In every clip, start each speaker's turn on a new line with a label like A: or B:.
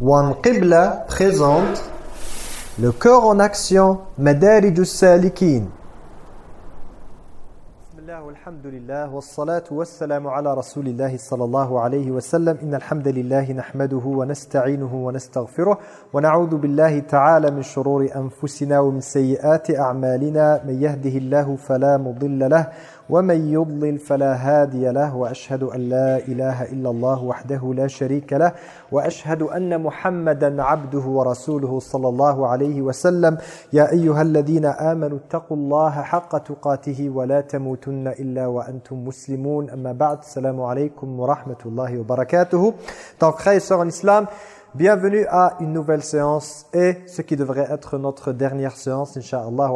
A: Wan Qibla présente le cœur en action Madarij salikin Bismillah walhamdulillah wassalatu wassalamu ala rasulillahi sallallahu alayhi wa sallam. Inna alhamdulillahi nahmaduhu wa nasta'inuhu wa nastaghfiruh wa na'udhu billahi ta'ala min shururi anfusina wa min sayyiati a'malina. Man yahdihillahu fala mudilla ومن يضلل فلا هادي له وأشهد أن لا إله إلا الله وحده لا شريك له وأشهد أن محمدا عبده ورسوله صلى الله عليه وسلم. يا أيها الذين آمنوا اتقوا الله حق تقاته ولا تموتن إلا وأنتم مسلمون. أما بعد السلام عليكم ورحمة الله وبركاته. Donc frères et islam. Bienvenue à une nouvelle séance et ce qui devrait être notre dernière séance, Inch'Allah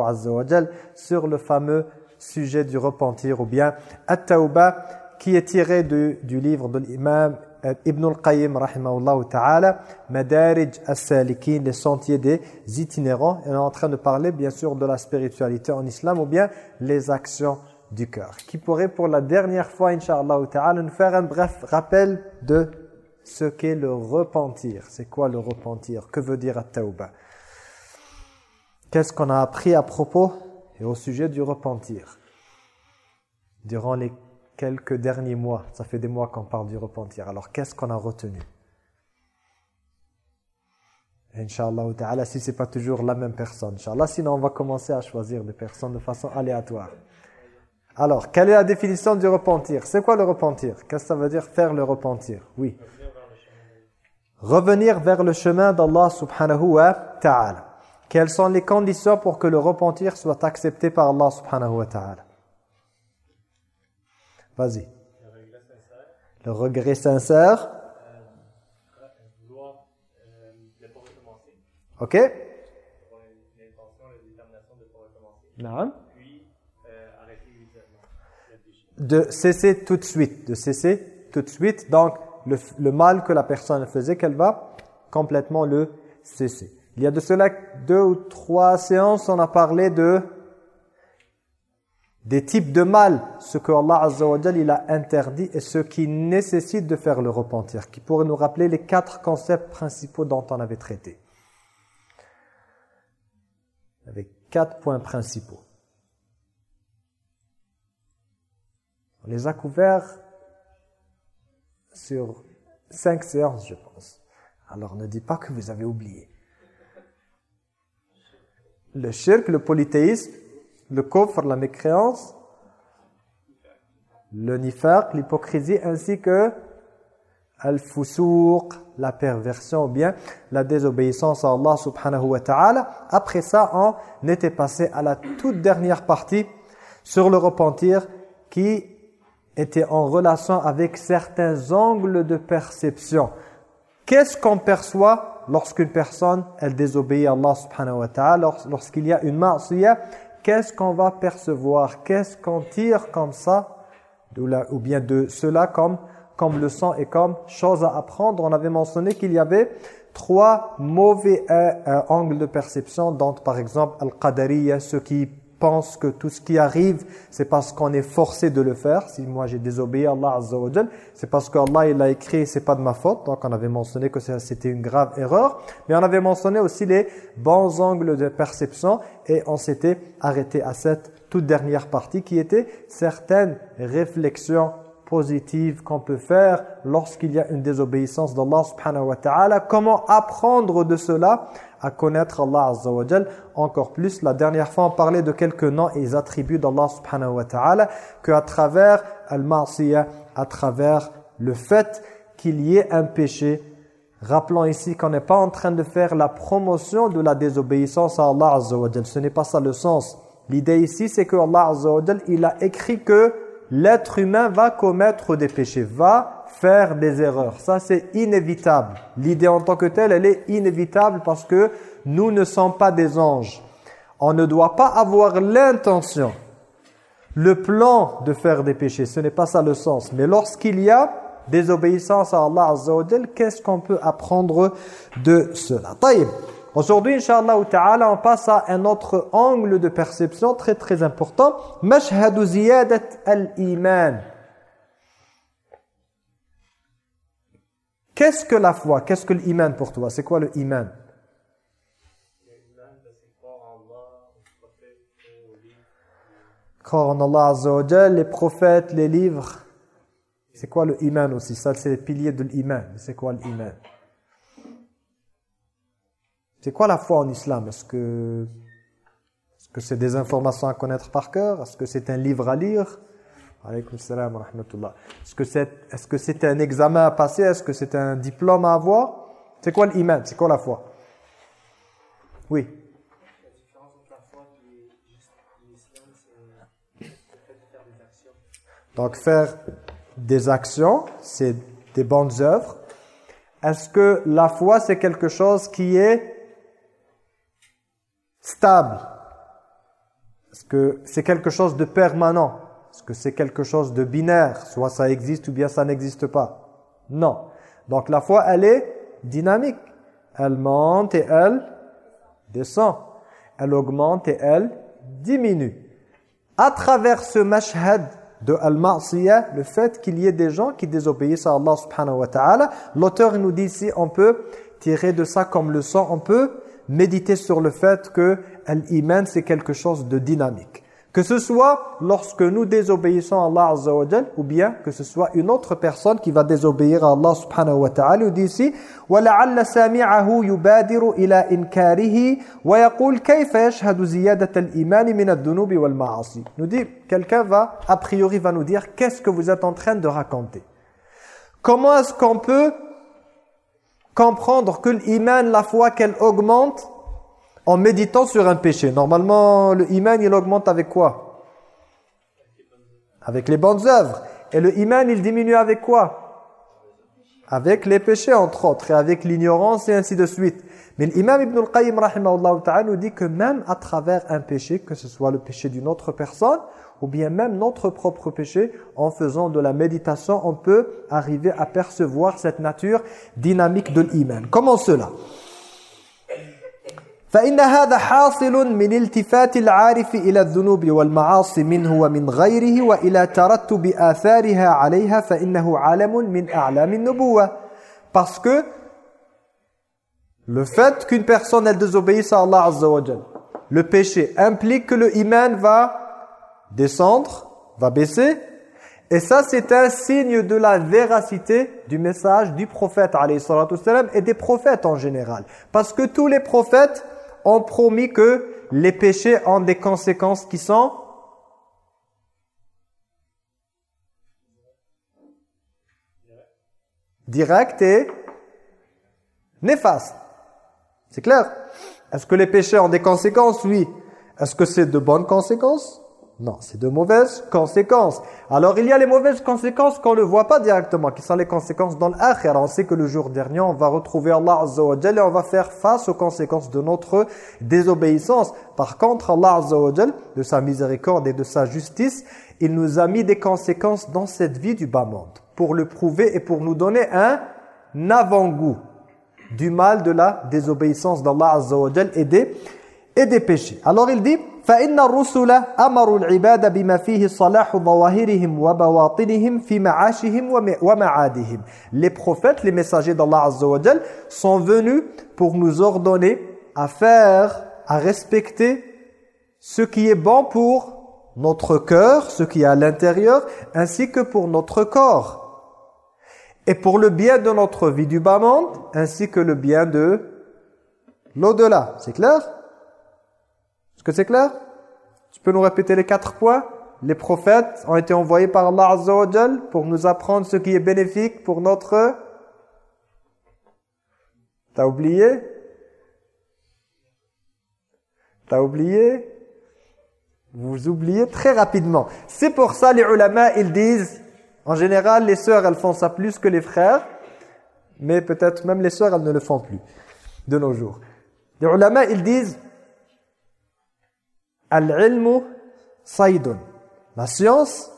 A: sur le fameux sujet du repentir ou bien At-Tawbah qui est tiré du, du livre de l'imam euh, Ibn al-Qayyim rahimahullah ta'ala Madarij as-Salikin les sentiers des itinérants. Et on est en train de parler bien sûr de la spiritualité en islam ou bien les actions du cœur. Qui pourrait pour la dernière fois inshallah ta'ala nous faire un bref rappel de ce qu'est le repentir. C'est quoi le repentir? Que veut dire at-Tawbah qu'est-ce qu'on a appris à propos? Et au sujet du repentir. Durant les quelques derniers mois, ça fait des mois qu'on parle du repentir. Alors qu'est-ce qu'on a retenu? Inch'Allah ta'ala, si ce n'est pas toujours la même personne. Inch'Allah, sinon on va commencer à choisir des personnes de façon aléatoire. Alors, quelle est la définition du repentir? C'est quoi le repentir? Qu'est-ce que ça veut dire faire le repentir? Oui. Revenir vers le chemin d'Allah subhanahu wa ta'ala. Quelles sont les conditions pour que le repentir soit accepté par Allah subhanahu wa ta'ala? Vas-y. Le regret sincère. Ok De cesser tout de suite. De cesser tout de suite. Donc, le mal que la personne faisait, qu'elle va complètement le cesser. Il y a de cela deux ou trois séances, on a parlé de des types de mal, ce que Allah Azza wa il a interdit et ce qui nécessite de faire le repentir, qui pourrait nous rappeler les quatre concepts principaux dont on avait traité. Avec quatre points principaux. On les a couverts sur cinq séances, je pense. Alors ne dis pas que vous avez oublié le shirk, le polythéisme, le kofr, la mécréance, le nifaq, l'hypocrisie, ainsi que al-fusuq, la perversion ou bien la désobéissance à Allah subhanahu wa ta'ala. Après ça, on était passé à la toute dernière partie sur le repentir qui était en relation avec certains angles de perception. Qu'est-ce qu'on perçoit? Lorsqu'une personne, elle désobéit à Allah subhanahu wa ta'ala, lorsqu'il y a une ma'siyah, qu'est-ce qu'on va percevoir? Qu'est-ce qu'on tire comme ça? Ou bien de cela comme, comme leçon et comme chose à apprendre. On avait mentionné qu'il y avait trois mauvais euh, euh, angles de perception, dont par exemple al-qadariyya, ceux qui pense que tout ce qui arrive, c'est parce qu'on est forcé de le faire. Si moi j'ai désobéi à Allah Azza c'est parce qu'Allah il l'a écrit, c'est pas de ma faute. Donc on avait mentionné que c'était une grave erreur. Mais on avait mentionné aussi les bons angles de perception et on s'était arrêté à cette toute dernière partie qui était certaines réflexions positives qu'on peut faire lorsqu'il y a une désobéissance d'Allah subhanahu. Comment apprendre de cela? À connaître Allah Azza encore plus. La dernière fois, on parlait de quelques noms et attributs d'Allah subhanahu wa ta'ala, qu'à travers al-ma'siyah, à travers le fait qu'il y ait un péché, rappelons ici qu'on n'est pas en train de faire la promotion de la désobéissance à Allah Azza Ce n'est pas ça le sens. L'idée ici, c'est que Allah Azza il a écrit que l'être humain va commettre des péchés, va faire des erreurs. Ça, c'est inévitable. L'idée en tant que telle, elle est inévitable parce que nous ne sommes pas des anges. On ne doit pas avoir l'intention, le plan de faire des péchés. Ce n'est pas ça le sens. Mais lorsqu'il y a désobéissance à Allah Azza qu'est-ce qu'on peut apprendre de cela? Aujourd'hui, Inch'Allah Ta'ala, on passe à un autre angle de perception très très important. Mashhadu ziyadat al-iman. Qu'est-ce que la foi? Qu'est-ce que l'iman pour toi? C'est quoi le iman? Croire en Allah Azza les prophètes, les livres. C'est quoi le iman aussi? Ça, c'est les piliers de l'iman. C'est quoi l'iman? C'est quoi la foi en islam? Est-ce que c'est -ce c'est des informations à connaître par cœur? Est-ce que c'est un livre à lire? Alaykoum salam wa rahmatullah. Est-ce que c'est c'est un examen à passer? Est-ce que c'est un diplôme à avoir? C'est quoi l'iman? C'est quoi la foi? Oui. Donc faire des actions, c'est des bonnes œuvres. Est-ce que la foi, c'est quelque chose qui est stable? Est-ce que c'est quelque chose de permanent? Est-ce que c'est quelque chose de binaire Soit ça existe ou bien ça n'existe pas? Non. Donc la foi, elle est dynamique. Elle monte et elle descend. Elle augmente et elle diminue. À travers ce mashhad de al-ma'siyah, le fait qu'il y ait des gens qui désobéissent à Allah subhanahu wa ta'ala, l'auteur nous dit ici, on peut tirer de ça comme leçon, on peut méditer sur le fait que l'iman c'est quelque chose de dynamique. Que ce soit lorsque nous désobéissons à Allah Azza wa ou bien que ce soit une autre personne qui va désobéir à Allah subhanahu wa ta'ala. Il dit ici وَلَعَلَّ سَامِعَهُ يُبَادِرُ إِلَى إِنْكَارِهِ وَيَقُولْ كَيْفَ يَشْهَدُ زِيَادَةَ الْإِيمَانِ مِنَ الذُّنُوبِ وَالْمَعَاصِي Nous dit, quelqu'un va, a priori va nous dire, qu'est-ce que vous êtes en train de raconter Comment est-ce qu'on peut comprendre que l'iman, la foi, qu'elle augmente en méditant sur un péché. Normalement, le iman, il augmente avec quoi? Avec les bonnes œuvres. Et le iman, il diminue avec quoi? Avec les péchés, entre autres, et avec l'ignorance, et ainsi de suite. Mais l'imam Ibn al-Qayyim, ta'ala, nous dit que même à travers un péché, que ce soit le péché d'une autre personne, ou bien même notre propre péché, en faisant de la méditation, on peut arriver à percevoir cette nature dynamique de l'iman. Comment cela? فإن هذا حاصل من التفات العارف إلى الذنوب والمعاصي منه ومن غيره وإلى ترتب آثارها عليها فإنه علم من أعلام النبوة parce que le fait qu'une personne elle désobéisse à Allah Azza wa le péché implique que le iman va descendre, va baisser et ça c'est un signe de la véracité du message du prophète alayhi et des prophètes en général parce que tous les prophètes ont promis que les péchés ont des conséquences qui sont directes et néfastes. C'est clair? Est-ce que les péchés ont des conséquences? Oui. Est-ce que c'est de bonnes conséquences? Non, c'est de mauvaises conséquences. Alors il y a les mauvaises conséquences qu'on ne voit pas directement, qui sont les conséquences dans l'akhir. On sait que le jour dernier, on va retrouver Allah Azza wa et on va faire face aux conséquences de notre désobéissance. Par contre, Allah Azza de sa miséricorde et de sa justice, il nous a mis des conséquences dans cette vie du bas monde pour le prouver et pour nous donner un avant-goût du mal de la désobéissance d'Allah Azza wa et des, et des péchés. Alors il dit فإن الرسل أمروا العباد بما فيه صلاح ظواهرهم وبواطنهم في معاشهم ومعادهم. Les prophètes, les messagers d'Allah Azza wa Jal, sont venus pour nous ordonner à faire, à respecter ce qui est bon pour notre cœur, ce qui est à l'intérieur, ainsi que pour notre corps. Et pour le bien de notre vie du bas monde, ainsi que le bien de l'au-delà. C'est clair Est-ce que c'est clair? Tu peux nous répéter les quatre points? Les prophètes ont été envoyés par Allah Azza pour nous apprendre ce qui est bénéfique pour notre... T'as oublié? T'as oublié? Vous oubliez très rapidement. C'est pour ça les ulama, ils disent, en général, les sœurs, elles font ça plus que les frères, mais peut-être même les sœurs, elles ne le font plus de nos jours. Les ulama, ils disent, Al-ilmu saydun. La science,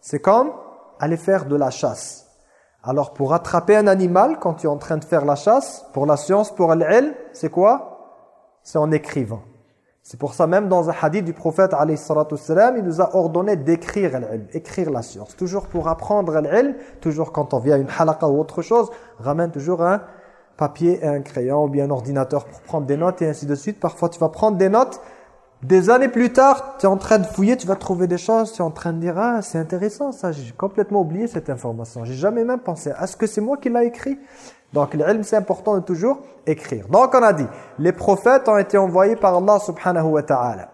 A: c'est comme aller faire de la chasse. Alors pour attraper un animal, quand tu es en train de faire la chasse, pour la science, pour l'ilm, c'est quoi? C'est en écrivant. C'est pour ça même dans un hadith du prophète salam, il nous a ordonné d'écrire l'ilm, écrire la science. Toujours pour apprendre l'ilm, toujours quand on vient à une halaqa ou autre chose, ramène toujours un papier et un crayon ou bien un ordinateur pour prendre des notes et ainsi de suite. Parfois tu vas prendre des notes, des années plus tard, tu es en train de fouiller, tu vas trouver des choses, tu es en train de dire « Ah, c'est intéressant ça, j'ai complètement oublié cette information. J'ai jamais même pensé, est-ce que c'est moi qui l'a écrit ?» Donc l'ilm c'est important de toujours écrire. Donc on a dit, les prophètes ont été envoyés par Allah subhanahu wa ta'ala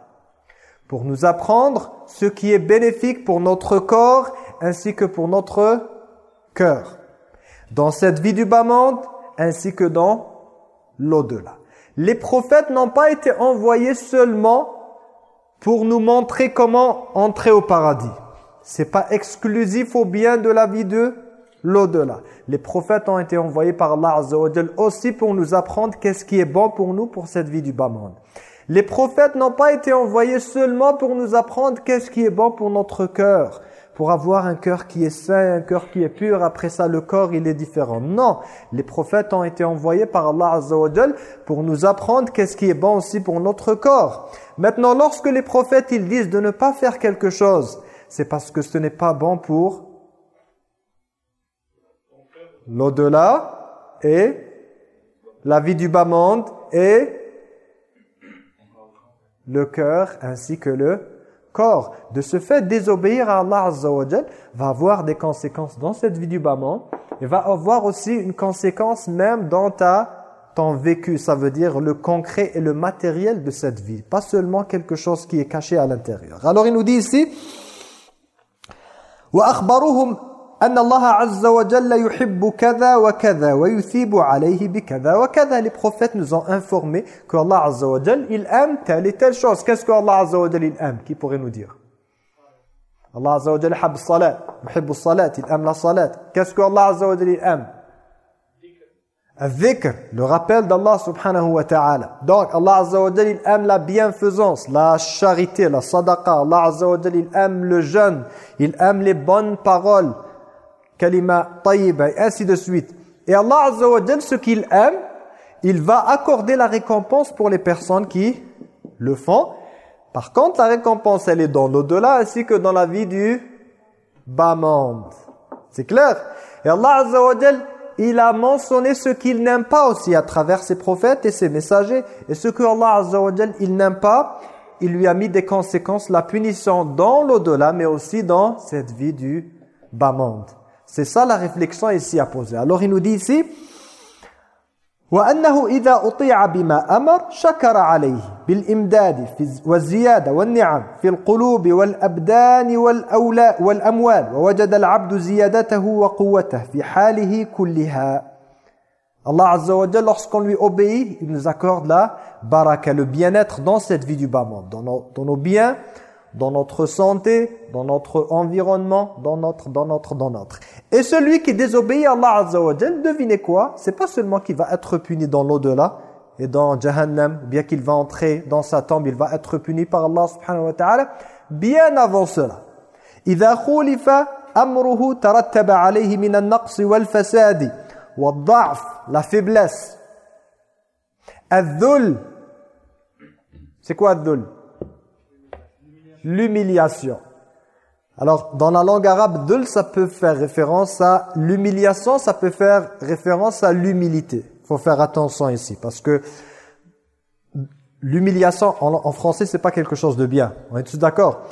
A: pour nous apprendre ce qui est bénéfique pour notre corps ainsi que pour notre cœur. Dans cette vie du bas monde ainsi que dans l'au-delà. Les prophètes n'ont pas été envoyés seulement pour nous montrer comment entrer au paradis. C'est pas exclusif au bien de la vie de l'au-delà. Les prophètes ont été envoyés par Allah aussi pour nous apprendre qu'est-ce qui est bon pour nous pour cette vie du bas monde. Les prophètes n'ont pas été envoyés seulement pour nous apprendre qu'est-ce qui est bon pour notre cœur, pour avoir un cœur qui est sain, un cœur qui est pur, après ça le corps il est différent. Non, les prophètes ont été envoyés par Allah Azza pour nous apprendre qu'est-ce qui est bon aussi pour notre corps. Maintenant, lorsque les prophètes ils disent de ne pas faire quelque chose, c'est parce que ce n'est pas bon pour l'au-delà et la vie du bas monde et le cœur ainsi que le De ce fait, désobéir à Allah Azza va avoir des conséquences dans cette vie du monde et va avoir aussi une conséquence même dans ta ton vécu, ça veut dire le concret et le matériel de cette vie, pas seulement quelque chose qui est caché à l'intérieur. Alors il nous dit ici les prophètes nous ont informé que Allah Azza wa il aime telle et telle chose. Qu'est-ce que Allah Azza wa il aime Qui pourrait nous dire Allah Azza wa Jalla salat, salat, il aime la salat. Qu'est-ce que Allah Azza wa il aime Al-dhikr, le rappel d'Allah subhanahu wa ta'ala. Donc Allah Azza wa il aime la bienfaisance, la charité, la sadaqa. Allah Azza wa il aime le jeûne, il aime les bonnes paroles kalima tayyiba, et ainsi de suite. Et Allah Azza ce qu'il aime, il va accorder la récompense pour les personnes qui le font. Par contre, la récompense, elle est dans l'au-delà ainsi que dans la vie du bas. C'est clair Et Allah Azza il a mentionné ce qu'il n'aime pas aussi à travers ses prophètes et ses messagers. Et ce que Allah Azza il n'aime pas, il lui a mis des conséquences, la punition dans l'au-delà, mais aussi dans cette vie du bas. C'est ça la réflexion ici à poser. Alors il nous dit ici وأنه إذا أطيع بما أمر شكر عليه بالإمداد والزيادة والنعم في القلوب والأبدان والأموال ووجد العبد زيادته وقوته في حاله كلها Allah Azza wa Jalla, lorsqu'on lui obéit, il nous accorde la baraka, le bien-être dans cette vie du bas monde, dans nos, dans nos biens, dans notre santé, dans notre environnement, dans notre, dans notre, dans notre. Et celui qui désobéit à Allah Azza wa devinez quoi C'est pas seulement qu'il va être puni dans l'au-delà et dans Jahannam, bien qu'il va entrer dans sa tombe, il va être puni par Allah subhanahu wa ta'ala, bien avant cela. إذا خولف أمره ترتب عليه من النقص والفساد والضعف la faiblesse الذل c'est quoi الذل l'humiliation. Alors, dans la langue arabe, dul, ça peut faire référence à l'humiliation, ça peut faire référence à l'humilité. Il faut faire attention ici, parce que l'humiliation, en, français, c'est pas quelque chose de bien. On est tous d'accord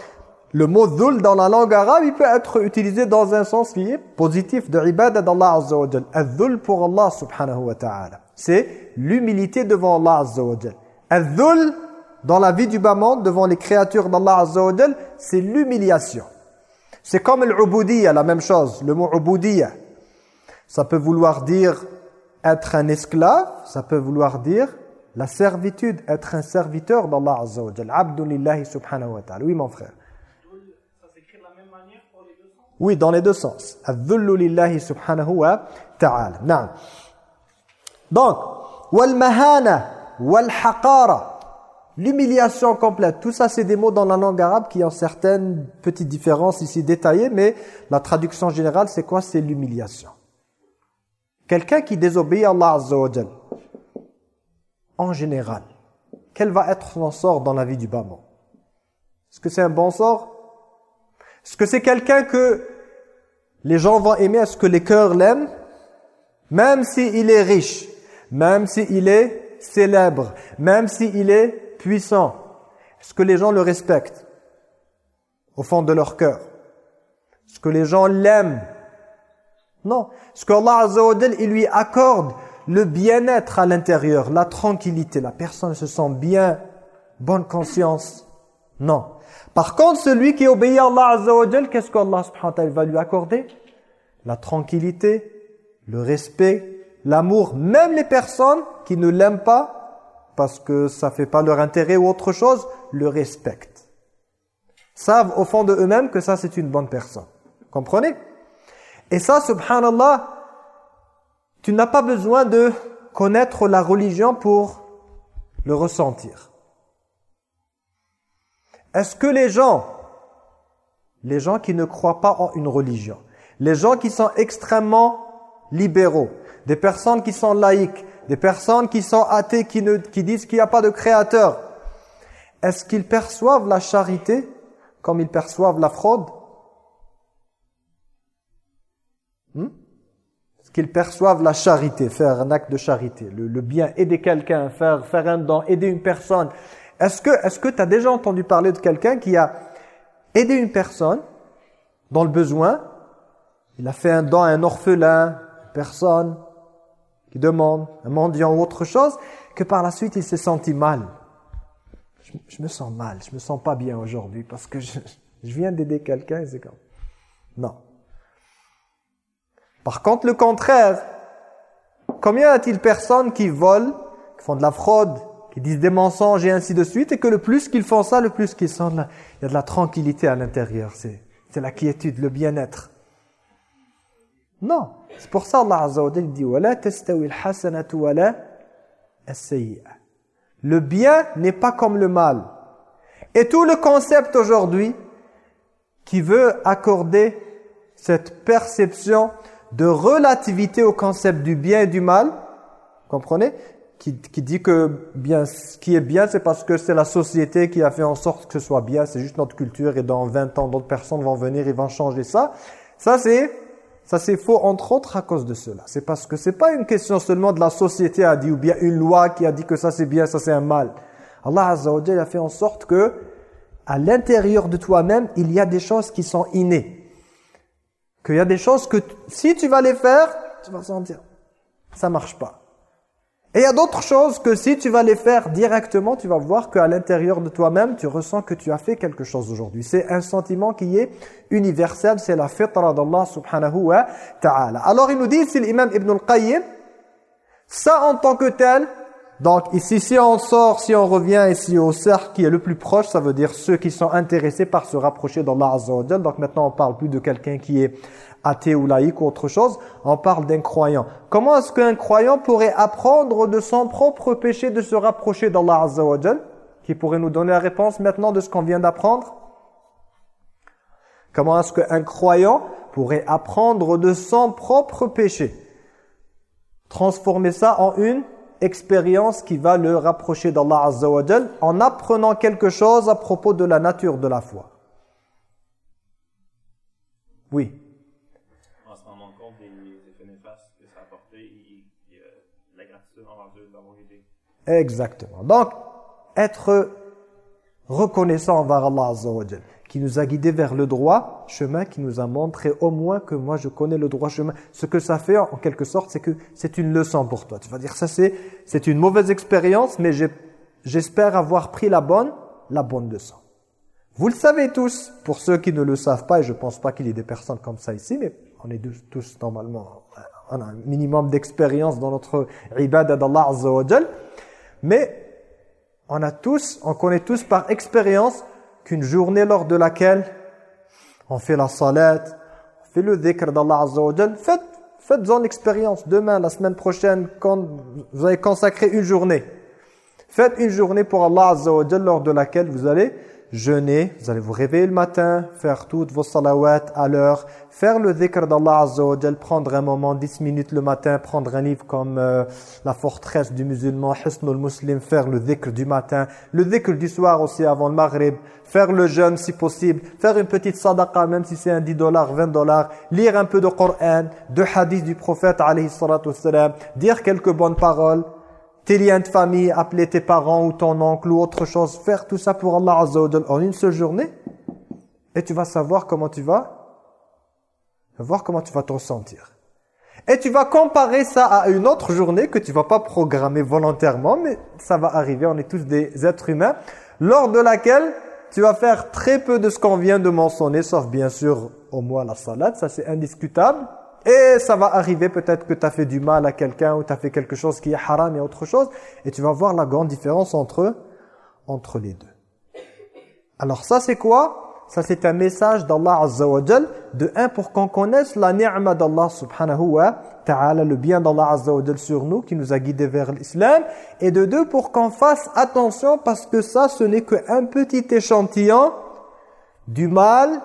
A: Le mot dul, dans la langue arabe, il peut être utilisé dans un sens qui est positif, de ibadah d'Allah Azza wa Al-dhul pour Allah subhanahu wa ta'ala. C'est l'humilité devant Allah Azza wa Al-dhul, dans la vie du bas monde, devant les créatures d'Allah Azza c'est l'humiliation. C'est comme l'ubudiyya, la même chose, le mot ubudiyya. Ça peut vouloir dire être un esclave, ça peut vouloir dire la servitude, être un serviteur d'Allah Azza wa Jal. Abdulillahi subhanahu wa ta'ala. Oui, mon frère. Ça s'écrit de la même manière pour les deux sens Oui, dans les deux sens. Adhullu lillahi subhanahu wa ta'ala. Donc, wal mahana wal haqara L'humiliation complète, tout ça c'est des mots dans la langue arabe qui ont certaines petites différences ici détaillées, mais la traduction générale c'est quoi? C'est l'humiliation. Quelqu'un qui désobéit à Allah Azza En général, quel va être son sort dans la vie du bas Est-ce que c'est un bon sort? Est-ce que c'est quelqu'un que les gens vont aimer? Est-ce que les cœurs l'aiment? Même s'il est riche, même s'il est célèbre, même s'il est puissant. Est-ce que les gens le respectent? Au fond de leur cœur Est-ce que les gens l'aiment? Non. Est-ce qu'Allah Azza il lui accorde le bien-être à l'intérieur, la tranquillité, la personne se sent bien, bonne conscience? Non. Par contre, celui qui obéit à Allah Azza qu'est-ce qu'Allah subhanahu va lui accorder? La tranquillité, le respect, l'amour. Même les personnes qui ne l'aiment pas, parce que ça fait pas leur intérêt ou autre chose, le respectent. Savent au fond de eux-mêmes que ça c'est une bonne personne. Comprenez? Et ça, subhanallah, tu n'as pas besoin de connaître la religion pour le ressentir. Est-ce que les gens, les gens qui ne croient pas en une religion, les gens qui sont extrêmement libéraux, des personnes qui sont laïques, des personnes qui sont athées, qui, ne, qui disent qu'il n'y a pas de créateur, est-ce qu'ils perçoivent la charité comme ils perçoivent la fraude? Hmm? qu'ils perçoivent la charité, faire un acte de charité, le, bien, aider quelqu'un, faire, faire un don, aider une personne? Est-ce que est-ce que tu as déjà entendu parler de quelqu'un qui a aidé une personne dans le besoin? Il a fait un don à un orphelin, personne qui demande, un mendiant ou autre chose, que par la suite il s'est senti mal. Je, me sens mal, je me sens pas bien aujourd'hui parce que je, viens d'aider quelqu'un et c'est comme... Non. Par contre, le contraire, combien a-t-il personnes qui volent, qui font de la fraude, qui disent des mensonges et ainsi de suite, et que le plus qu'ils font ça, le plus qu'ils sont là, il y a de la tranquillité à l'intérieur, c'est la quiétude, le bien-être. Non, c'est pour ça Allah Azza wa dit Le bien n'est pas comme le mal. Et tout le concept aujourd'hui qui veut accorder cette perception de relativité au concept du bien et du mal, comprenez qui, dit que bien, ce qui est bien, c'est parce que c'est la société qui a fait en sorte que ce soit bien, c'est juste notre culture et dans 20 ans, d'autres personnes vont venir et vont changer ça. Ça, c'est ça c'est faux, entre autres, à cause de cela. C'est parce que c'est pas une question seulement de la société a dit, ou bien une loi qui a dit que ça c'est bien, ça c'est un mal. Allah Azza a fait en sorte que, à l'intérieur de toi-même, il y a des choses qui sont innées qu'il y a des choses que si tu vas les faire, tu vas sentir, ça marche pas. Et il y a d'autres choses que si tu vas les faire directement, tu vas voir qu'à l'intérieur de toi-même, tu ressens que tu as fait quelque chose aujourd'hui. C'est un sentiment qui est universel, c'est la fitra d'Allah subhanahu wa ta'ala. Alors il nous dit, c'est l'imam Ibn al-Qayyim, ça en tant que tel, donc ici, si on sort, si on revient ici au cercle qui est le plus proche, ça veut dire ceux qui sont intéressés par se rapprocher d'Allah Azza wa Donc maintenant, on parle plus de quelqu'un qui est athée ou laïque ou autre chose, on parle d'un croyant. Comment est-ce qu'un croyant pourrait apprendre de son propre péché de se rapprocher d'Allah Azza Qui pourrait nous donner la réponse maintenant de ce qu'on vient d'apprendre? Comment est-ce qu'un croyant pourrait apprendre de son propre péché? Transformer ça en une expérience qui va le rapprocher d'Allah Azza en apprenant quelque chose à propos de la nature de la foi. Oui.
B: En se rendant compte des effets néfastes que ça a apporté et, la gratitude envers Dieu d'avoir aidé.
A: Exactement. Donc, être reconnaissant envers Allah Azza qui nous a guidés vers le droit chemin, qui nous a montré au moins que moi je connais le droit chemin. Ce que ça fait en quelque sorte, c'est que c'est une leçon pour toi. Tu vas dire ça c'est une mauvaise expérience, mais j'espère avoir pris la bonne, la bonne leçon. Vous le savez tous, pour ceux qui ne le savent pas, et je pense pas qu'il y ait des personnes comme ça ici, mais on est tous normalement, on a un minimum d'expérience dans notre ibadah d'Allah Azza mais on a tous, on connaît tous par expérience qu'une journée lors de laquelle on fait la salat, on fait le dhikr d'Allah Azza wa faites, faites-en l'expérience demain, la semaine prochaine, quand vous allez consacrer une journée. Faites une journée pour Allah Azza lors de laquelle vous allez jeûner, vous allez vous réveiller le matin, faire toutes vos salawats à l'heure, faire le dhikr d'Allah Azza prendre un moment, 10 minutes le matin, prendre un livre comme euh, La forteresse du musulman, Hisnul Muslim, faire le dhikr du matin, le dhikr du soir aussi avant le maghrib, faire le jeûne si possible, faire une petite sadaqa même si c'est un 10 dollars, 20 dollars, lire un peu de Coran, de hadith du prophète alayhi salatu dire quelques bonnes paroles, tes liens de famille, appeler tes parents ou ton oncle ou autre chose, faire tout ça pour Allah Azza en une seule journée et tu vas savoir comment tu vas voir comment tu vas te ressentir. Et tu vas comparer ça à une autre journée que tu vas pas programmer volontairement, mais ça va arriver, on est tous des êtres humains, lors de laquelle tu vas faire très peu de ce qu'on vient de mentionner, sauf bien sûr au moins la salade, ça c'est indiscutable. Et ça va arriver peut-être que tu as fait du mal à quelqu'un ou tu as fait quelque chose qui est haram et autre chose. Et tu vas voir la grande différence entre, entre les deux. Alors ça c'est quoi? Ça c'est un message d'Allah Azza wa De un, pour qu'on connaisse la ni'ma d'Allah subhanahu wa ta'ala, le bien d'Allah Azza wa sur nous, qui nous a guidés vers l'islam. Et de deux, pour qu'on fasse attention parce que ça ce n'est qu'un petit échantillon du mal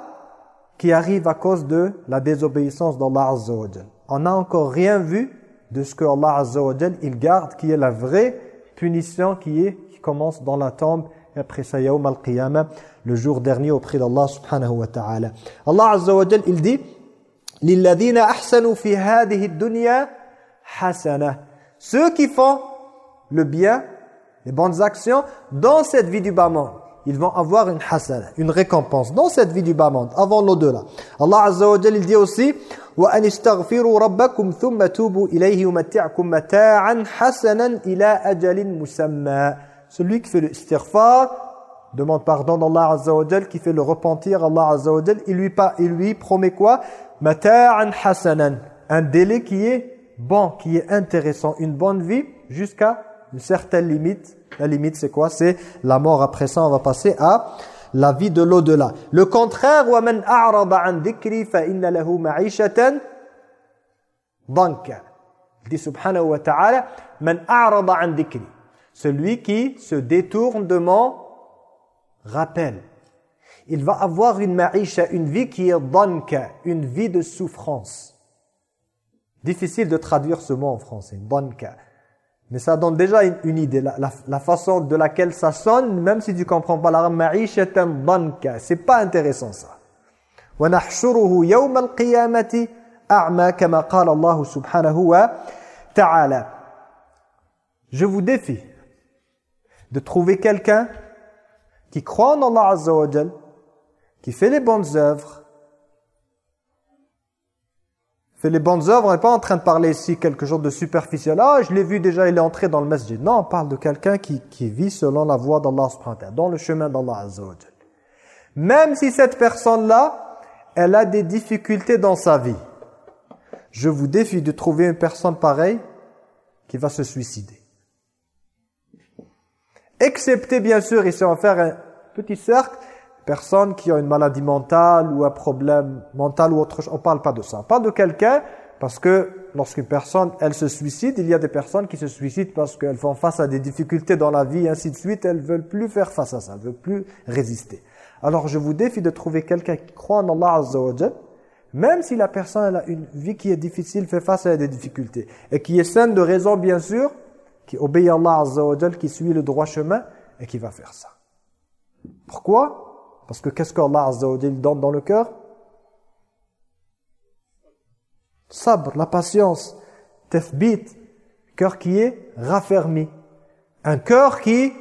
A: qui arrive à cause de la désobéissance d'Allah Azza wa On n'a encore rien vu de ce que Allah Azza wa il garde, qui est la vraie punition qui est qui commence dans la tombe et après ça yawm al-qiyamah le jour dernier auprès d'Allah subhanahu wa ta'ala. Allah Azza wa il dit لِلَّذِينَ أَحْسَنُوا فِي هَذِهِ الدُّنْيَا حَسَنَةً Ceux qui font le bien, les bonnes actions dans cette vie du bas monde ils vont avoir une hasana, une récompense dans cette vie du bas monde, avant l'au-delà. Allah Azza wa Jalla il dit aussi وَأَنِ اسْتَغْفِرُوا رَبَّكُمْ ثُمَّ تُوبُوا إِلَيْهِ يُمَتِّعْكُمْ مَتَاعًا حَسَنًا إِلَى أَجَلٍ مُسَمَّى Celui qui fait le istighfar, demande pardon d'Allah Azza wa Jalla, qui fait le repentir, Allah Azza wa Jalla, il lui, pas, il lui promet quoi مَتَاعًا حَسَنًا Un délai qui est bon, qui est intéressant, une bonne vie jusqu'à une certaine limite la limite, c'est quoi C'est la mort. Après ça, on va passer à la vie de l'au-delà. Le contraire, وَمَنْ أَعْرَضَ عَنْ ذِكْرِي فَإِنَّ لَهُ مَعِيشَةً ضَنْكَ Il dit subhanahu wa ta'ala مَنْ أَعْرَضَ عَنْ ذِكْرِي Celui qui se détourne de mon rappel. Il va avoir une maïcha, une vie qui est danka, une vie de souffrance. Difficile de traduire ce mot en français, danka. Mais ça donne déjà une, idée, la, la, façon de laquelle ça sonne, même si tu comprends pas l'arabe, ma'ishatan banka. C'est pas intéressant ça. وَنَحْشُرُهُ يَوْمَ الْقِيَامَةِ أَعْمَى كَمَا قَالَ اللَّهُ سُبْحَانَهُ وَتَعَالَى Je vous défie de trouver quelqu'un qui croit en Allah Azza wa qui fait les bonnes œuvres, fait les bonnes œuvres, on n'est pas en train de parler ici quelque chose de superficiel. Ah, je l'ai vu déjà, il est entré dans le masjid. Non, on parle de quelqu'un qui, qui vit selon la voie d'Allah dans le chemin d'Allah Azza Même si cette personne-là, elle a des difficultés dans sa vie. Je vous défie de trouver une personne pareille qui va se suicider. Excepté, bien sûr, ici on va faire un petit cercle, personnes qui ont une maladie mentale ou un problème mental ou autre chose. On ne parle pas de ça. On parle de quelqu'un parce que lorsqu'une personne, elle se suicide, il y a des personnes qui se suicident parce qu'elles font face à des difficultés dans la vie et ainsi de suite. Elles veulent plus faire face à ça, elles veulent plus résister. Alors je vous défie de trouver quelqu'un qui croit en Allah Azza même si la personne a une vie qui est difficile, fait face à des difficultés, et qui est saine de raison bien sûr, qui obéit à Allah Azza qui suit le droit chemin, et qui va faire ça. Pourquoi? Parce que qu'est-ce qu'Allah Azza donne dans le cœur? Sabr, la patience, tefbit, cœur qui est raffermi. Un cœur qui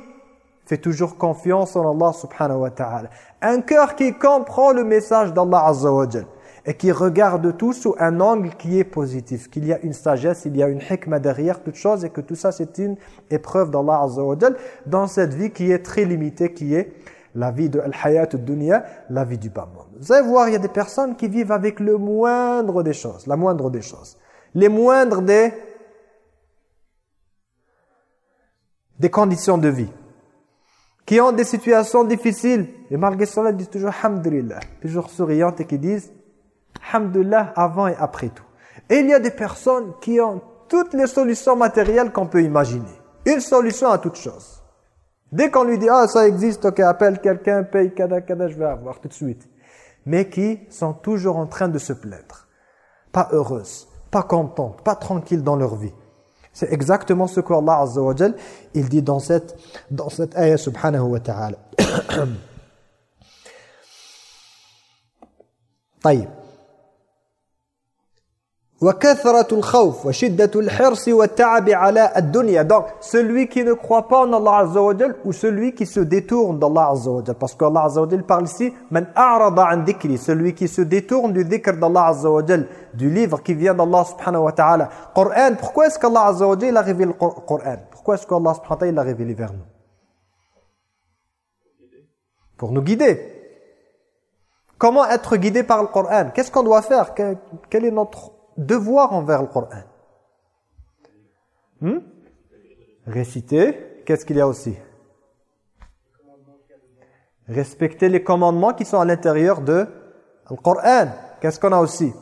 A: fait toujours confiance en Allah subhanahu wa ta'ala. Un cœur qui comprend le message d'Allah Azza wa et qui regarde tout sous un angle qui est positif, qu'il y a une sagesse, il y a une hikmah derrière toute chose et que tout ça c'est une épreuve d'Allah Azza dans cette vie qui est très limitée, qui est la vie de al-hayat dunya la vie du bas monde. Vous allez voir, il y a des personnes qui vivent avec le moindre des choses, la moindre des choses. Les moindres des, conditions de vie. Qui ont des situations difficiles. Et malgré cela, ils disent toujours Alhamdulillah. Toujours souriantes et qui disent Alhamdulillah avant et après tout. Et il y a des personnes qui ont toutes les solutions matérielles qu'on peut imaginer. Une solution à toute chose. Dès qu'on lui dit, ah, ça existe, ok, appelle quelqu'un, paye, kada, kada, je vais avoir tout de suite. Mais qui sont toujours en train de se plaindre. Pas heureuses, pas contentes, pas tranquilles dans leur vie. C'est exactement ce que Allah Azza wa Jal, il dit dans cette, dans cette ayah subhanahu wa ta'ala. طيب donc celui qui ne croit pas en Allah Azza wa ou celui qui se détourne d'Allah Azza parce que Allah Azza wa parle ici man an celui qui se détourne du dhikr d'Allah Azza du livre qui vient d'Allah subhanahu wa ta'ala. Pourquoi est-ce qu'Allah Azza wa a révélé le Coran pourquoi est-ce qu'Allah subhanahu wa ta'ala l'a révélé vers nous? Pour nous guider. Comment être guidé par le Coran Qu'est-ce qu'on doit faire? Quel est notre devoir envers le Coran hmm? Réciter. Qu'est-ce qu'il y a aussi? Respecter les commandements qui sont à l'intérieur de le Coran. Qu'est-ce qu'on a aussi?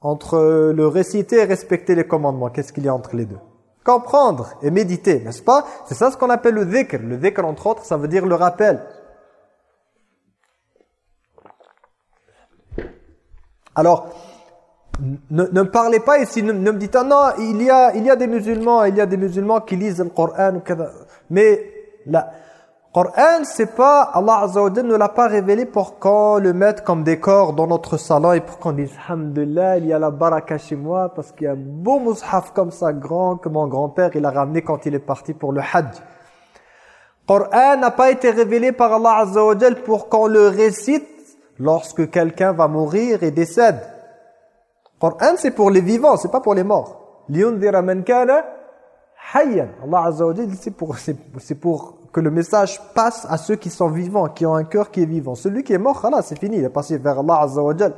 A: Entre le réciter et respecter les commandements, qu'est-ce qu'il y a entre les deux? Comprendre et méditer, n'est-ce pas? C'est ça ce qu'on appelle le dhikr. Le dhikr, entre autres, ça veut dire le rappel. Alors, ne, ne parlez pas ici, ne, me dites pas, non, il y, a, il y a des musulmans, il y a des musulmans qui lisent le Coran, mais là, Coran, c'est pas, Allah Azza wa ne l'a pas révélé pour qu'on le mette comme décor dans notre salon et pour qu'on dise, Alhamdulillah, il y a la baraka chez moi parce qu'il y a un beau mushaf comme ça, grand, que mon grand-père, il a ramené quand il est parti pour le hajj. Coran n'a pas été révélé par Allah Azza pour qu'on le récite lorsque quelqu'un va mourir et décède. Coran, c'est pour les vivants, c'est pas pour les morts. Man kana. Allah Azza wa c'est pour c'est pour que le message passe à ceux qui sont vivants, qui ont un cœur qui est vivant. Celui qui est mort, voilà, c'est fini, il est passé vers Allah Azza wa Jalla.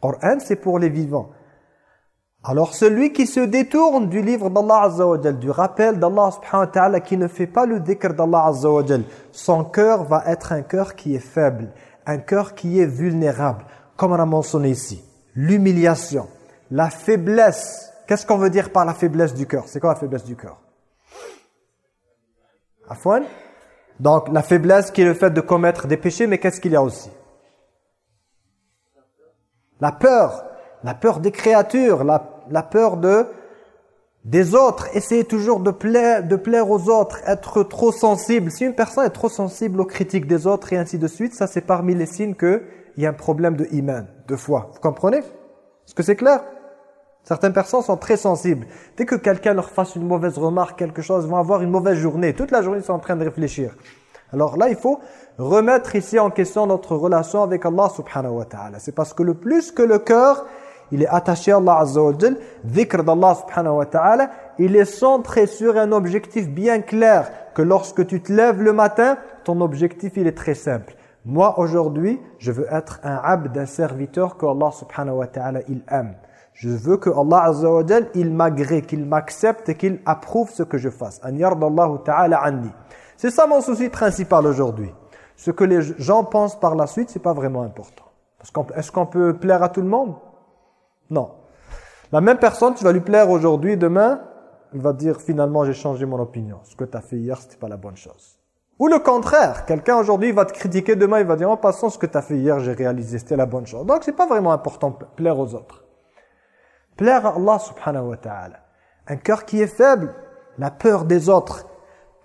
A: Coran, c'est pour les vivants. Alors celui qui se détourne du livre d'Allah Azza wa du rappel d'Allah subhanahu wa ta'ala, qui ne fait pas le dhikr d'Allah Azza wa son cœur va être un cœur qui est faible un cœur qui est vulnérable, comme on a mentionné ici. L'humiliation, la faiblesse. Qu'est-ce qu'on veut dire par la faiblesse du cœur? C'est quoi la faiblesse du cœur? Afwan? Donc la faiblesse qui est le fait de commettre des péchés, mais qu'est-ce qu'il y a aussi? La peur, la peur des créatures, la, peur de des autres, essayer toujours de plaire, de plaire aux autres, être trop sensible. Si une personne est trop sensible aux critiques des autres et ainsi de suite, ça c'est parmi les signes qu'il y a un problème de iman, de foi. Vous comprenez? Est-ce que c'est clair? Certaines personnes sont très sensibles. Dès que quelqu'un leur fasse une mauvaise remarque, quelque chose, ils vont avoir une mauvaise journée. Toute la journée, ils sont en train de réfléchir. Alors là, il faut remettre ici en question notre relation avec Allah subhanahu wa ta'ala. C'est parce que le plus que le cœur, il est attaché à Allah azza wa jal, dhikr d'Allah subhanahu wa ta'ala, il est centré sur un objectif bien clair, que lorsque tu te lèves le matin, ton objectif, il est très simple. Moi, aujourd'hui, je veux être un abd, un serviteur que Allah subhanahu wa ta'ala, il aime. Je veux que Allah Azza wa Jal, il m'agrée, qu'il m'accepte et qu'il approuve ce que je fasse. An ta'ala anni. C'est ça mon souci principal aujourd'hui. Ce que les gens pensent par la suite, c'est pas vraiment important. Est-ce qu'on peut plaire à tout le monde? Non. La même personne, tu vas lui plaire aujourd'hui, demain, il va dire finalement j'ai changé mon opinion. Ce que tu as fait hier, c'était pas la bonne chose. Ou le contraire, quelqu'un aujourd'hui va te critiquer, demain il va dire en passant ce que tu as fait hier, j'ai réalisé, c'était la bonne chose. Donc c'est pas vraiment important plaire aux autres. Plaire à Allah subhanahu wa ta'ala. Un cœur qui est faible, la peur des autres,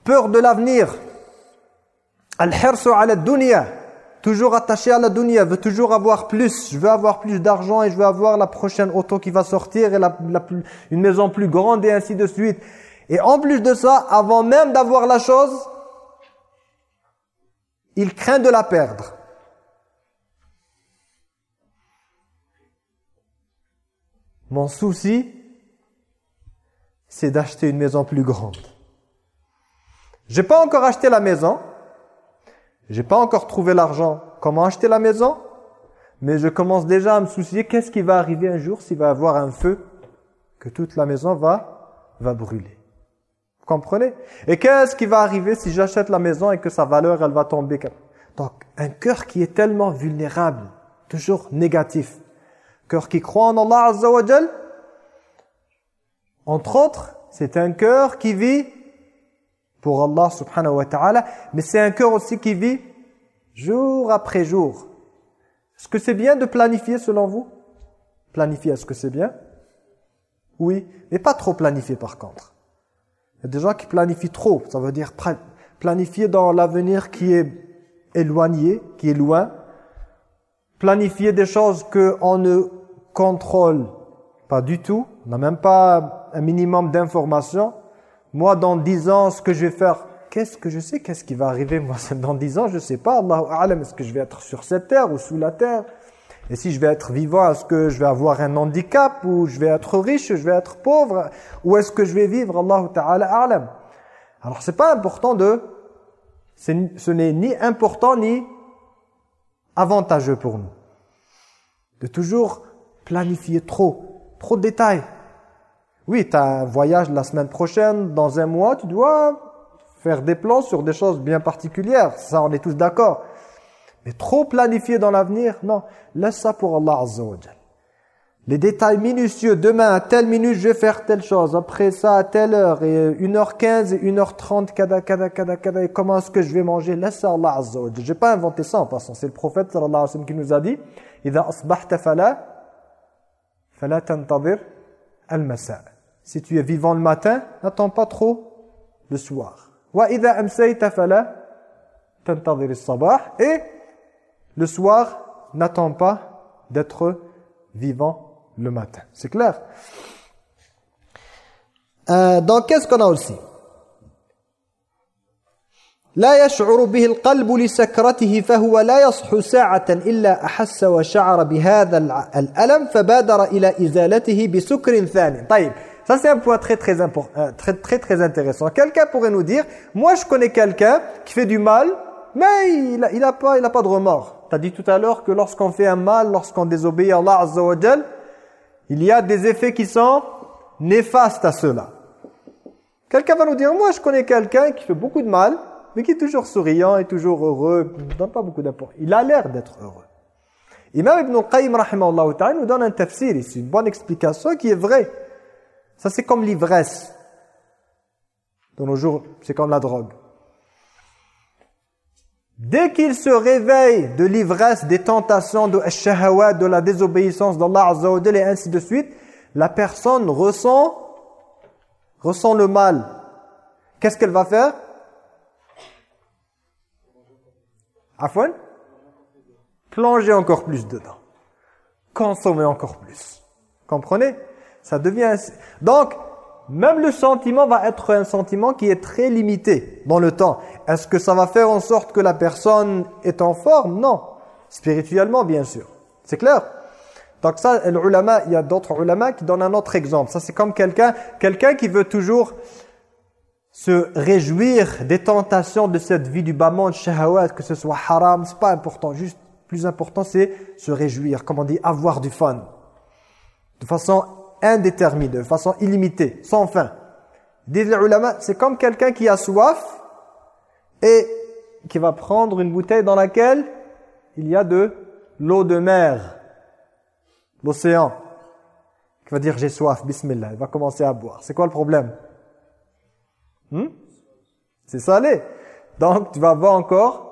A: peur de l'avenir. Al-hirsu ala dunya, toujours attaché à la dunya, veut toujours avoir plus. Je veux avoir plus d'argent et je veux avoir la prochaine auto qui va sortir et la, une maison plus grande et ainsi de suite. Et en plus de ça, avant même d'avoir la chose, il craint de la perdre. Mon souci, c'est d'acheter une maison plus grande. J'ai pas encore acheté la maison. J'ai pas encore trouvé l'argent. Comment acheter la maison? Mais je commence déjà à me soucier qu'est-ce qui va arriver un jour s'il va y avoir un feu? Que toute la maison va va brûler. Vous comprenez? Et qu'est-ce qui va arriver si j'achète la maison et que sa valeur elle va tomber Donc un cœur qui est tellement vulnérable, toujours négatif cœur qui croit en Allah entre autres, c'est un cœur qui vit pour Allah subhanahu wa ta'ala, mais c'est un cœur aussi qui vit jour après jour. Est-ce que c'est bien de planifier selon vous? Planifier, est-ce que c'est bien? Oui, mais pas trop planifier par contre. Il y a des gens qui planifient trop, ça veut dire planifier dans l'avenir qui est éloigné, qui est loin. Planifier des choses qu'on ne contrôle pas du tout, on n'a même pas un minimum d'informations. Moi, dans dix ans, ce que je vais faire, qu'est-ce que je sais Qu'est-ce qui va arriver? Moi, dans dix ans, je ne sais pas. Allahu A'lam, est-ce que je vais être sur cette terre ou sous la terre? Et si je vais être vivant, est-ce que je vais avoir un handicap Ou je vais être riche Je vais être pauvre? Ou est-ce que je vais vivre Allahu Ta'ala A'lam? Alors, c'est pas important de... Ce n'est ni important ni avantageux pour nous. De toujours planifier trop, trop de détails. Oui, tu as un voyage la semaine prochaine, dans un mois, tu dois faire des plans sur des choses bien particulières. Ça, on est tous d'accord. Mais trop planifié dans l'avenir, non. Laisse ça pour Allah Azza Les détails minutieux, demain à telle minute je vais faire telle chose, après ça à telle heure, et 1h15 et 1h30, kada, kada, kada, kada, et comment est-ce que je vais manger? Laisse ça Allah Azza wa Je n'ai pas inventé ça en passant, c'est le prophète sallallahu alayhi wa sallam qui nous a dit « Ida asbahta fala, fala tantadir al-masa' » Si tu es vivant le matin, n'attends pas trop le soir. Et le soir, n'attends pas d'être vivant le matin. C'est clair euh, Donc, qu'est-ce qu'on a aussi لا يشعر به القلب لسكرته فهو لا يصح ساعة إلا أحس وشعر بهذا الألم فبادر إلى إزالته بسكر ثاني طيب Ça, c'est un point très euh, très, très, très intéressant. Quelqu'un pourrait nous dire, moi je connais quelqu'un qui fait du mal, mais il n'a il a pas, il pas de remords. Tu as dit tout à l'heure que lorsqu'on fait un mal, lorsqu'on désobéit à Allah Azza il y a des effets qui sont néfastes à cela. Quelqu'un va nous dire, moi je connais quelqu'un qui fait beaucoup de mal, mais qui est toujours souriant et toujours heureux, ne donne pas beaucoup d'importance. Il a l'air d'être heureux. Imam Ibn Qayyim nous donne un tafsir ici, une bonne explication qui est vraie. Ça, c'est comme l'ivresse. Dans nos jours, c'est comme la drogue. Dès qu'il se réveille de l'ivresse, des tentations, de shahawat, de la désobéissance d'Allah Azza et ainsi de suite, la personne ressent, ressent le mal. Qu'est-ce qu'elle va faire? Afwan? Plonger encore plus dedans. Consommer encore plus. Comprenez? Ça devient... Donc, même le sentiment va être un sentiment qui est très limité dans le temps. Est-ce que ça va faire en sorte que la personne est en forme? Non. Spirituellement, bien sûr. C'est clair? Donc ça, il y a d'autres ulama qui donnent un autre exemple. Ça, c'est comme quelqu'un quelqu'un qui veut toujours se réjouir des tentations de cette vie du bas monde, que ce soit haram, c'est pas important. Juste, plus important, c'est se réjouir, comme on dit, avoir du fun. De façon indéterminée, de façon illimitée, sans fin. Disent les ulama, c'est comme quelqu'un qui a soif et qui va prendre une bouteille dans laquelle il y a de l'eau de mer, l'océan. Qui va dire j'ai soif, bismillah, il va commencer à boire. C'est quoi le problème? Hmm? C'est salé. Donc tu vas avoir encore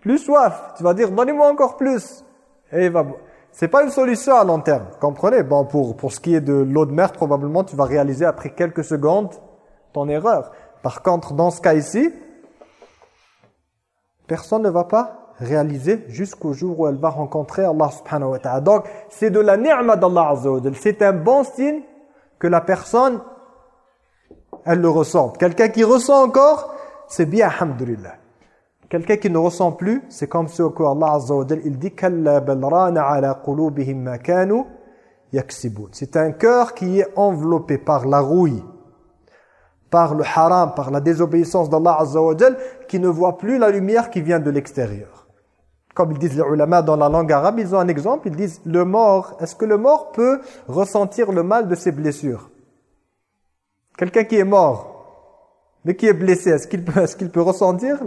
A: plus soif. Tu vas dire donnez-moi encore plus. Et il va boire. C'est pas une solution à long terme, comprenez? Bon, pour, pour ce qui est de l'eau de mer, probablement tu vas réaliser après quelques secondes ton erreur. Par contre, dans ce cas ici, personne ne va pas réaliser jusqu'au jour où elle va rencontrer Allah subhanahu wa ta'ala. Donc, c'est de la ni'ma d'Allah azza C'est un bon signe que la personne, elle le ressent. Quelqu'un qui ressent encore, c'est bien, alhamdulillah. Quelqu'un qui ne ressent plus, c'est comme ce que Allah Azza wa il dit C'est un cœur qui est enveloppé par la rouille, par le haram, par la désobéissance d'Allah Azza wa qui ne voit plus la lumière qui vient de l'extérieur. Comme ils disent les ulama dans la langue arabe, ils ont un exemple, ils disent le mort, est-ce que le mort peut ressentir le mal de ses blessures? Quelqu'un qui est mort, mais qui est blessé, est-ce qu'il peut, ressentir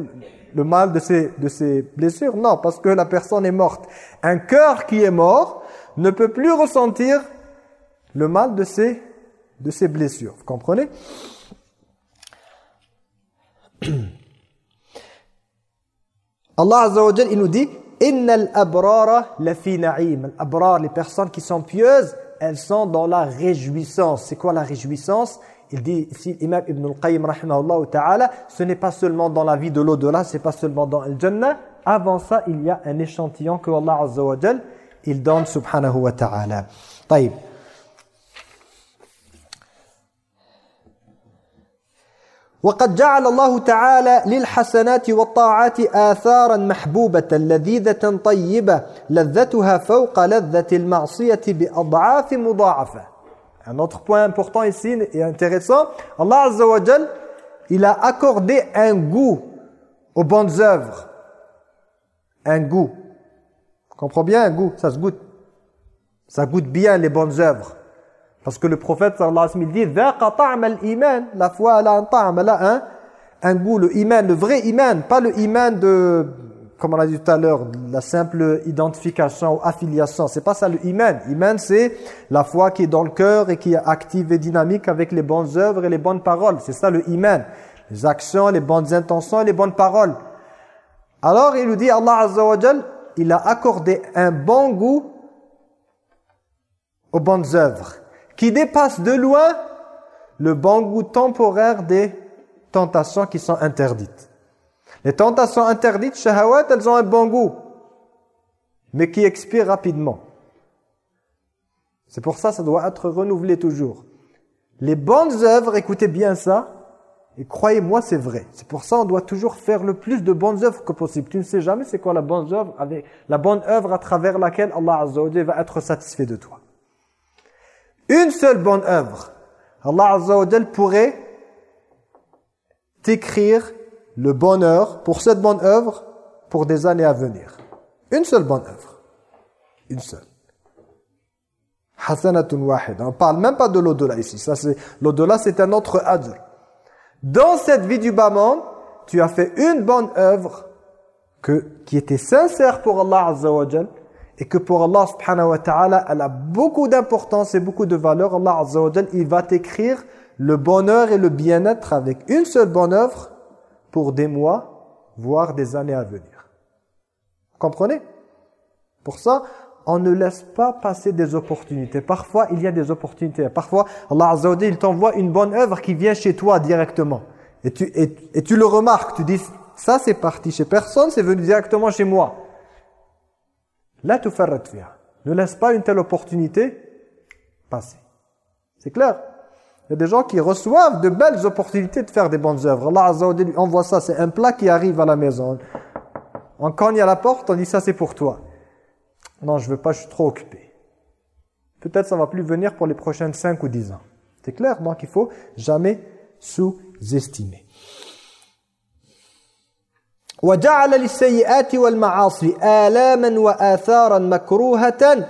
A: le mal de ses, blessures? Non, parce que la personne est morte. Un cœur qui est mort ne peut plus ressentir le mal de ses blessures. Vous comprenez? Allah Azza wa il nous dit Innal abrara la fi na'im. Abrar, les personnes qui sont pieuses, elles sont dans la réjouissance. C'est quoi la réjouissance? Il dit ici l'imam Ibn al-Qayyim rahimahullah ta'ala, ce n'est pas seulement dans la vie de l'au-delà, c'est pas seulement dans le Jannah. Avant ça, il y a un échantillon que Allah Azza wa il donne subhanahu wa ta'ala. طيب. وقد جعل الله تعالى للحسنات والطاعات آثارا محبوبة لذيذة طيبة لذتها فوق لذة المعصية بأضعاف مضاعفة un autre point important ici et intéressant, Allah Azza il a accordé un goût aux bonnes œuvres. Un goût. Comprends bien un goût, ça se goûte. Ça goûte bien les bonnes œuvres. Parce que le prophète sallallahu alayhi wa sallam dit iman La foi elle a un ta'am, a un, un goût, le iman, le vrai iman, pas le iman de, comme on a dit tout à l'heure, la simple identification ou affiliation. C'est pas ça le iman. Iman c'est la foi qui est dans le cœur et qui est active et dynamique avec les bonnes œuvres et les bonnes paroles. C'est ça le iman. Les actions, les bonnes intentions et les bonnes paroles. Alors il nous dit Allah Azza wa il a accordé un bon goût aux bonnes œuvres qui dépasse de loin le bon goût temporaire des tentations qui sont interdites. Les tentations interdites, shahawat, elles ont un bon goût, mais qui expirent rapidement. C'est pour ça ça doit être renouvelé toujours. Les bonnes œuvres, écoutez bien ça, et croyez-moi, c'est vrai. C'est pour ça on doit toujours faire le plus de bonnes œuvres que possible. Tu ne sais jamais c'est quoi la bonne œuvre, avec, la bonne œuvre à travers laquelle Allah Azza va être satisfait de toi. Une seule bonne œuvre. Allah Azza wa pourrait t'écrire le bonheur pour cette bonne œuvre pour des années à venir. Une seule bonne œuvre. Une seule. Hasanatun wahid. On parle même pas de l'au-delà ici. L'au-delà c'est un autre adr. Dans cette vie du bas monde, tu as fait une bonne œuvre que, qui était sincère pour Allah Azza wa et que pour Allah subhanahu wa ta'ala, elle a beaucoup d'importance et beaucoup de valeur. Allah azza wa il va t'écrire le bonheur et le bien-être avec une seule bonne œuvre pour des mois, voire des années à venir. Vous comprenez? Pour ça, on ne laisse pas passer des opportunités. Parfois, il y a des opportunités. Parfois, Allah azza wa il t'envoie une bonne œuvre qui vient chez toi directement. Et tu, et tu le remarques, tu dis, ça c'est parti chez personne, c'est venu directement chez moi. La Ne laisse pas une telle opportunité passer. C'est clair? Il y a des gens qui reçoivent de belles opportunités de faire des bonnes œuvres. Allah Azza wa envoie ça, c'est un plat qui arrive à la maison. On cogne à la porte, on dit ça c'est pour toi. Non, je veux pas, je suis trop occupé. Peut-être ça va plus venir pour les prochaines 5 ou 10 ans. C'est clair Donc il faut jamais sous-estimer. وجعل للسيئات والمعاصي آلاما وآثارا مكروهة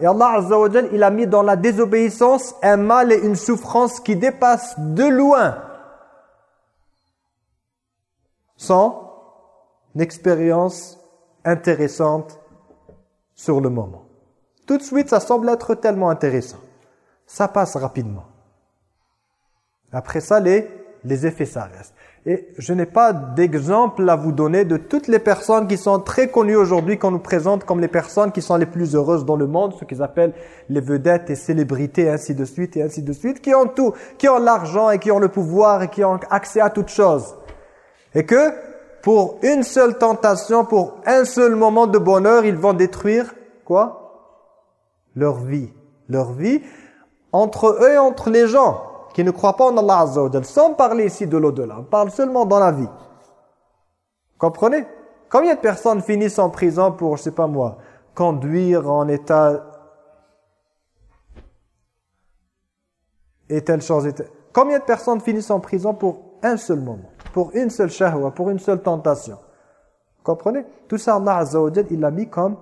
A: Et Allah il a mis dans la désobéissance un mal et une souffrance qui dépassent de loin sans expérience intéressante sur le moment. Tout de suite, ça semble être tellement intéressant. Ça passe rapidement. Après ça, les, les effets, ça reste. Et je n'ai pas d'exemple à vous donner de toutes les personnes qui sont très connues aujourd'hui, qu'on nous présente comme les personnes qui sont les plus heureuses dans le monde, ce qu'ils appellent les vedettes et célébrités, ainsi de suite, et ainsi de suite, qui ont tout, qui ont l'argent et qui ont le pouvoir et qui ont accès à toutes choses. Et que pour une seule tentation, pour un seul moment de bonheur, ils vont détruire, quoi? Leur vie. Leur vie entre eux et entre les gens qui ne croient pas en Allah Azza wa sans parler ici de l'au-delà, on parle seulement dans la vie. Comprenez? Combien de personnes finissent en prison pour, je sais pas moi, conduire en état... Et telle chose, et Combien de personnes finissent en prison pour un seul moment, pour une seule shahwa, pour une seule tentation. Comprenez? Tout ça, Allah Azza wa il l'a mis comme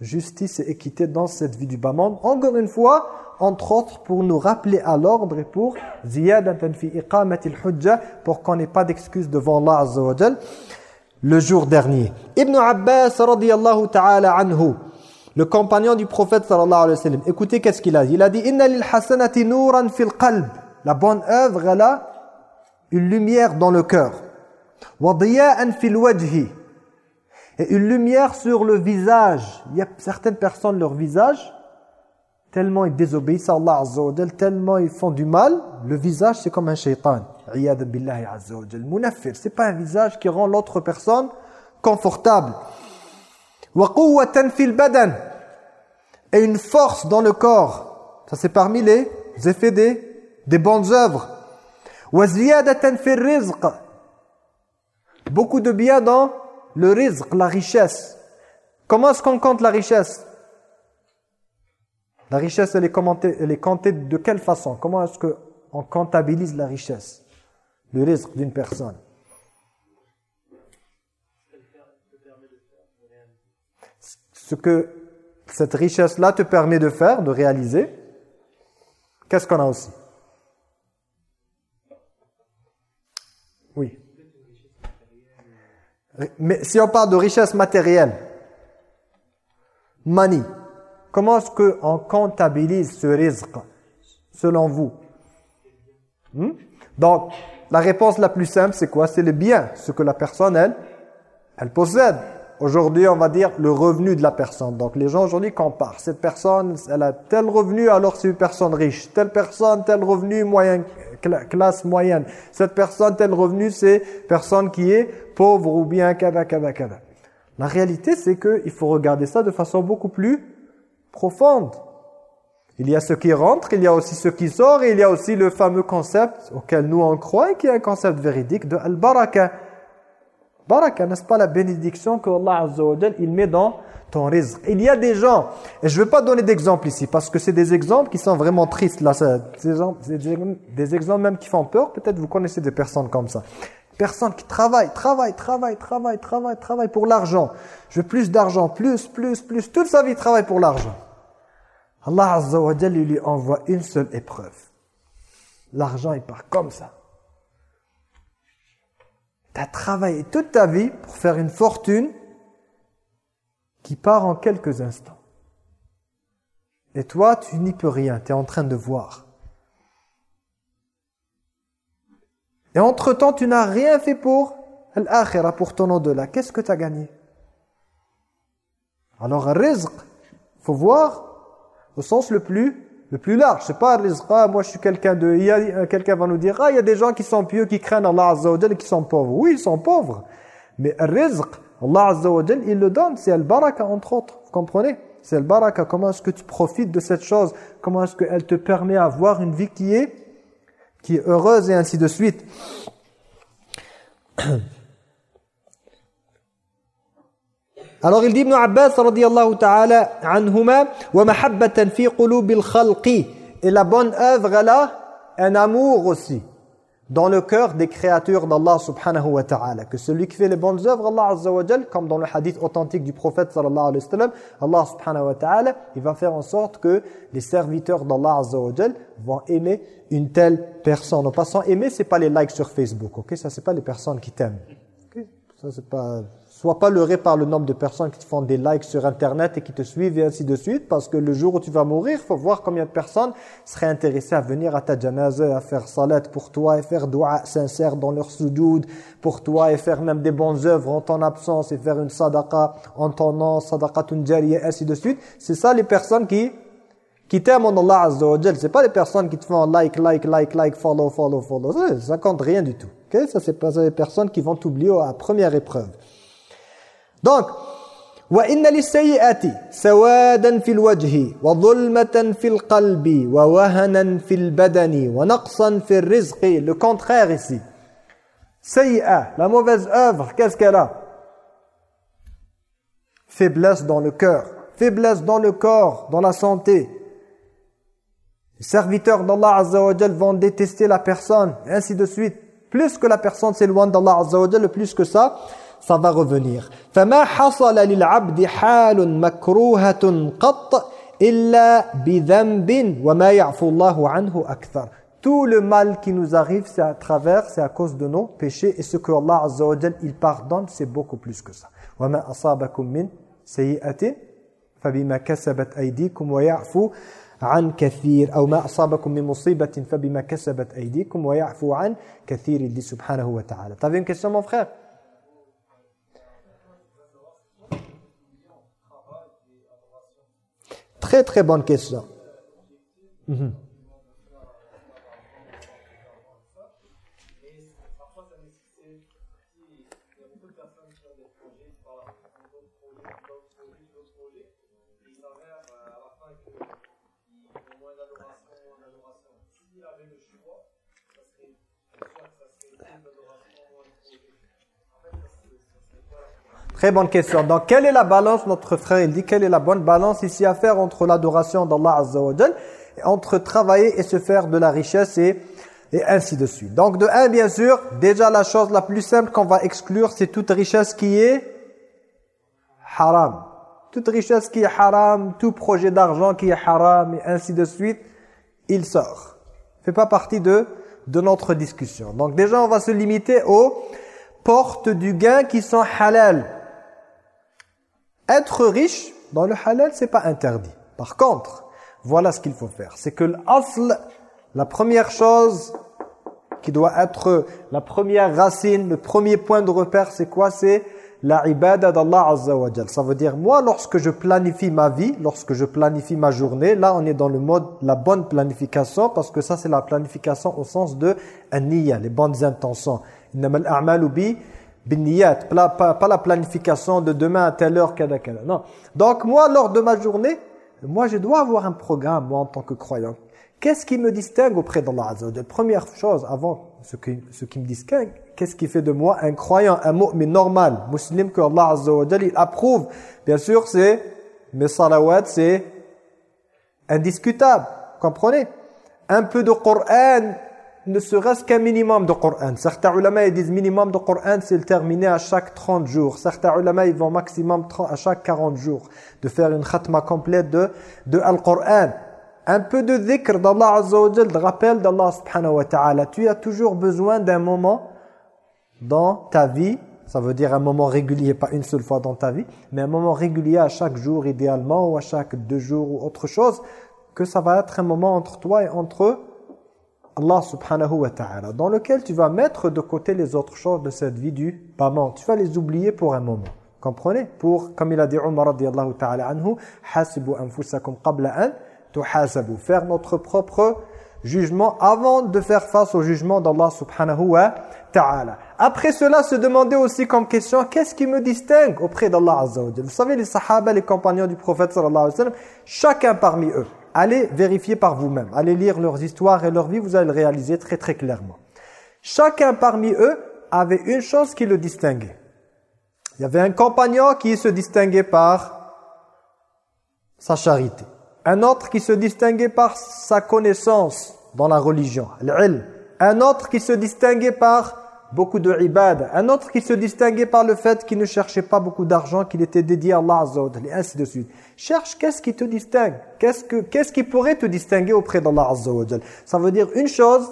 A: justice et équité dans cette vie du bas monde. Encore une fois, entre autres pour nous rappeler à l'ordre et pour pour qu'on n'ait pas d'excuses devant Allah Azza wa le jour dernier. Ibn Abbas radiyallahu ta'ala anhu le compagnon du prophète sallallahu alayhi wa sallam. Écoutez qu'est-ce qu'il a dit. Il a dit inna lil hasanati nuran fil qalb. La bonne œuvre elle a une lumière dans le cœur. Wa diya'an fil wajhi. Et une lumière sur le visage. Il y a certaines personnes leur visage tellement ils désobéissent à Allah Azza wa tellement ils font du mal, le visage c'est comme un shaitan. Iyad billahi Azza wa Munafir, c'est pas un visage qui rend l'autre personne confortable. Wa quwwatan fil badan. Et une force dans le corps. Ça c'est parmi les effets des, des bonnes œuvres. Wa ziyadatan fil rizq. Beaucoup de bien dans le rizq, la richesse. Comment est-ce qu'on compte la richesse? La richesse, elle est, elle est comptée de quelle façon? Comment est-ce qu'on comptabilise la richesse? Le risque d'une personne. Ce que cette richesse-là te permet de faire, de réaliser, qu'est-ce qu'on a aussi? Mais si on parle de richesse matérielle, money, Comment est-ce qu'on comptabilise ce risque, selon vous? Hmm? Donc, la réponse la plus simple, c'est quoi? C'est le bien, ce que la personne, elle, elle possède. Aujourd'hui, on va dire le revenu de la personne. Donc, les gens aujourd'hui comparent. Cette personne, elle a tel revenu, alors c'est une personne riche. Telle personne, tel revenu, moyen, classe moyenne. Cette personne, tel revenu, c'est personne qui est pauvre ou bien kada, kada, kada. La réalité, c'est qu'il faut regarder ça de façon beaucoup plus profonde. Il y a ce qui rentre, il y a aussi ce qui sort, et il y a aussi le fameux concept auquel nous on croit, qui est un concept véridique de al-baraka. Baraka, n'est-ce pas la bénédiction que Allah Azza wa il met dans Il y a des gens, et je ne vais pas donner d'exemples ici, parce que c'est des exemples qui sont vraiment tristes. Là, c'est des exemples même qui font peur. Peut-être vous connaissez des personnes comme ça. Personnes qui travaillent, travaillent, travaillent, travaillent, travaillent, travaillent pour l'argent. Je veux plus d'argent, plus, plus, plus. Toute sa vie, travaille pour l'argent. Allah Azza lui envoie une seule épreuve. L'argent, il part comme ça. Tu as travaillé toute ta vie pour faire une fortune qui part en quelques instants. Et toi, tu n'y peux rien, tu es en train de voir. Et entre-temps, tu n'as rien fait pour l'akhirah, pour ton au-delà. Qu'est-ce que tu as gagné? Alors, rizq, faut voir au sens le plus le plus large. C'est pas rizq, ah, moi je suis quelqu'un de... Euh, quelqu'un va nous dire, ah, il y a des gens qui sont pieux, qui craignent Allah Azza wa qui sont pauvres. Oui, ils sont pauvres. Mais rizq, Allah Azza wa il le donne, c'est al-baraka entre autres. Vous comprenez? C'est al-baraka. Comment est-ce que tu profites de cette chose? Comment est-ce qu'elle te permet d'avoir une vie qui est qui est heureuse et ainsi de suite? Alors il dit Ibn Abbas radiyallahu ta'ala anhuma wa mahabbatan fi qulubil khalqi et la bonne œuvre elle a un amour aussi dans le cœur des créatures d'Allah subhanahu wa ta'ala. Que celui qui fait les bonnes œuvres, Allah azza wa jal, comme dans le hadith authentique du prophète sallallahu alayhi wa sallam, Allah subhanahu wa ta'ala, il va faire en sorte que les serviteurs d'Allah azza wa vont aimer une telle personne. En passant, aimer, c'est pas les likes sur Facebook, ok? Ça, c'est pas les personnes qui t'aiment. Ça, c'est pas... Sois pas leurré par le nombre de personnes qui te font des likes sur Internet et qui te suivent et ainsi de suite, parce que le jour où tu vas mourir, il faut voir combien de personnes seraient intéressées à venir à ta janazah, à faire salat pour toi et faire dua sincère dans leur sujoud pour toi et faire même des bonnes œuvres en ton absence et faire une sadaqa en ton nom, sadaqatun jariyah, ainsi de suite. C'est ça les personnes qui qui t'aiment en Allah Azza wa C'est pas les personnes qui te font like, like, like, like, follow, follow, follow. Ça, compte rien du tout. Okay? Ça, c'est pas les personnes qui vont t'oublier à première épreuve. Donc, وَإِنَّ لِلسَّيِّئَةِ سَوَادًا فِي الْوَجْهِ وَظُلْمَةً فِي الْقَلْبِ وَوَهَنًا فِي الْبَدَنِ وَنَقْصًا فِي الرِّزْقِ Le contraire ici. Sayyi'a, la mauvaise œuvre, qu'est-ce qu'elle a Faiblesse dans le cœur, faiblesse dans le corps, dans la santé. Les serviteurs d'Allah Azza wa vont détester la personne, et ainsi de suite. Plus que la personne s'éloigne d'Allah Azza wa plus que ça, ça va revenir. فما حصل للعبد حال مكروهة قط إلا بذنب وما يعفو الله عنه أكثر. Tout le mal qui nous arrive, c'est à travers, c'est à cause de nos péchés. Et ce que Allah Azza wa Jal, il pardonne, c'est beaucoup plus que ça. وَمَا أَصَابَكُمْ مِنْ سَيِّئَةٍ فَبِمَا كَسَبَتْ أَيْدِيكُمْ وَيَعْفُوا عَنْ كَثِيرٍ أَوْ مَا أَصَابَكُمْ مِنْ مُصِيبَةٍ فَبِمَا كَسَبَتْ أَيْدِيكُمْ ويعفو عَنْ كَثِيرٍ اللي سبحانه وَتَعَالَى T'avais une question, mon frère Très très bonne question. -hmm. Très bonne question. Donc, quelle est la balance, notre frère, il dit, quelle est la bonne balance ici à faire entre l'adoration d'Allah Azza wa et entre travailler et se faire de la richesse et, et ainsi de suite. Donc, de un, bien sûr, déjà la chose la plus simple qu'on va exclure, c'est toute richesse qui est haram. Toute richesse qui est haram, tout projet d'argent qui est haram et ainsi de suite, il sort. fait pas partie de, de notre discussion. Donc, déjà, on va se limiter aux portes du gain qui sont halal être riche dans le halal, c'est pas interdit. Par contre, voilà ce qu'il faut faire. C'est que l'asl, la première chose qui doit être la première racine, le premier point de repère, c'est quoi? C'est la ibada d'Allah Azza wa Ça veut dire, moi, lorsque je planifie ma vie, lorsque je planifie ma journée, là, on est dans le mode, la bonne planification, parce que ça, c'est la planification au sens de niya, les bonnes intentions. Innamal a'malu bi binniyat, pas, la planification de demain à telle heure, kada, kada. Non. Donc moi, lors de ma journée, moi je dois avoir un programme, moi en tant que croyant. Qu'est-ce qui me distingue auprès d'Allah Azza wa Première chose, avant ce qui, ce qui me distingue, qu'est-ce qui fait de moi un croyant, un mais normal, musulman que Allah Azza il approuve? Bien sûr, c'est mes salawats, c'est indiscutable. Comprenez? Un peu de Coran, ne serait-ce qu'un minimum de Coran. Certains ulama ils disent minimum de Coran, c'est le terminer à chaque 30 jours. Certains ulama ils vont maximum à chaque 40 jours de faire une khatma complète de, de Al-Qur'an. Un peu de dhikr d'Allah Azza wa de rappel d'Allah subhanahu wa ta'ala. Tu as toujours besoin d'un moment dans ta vie, ça veut dire un moment régulier, pas une seule fois dans ta vie, mais un moment régulier à chaque jour idéalement, ou à chaque deux jours ou autre chose, que ça va être un moment entre toi et entre eux Allah subhanahu wa ta'ala, dans lequel tu vas mettre de côté les autres choses de cette vie du paiement. Tu vas les oublier pour un moment. Comprenez? Pour, comme il a dit Umar radiallahu ta'ala anhu, « Hasibu anfusakum qabla an tuhasabu » Faire notre propre jugement avant de faire face au jugement d'Allah subhanahu wa ta'ala. Après cela, se demander aussi comme question, qu'est-ce qui me distingue auprès d'Allah azza Vous savez, les sahaba, les compagnons du prophète sallallahu alayhi wa sallam, chacun parmi eux, allez vérifier par vous-même. Allez lire leurs histoires et leur vie, vous allez le réaliser très très clairement. Chacun parmi eux avait une chose qui le distinguait. Il y avait un compagnon qui se distinguait par sa charité. Un autre qui se distinguait par sa connaissance dans la religion, l'ilm. Un autre qui se distinguait par beaucoup de ibad. Un autre qui se distinguait par le fait qu'il ne cherchait pas beaucoup d'argent, qu'il était dédié à Allah Azza et ainsi de suite. Cherche qu'est-ce qui te distingue, qu'est-ce que qu'est-ce qui pourrait te distinguer auprès d'Allah Azza Ça veut dire une chose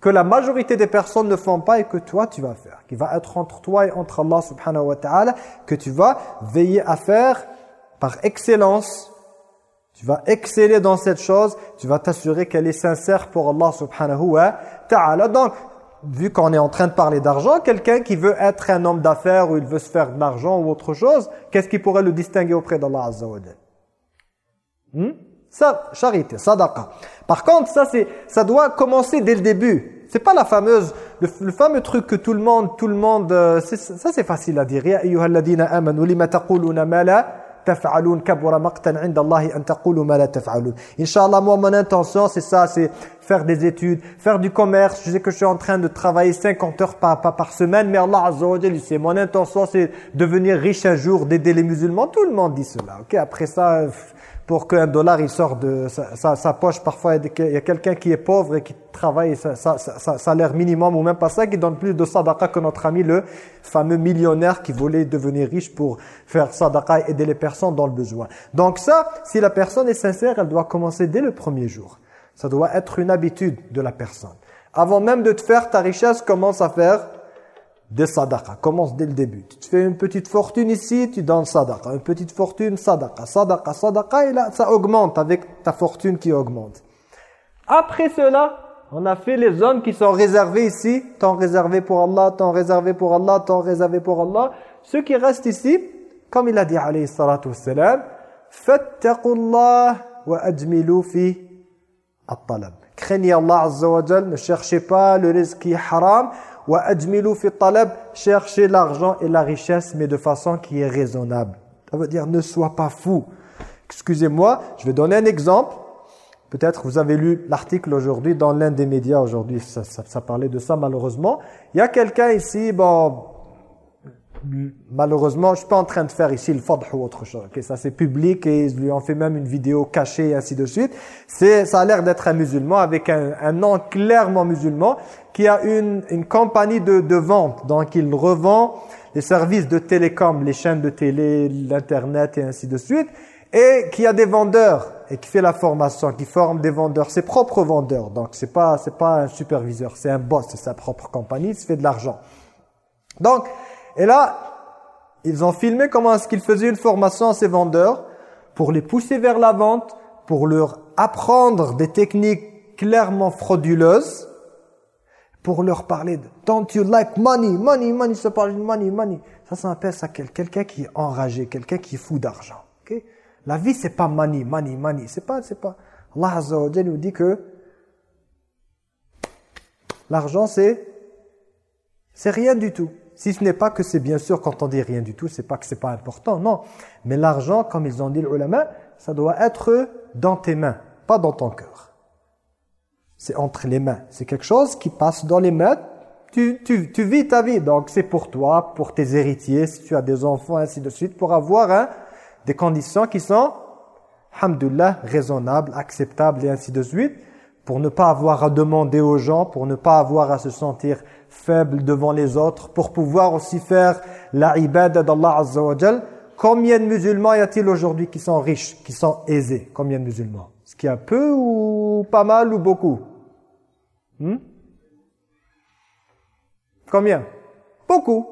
A: que la majorité des personnes ne font pas et que toi tu vas faire, qui va être entre toi et entre Allah subhanahu wa ta'ala, que tu vas veiller à faire par excellence tu vas exceller dans cette chose, tu vas t'assurer qu'elle est sincère pour Allah subhanahu wa ta'ala. Donc, vu qu'on est en train de parler d'argent, quelqu'un qui veut être un homme d'affaires ou il veut se faire de l'argent ou autre chose, qu'est-ce qui pourrait le distinguer auprès d'Allah Azza wa hmm? Ça, charité, sadaqa. Par contre, ça ça doit commencer dès le début. C'est pas la fameuse, le, fameux truc que tout le monde, tout le monde, euh, ça c'est facile à dire. Inshallah moi mon intention c'est ça, c'est faire des études, faire du commerce. Je sais que je suis en train de travailler 50 heures par, par, semaine, mais Allah Azza wa c'est mon intention c'est devenir riche un jour, d'aider les musulmans. Tout le monde dit cela. OK, après ça pour qu'un dollar il sort de sa, poche. Parfois, il y a quelqu'un qui est pauvre et qui travaille sa, sa, salaire minimum ou même pas ça, qui donne plus de sadaqa que notre ami, le fameux millionnaire qui voulait devenir riche pour faire sadaqa et aider les personnes dans le besoin. Donc ça, si la personne est sincère, elle doit commencer dès le premier jour. Ça doit être une habitude de la personne. Avant même de te faire ta richesse, commence à faire des sadaqas. Commence dès le début. Tu te fais une petite fortune ici, tu donnes sadaqa. Une petite fortune, sadaqa. Sadaqa, sadaqa, et là, ça augmente avec ta fortune qui augmente. Après cela, on a fait les zones qui sont réservées ici. Temps réservé pour Allah, temps réservé pour Allah, temps réservé pour Allah. Ceux qui restent ici, comme il a dit alayhi salatu wassalam, Fattaqullah wa ajmilu fi at-talab. Craignez Allah Azza wa ne cherchez pas le risque qui est haram. Wa ajmilu fi talab, cherchez l'argent et la richesse, mais de façon qui est raisonnable. Ça veut dire ne sois pas fou. Excusez-moi, je vais donner un exemple. Peut-être vous avez lu l'article aujourd'hui dans l'un des médias aujourd'hui, ça, ça, ça, parlait de ça malheureusement. Il y a quelqu'un ici, bon, malheureusement, je suis pas en train de faire ici le fadh ou autre chose. Okay, ça c'est public et ils lui ont fait même une vidéo cachée et ainsi de suite. C'est, ça a l'air d'être un musulman avec un, un, nom clairement musulman qui a une, une compagnie de, de vente. Donc il revend les services de télécom, les chaînes de télé, l'internet et ainsi de suite. Et qui a des vendeurs et qui fait la formation, qui forme des vendeurs, ses propres vendeurs. Donc c'est pas c'est pas un superviseur, c'est un boss, c'est sa propre compagnie, il se fait de l'argent. Donc et là, ils ont filmé comment est-ce qu'ils faisaient une formation à ces vendeurs pour les pousser vers la vente, pour leur apprendre des techniques clairement frauduleuses, pour leur parler de « Don't you like money? Money, money, ça parle de money, money. » Ça, ça s'appelle ça quelqu'un qui est enragé, quelqu'un qui est fou d'argent. La vie, c'est pas money, money, money. C'est pas, c'est pas... Allah nous dit que l'argent, c'est c'est rien du tout. Si ce n'est pas que c'est bien sûr, quand on dit rien du tout, c'est pas que c'est pas important, non. Mais l'argent, comme ils ont dit le ulama, ça doit être dans tes mains, pas dans ton cœur. C'est entre les mains. C'est quelque chose qui passe dans les mains. Tu, tu, tu vis ta vie, donc c'est pour toi, pour tes héritiers, si tu as des enfants, ainsi de suite, pour avoir hein, des conditions qui sont, hamdullah, raisonnables, acceptables et ainsi de suite, pour ne pas avoir à demander aux gens, pour ne pas avoir à se sentir faible devant les autres, pour pouvoir aussi faire la ibadah d'Allah Azza Combien de musulmans y a-t-il aujourd'hui qui sont riches, qui sont aisés? Combien de musulmans? Est-ce qu'il y a peu ou pas mal ou beaucoup? Hmm? Combien? Beaucoup.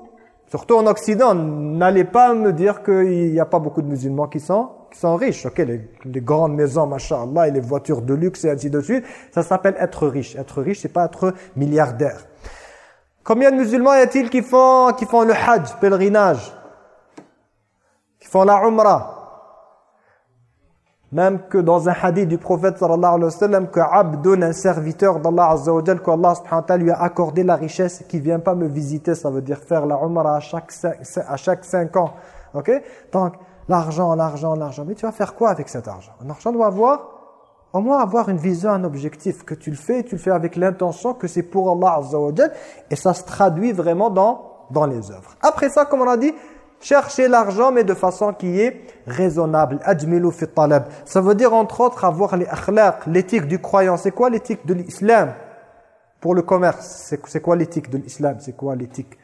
A: Surtout en Occident, n'allez pas me dire qu'il n'y a pas beaucoup de musulmans qui sont, qui sont riches. Ok, les, les grandes maisons, machallah, et les voitures de luxe et ainsi de suite, ça s'appelle être riche. Être riche, c'est pas être milliardaire. Combien de musulmans y a-t-il qui font, qui font le hajj, pèlerinage? Qui font la umrah? Même que dans un hadith du prophète sallallahu alayhi wa sallam, que Abdun, un serviteur d'Allah azza qu'Allah ta'ala lui a accordé la richesse, qui vient pas me visiter, ça veut dire faire la umrah à chaque, à chaque cinq ans. Ok? Donc, l'argent, l'argent, l'argent. Mais tu vas faire quoi avec cet argent? L'argent doit avoir au moins avoir une vision, un objectif, que tu le fais, tu le fais avec l'intention que c'est pour Allah Azza et ça se traduit vraiment dans, dans les œuvres. Après ça, comme on a dit, chercher l'argent, mais de façon qui est raisonnable. Ajmilu fi talab. Ça veut dire, entre autres, avoir les akhlaq, l'éthique du croyant. C'est quoi l'éthique de l'islam? Pour le commerce C'est quoi l'éthique de l'islam? C'est quoi l'éthique?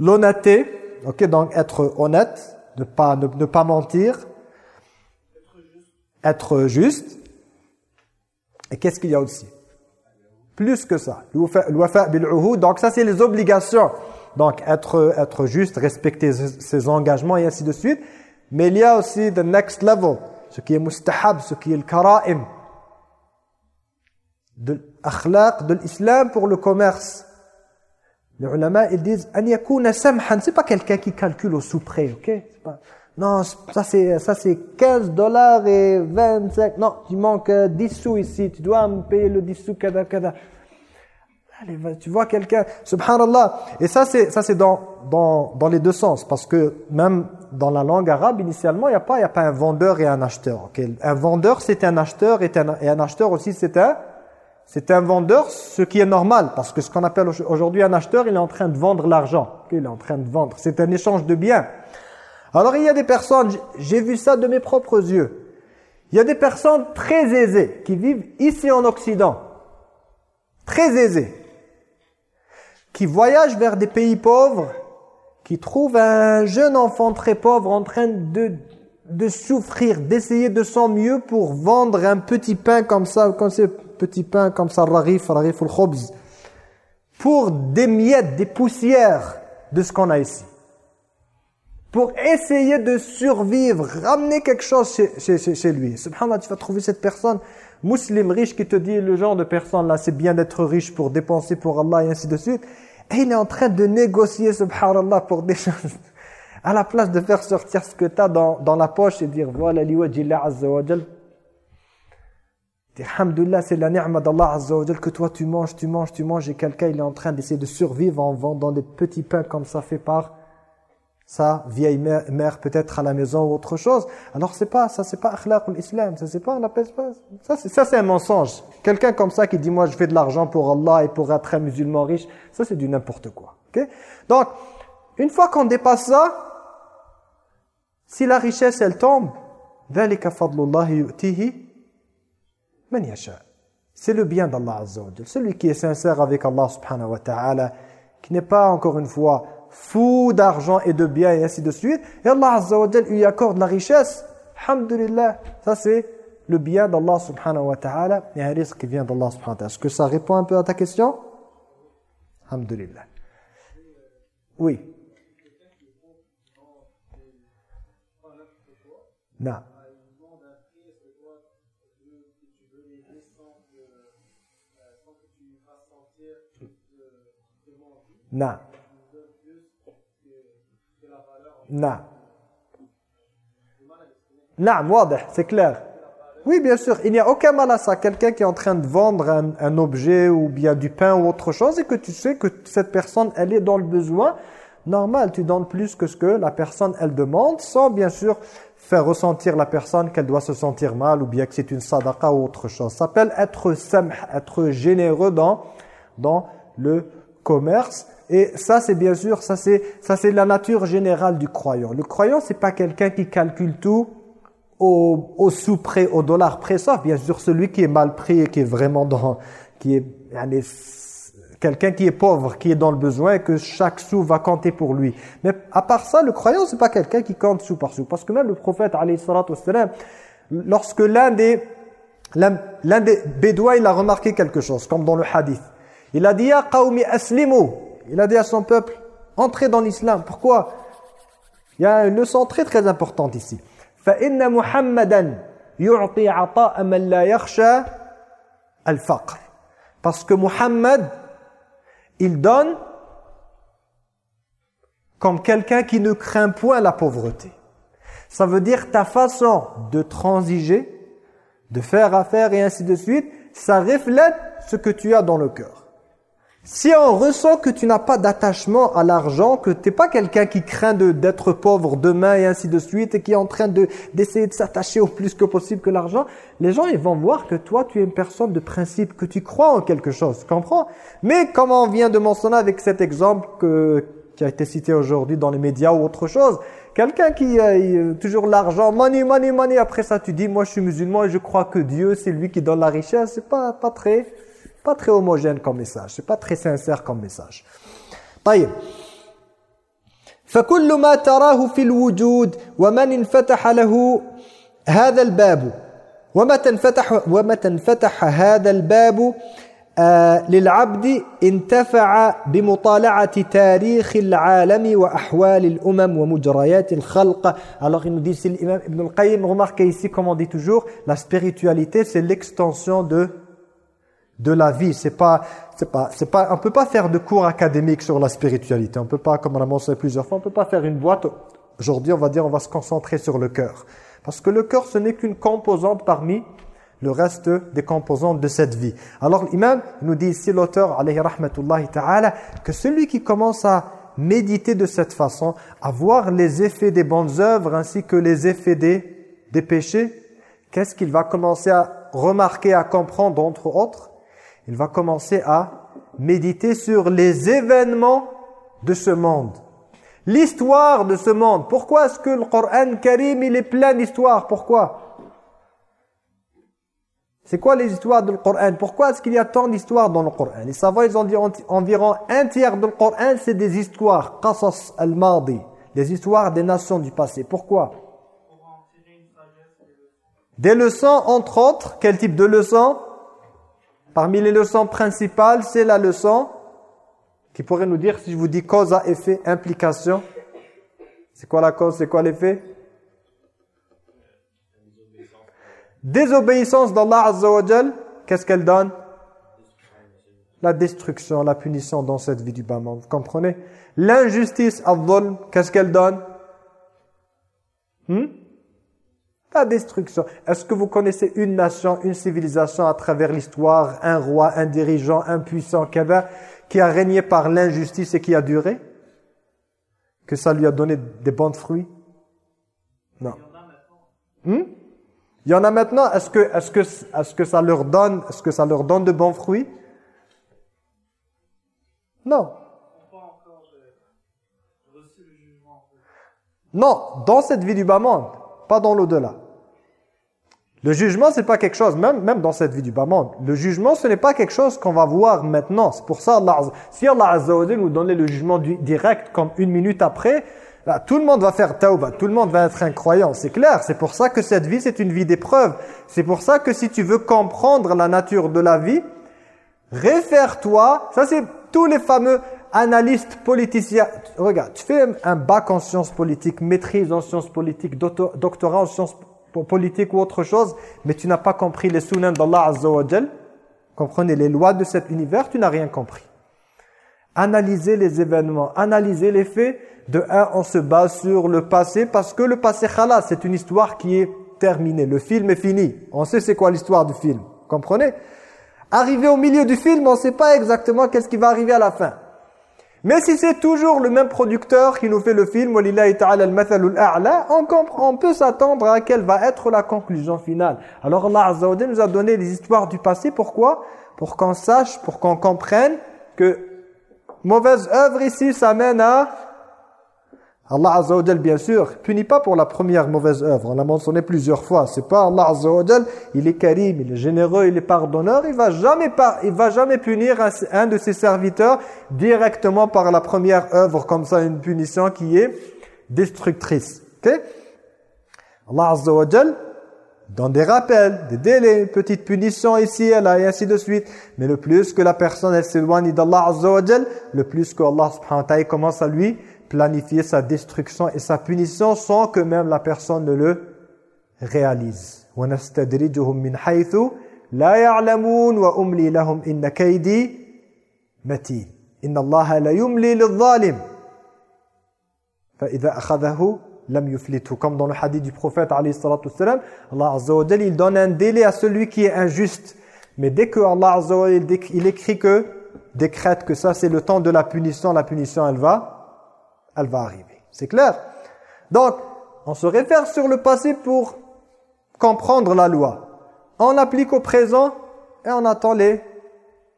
A: L'honnêteté, ok, donc être honnête, ne pas, ne, pas mentir, être juste, et qu'est-ce qu'il y a aussi? Plus que ça. Donc ça, c'est les obligations. Donc être, être juste, respecter ses engagements et ainsi de suite. Mais il y a aussi the next level, ce qui est mustahab, ce qui est le kara'im. De l'akhlaq, de l'islam pour le commerce. Les ulama, ils disent, an yakuna c'est pas quelqu'un qui calcule au sous près, ok non, ça c'est ça c'est 15 dollars et 25. Non, il manque 10 euh, sous ici. Tu dois me payer le 10 sous, kada, kada. Allez, tu vois quelqu'un, subhanallah. Et ça c'est ça c'est dans, dans, dans les deux sens. Parce que même dans la langue arabe, initialement, il n'y a, pas, y a pas un vendeur et un acheteur. Okay? Un vendeur, c'est un acheteur et un, et un acheteur aussi, c'est un, c'est un vendeur, ce qui est normal. Parce que ce qu'on appelle aujourd'hui un acheteur, il est en train de vendre l'argent. Il est en train de vendre. C'est un échange de biens. Alors il y a des personnes, j'ai vu ça de mes propres yeux. Il y a des personnes très aisées qui vivent ici en Occident. Très aisées. Qui voyagent vers des pays pauvres, qui trouvent un jeune enfant très pauvre en train de, de souffrir, d'essayer de son mieux pour vendre un petit pain comme ça, comme ce petit pain comme ça, rarif, rarif al pour des miettes, des poussières de ce qu'on a ici. Pour essayer de survivre, ramener quelque chose chez, lui. Subhanallah, tu vas trouver cette personne musulmane riche qui te dit le genre de personne là, c'est bien d'être riche pour dépenser pour Allah et ainsi de suite. Et il est en train de négocier, subhanallah, pour des choses. À la place de faire sortir ce que tu as dans, la poche et dire voilà liwajillah azza wa. Alhamdulillah, c'est la ni'ma d'Allah azza que toi tu manges, tu manges, tu manges et quelqu'un il est en train d'essayer de survivre en vendant des petits pains comme ça fait par sa vieille mère, peut-être à la maison ou autre chose. Alors c'est pas ça c'est pas akhlaq l'islam, ça c'est pas on appelle ça c'est ça c'est un mensonge. Quelqu'un comme ça qui dit moi je fais de l'argent pour Allah et pour être un musulman riche, ça c'est du n'importe quoi. OK? Donc une fois qu'on dépasse ça, si la richesse elle tombe, c'est le bien d'Allah Azza wa Celui qui est sincère avec Allah subhanahu wa ta'ala, qui n'est pas encore une fois fou d'argent et de biens et ainsi de suite. Et Allah Azza wa lui accorde la richesse. Alhamdulillah. Ça c'est le bien d'Allah subhanahu wa ta'ala et un risque qui vient d'Allah subhanahu wa ta'ala. Est-ce que ça répond un peu à ta question? Alhamdulillah. Oui. Non. Non. Non. Non, c'est clair. Oui, bien sûr, il n'y a aucun mal à ça. Quelqu'un qui est en train de vendre un, un, objet ou bien du pain ou autre chose et que tu sais que cette personne, elle est dans le besoin, normal, tu donnes plus que ce que la personne, elle demande, sans bien sûr faire ressentir la personne qu'elle doit se sentir mal ou bien que c'est une sadaqa ou autre chose. Ça s'appelle être samh, être généreux dans, dans le commerce et ça, c'est bien sûr, ça c'est la nature générale du croyant. Le croyant, c'est pas quelqu'un qui calcule tout au, au sous près, au dollar près. Ça, bien sûr, celui qui est mal pris et qui est vraiment dans, qui est quelqu'un qui est pauvre, qui est dans le besoin et que chaque sou va compter pour lui. Mais à part ça, le croyant, c'est pas quelqu'un qui compte sou par sou. Parce que même le prophète, alayhi lorsque l'un des l'un des bédouins, il a remarqué quelque chose, comme dans le hadith. Il a dit, Ya qawmi aslimu il a dit à son peuple, entrez dans l'islam. Pourquoi Il y a une leçon très très importante ici. فَإِنَّ مُحَمَّدًا يُعْطِي عَطَاءَ مَنْ لَا يَخْشَى الْفَقْرِ Parce que Muhammad, il donne comme quelqu'un qui ne craint point la pauvreté. Ça veut dire ta façon de transiger, de faire affaire et ainsi de suite, ça reflète ce que tu as dans le cœur. Si on ressent que tu n'as pas d'attachement à l'argent, que tu n'es pas quelqu'un qui craint d'être pauvre demain et ainsi de suite, et qui est en train d'essayer de, s'attacher au plus que possible que l'argent, les gens ils vont voir que toi tu es une personne de principe, que tu crois en quelque chose, comprends? Mais comme on vient de mentionner avec cet exemple que, qui a été cité aujourd'hui dans les médias ou autre chose, quelqu'un qui a toujours l'argent, money, money, money, après ça tu dis moi je suis musulman et je crois que Dieu c'est lui qui donne la richesse, c'est pas, pas très pas très homogène comme message, c'est pas très sincère comme message. طيب فكل ما تراه في الوجود ومن انفتح له هذا الباب ومتى انفتح ومتى انفتح هذا الباب للعبد انتفع بمطالعة تاريخ العالم وأحوال الأمم ومجريات الخلق alors il nous dit c'est l'imam Ibn al-Qayyim remarquez ici comme on dit toujours la spiritualité c'est l'extension de de la vie. C'est pas, c'est pas, c'est pas, on peut pas faire de cours académiques sur la spiritualité. On peut pas, comme on a mentionné plusieurs fois, on peut pas faire une boîte. Aujourd'hui, on va dire, on va se concentrer sur le cœur. Parce que le cœur, ce n'est qu'une composante parmi le reste des composantes de cette vie. Alors l'imam nous dit ici, l'auteur, alayhi rahmatullahi ta'ala, que celui qui commence à méditer de cette façon, à voir les effets des bonnes œuvres ainsi que les effets des, des péchés, qu'est-ce qu'il va commencer à remarquer, à comprendre, entre autres? Il va commencer à méditer sur les événements de ce monde. L'histoire de ce monde. Pourquoi est-ce que le Coran Karim, il est plein d'histoires? Pourquoi? C'est quoi les histoires du Coran? Pourquoi est-ce qu'il y a tant d'histoires dans le Coran? Les savants, ils ont dit environ un tiers du Coran, c'est des histoires. Qasas al-Madi. Les histoires des nations du passé. Pourquoi? Des leçons, entre autres. Quel type de leçons? Parmi les leçons principales, c'est la leçon Qui pourrait nous dire, si je vous dis cause à effet, implication, c'est quoi la cause, c'est quoi l'effet? Désobéissance d'Allah Azza qu'est-ce qu'elle donne? La destruction, la punition dans cette vie du bas vous comprenez? L'injustice, al qu'est-ce qu'elle donne? Hmm? La destruction. Est-ce que vous connaissez une nation, une civilisation à travers l'histoire, un roi, un dirigeant, un puissant, qui a régné par l'injustice et qui a duré? Que ça lui a donné des bons fruits? Non. Hmm? Il y en a maintenant, est-ce que, est que, est que, ça leur donne, est -ce que ça leur donne de bons fruits? Non. Non, dans cette vie du bas monde, pas dans l'au-delà. Le jugement, c'est pas quelque chose, même, même dans cette vie du bas monde, le jugement, ce n'est pas quelque chose qu'on va voir maintenant. C'est pour ça, Allah, si Allah Azza nous donnait le jugement direct comme une minute après, tout le monde va faire tauba, tout le monde va être incroyant, c'est clair. C'est pour ça que cette vie, c'est une vie d'épreuve. C'est pour ça que si tu veux comprendre la nature de la vie, réfère-toi, ça c'est tous les fameux analystes politiciens. Regarde, tu fais un bac en sciences politiques, maîtrise en sciences politiques, doctorat en sciences politiques ou autre chose, mais tu n'as pas compris les sunnah d'Allah Azza wa comprenez les lois de cet univers, tu n'as rien compris. Analyser les événements, analyser les faits, de un, on se base sur le passé parce que le passé khalas, c'est une histoire qui est terminée. Le film est fini. On sait c'est quoi l'histoire du film. Comprenez? Arrivé au milieu du film, on ne sait pas exactement qu'est-ce qui va arriver à la fin. Mais si c'est toujours le même producteur qui nous fait le film, on, peut s'attendre à quelle va être la conclusion finale. Alors Allah Azza nous a donné les histoires du passé. Pourquoi? Pour qu'on sache, pour qu'on comprenne que mauvaise œuvre ici, ça mène à Allah Azza bien sûr, punit pas pour la première mauvaise œuvre. On l'a mentionné plusieurs fois. C'est pas Allah Azza il est karim, il est généreux, il est pardonneur. Il va jamais pas, il va jamais punir un, de ses serviteurs directement par la première œuvre comme ça, une punition qui est destructrice. OK? Allah Azza wa dans des rappels, des délais, une petite punition ici et là et ainsi de suite. Mais le plus que la personne elle s'éloigne d'Allah Azza wa le plus que Allah subhanahu wa ta'ala commence à lui planifier sa destruction et sa punition sans que même la personne ne le réalise. وَنَسْتَدْرِجُهُمْ مِنْ حَيْثُ لَا يَعْلَمُونَ وَأُمْلِي لَهُمْ إِنَّ كَيْدِي مَتِينَ إِنَّ اللَّهَ لَيُمْلِي لِلظَّالِمِ فَإِذَا أَخَذَهُ لَمْ يُفْلِتُهُ Comme dans le hadith du prophète Allah Azza wa il donne un délai à celui qui est injuste. Mais dès que Allah Azza wa il écrit que, décrète que ça c'est le temps de la punition, la punition elle va elle va arriver. C'est clair? Donc, on se réfère sur le passé pour comprendre la loi. On applique au présent et on attend les,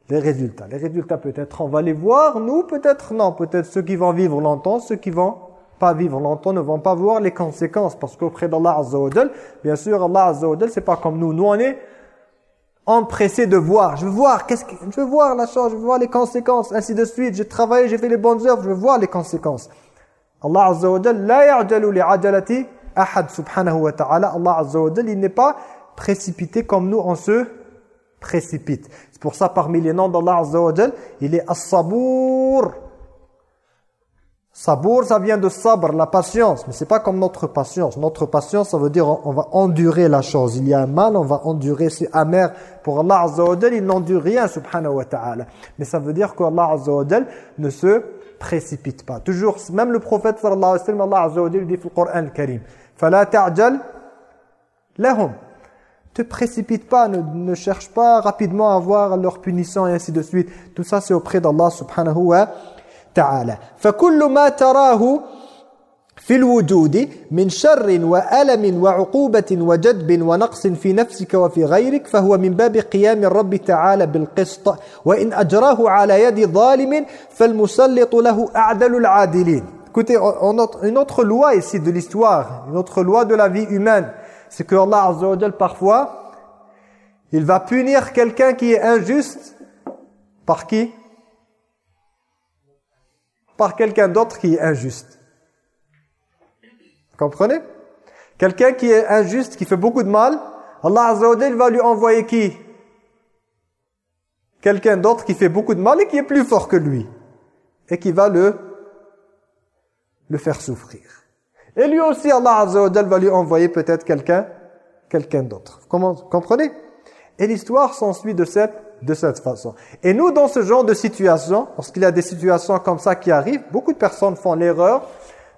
A: les résultats. Les résultats peut-être on va les voir, nous peut-être non. Peut-être ceux qui vont vivre longtemps, ceux qui vont pas vivre longtemps ne vont pas voir les conséquences. Parce qu'auprès d'Allah Azza bien sûr Allah Azza c'est pas comme nous. Nous on est empressé de voir. Je veux voir, qu'est-ce que, je veux voir la chose, je veux voir les conséquences, ainsi de suite. J'ai travaillé, j'ai fait les bonnes œuvres, je veux voir les conséquences. Allah Azza wa ahad subhanahu wa ta'ala. Allah il n'est pas précipité comme nous on se précipite. C'est pour ça parmi les noms d'Allah Azza il est as-sabour. Sabour, ça vient de sabr, la patience. Mais c'est pas comme notre patience. Notre patience, ça veut dire on, va endurer la chose. Il y a un mal, on va endurer, c'est amer. Pour Allah Azza il n'endure rien, subhanahu wa ta'ala. Mais ça veut dire qu'Allah Azza wa ne se précipite pas. Toujours, même le prophète sallallahu alayhi wa sallam, Allah azza wa dit dans le Coran al-Karim, فَلَا تَعْجَلْ لَهُمْ te précipite pas, ne, ne, cherche pas rapidement à voir leur punition et ainsi de suite. Tout ça c'est auprès d'Allah subhanahu wa ta'ala. فَكُلُّ مَا تَرَاهُ في الوجود من شر وألم وعقوبة وجدب ونقص في نفسك وفي غيرك فهو من باب قيام الرب تعالى بالقسط وإن أجراه على يد ظالم فالمسلط له أعدل العادلين Écoutez, une autre loi ici de l'histoire, une autre loi de la vie humaine, c'est que Allah Azza wa Jal, parfois, il va punir quelqu'un qui est injuste par qui Par quelqu'un d'autre qui est injuste. Comprenez? Quelqu'un qui est injuste, qui fait beaucoup de mal, Allah Azza va lui envoyer qui? Quelqu'un d'autre qui fait beaucoup de mal et qui est plus fort que lui. et qui va le, le faire souffrir. Et lui aussi, Allah Azza va lui envoyer peut-être quelqu'un quelqu'un d'autre. Comment comprenez? Et l'histoire s'ensuit de cette de cette façon. Et nous, dans ce genre de situation, lorsqu'il y a des situations comme ça qui arrivent, beaucoup de personnes font l'erreur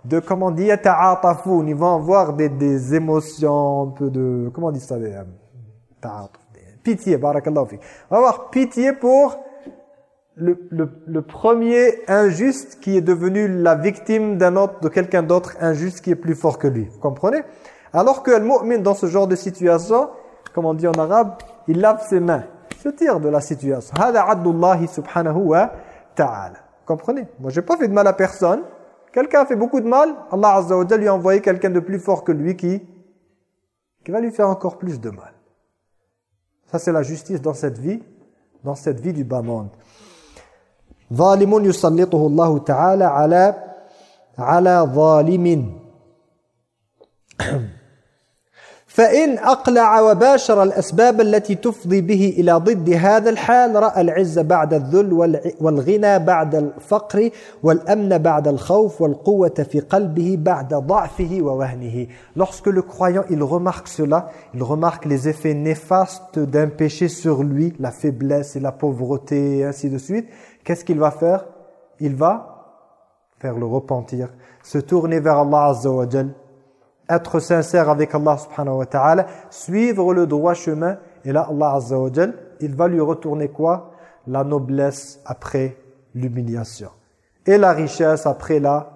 A: de, comment dire, ta'atafoun. Ils vont avoir des, des émotions, un peu de, comment on dit ça euh, Pitié, barakallahu On va avoir pitié pour le, le, le, premier injuste qui est devenu la victime d'un autre, de quelqu'un d'autre injuste qui est plus fort que lui. Vous comprenez? Alors que le mu'min dans ce genre de situation, comme on dit en arabe, il lave ses mains, se tire de la situation. Hada subhanahu wa ta'ala. Comprenez? Moi, j'ai pas fait de mal à personne. Quelqu'un a fait beaucoup de mal, Allah Azza wa lui a envoyé quelqu'un de plus fort que lui qui, qui va lui faire encore plus de mal. Ça, c'est la justice dans cette vie, dans cette vie du bas monde. ظالم يسلطه الله تعالى على على ظالم فإن أقلع وباشر الأسباب التي تفضي به إلى ضد هذا الحال رأى العز بعد الذل والغنى بعد الفقر والأمن بعد الخوف والقوة في قلبه بعد ضعفه ووهنه Lorsque le croyant il remarque cela, il remarque les effets néfastes d'un péché sur lui, la faiblesse et la pauvreté et ainsi de suite, qu'est-ce qu'il va faire Il va faire le repentir, se tourner vers Allah Azza wa Jal, être sincère avec Allah subhanahu wa ta'ala, suivre le droit chemin, et là Allah Azza wa Jal, il va lui retourner quoi La noblesse après l'humiliation. Et la richesse après la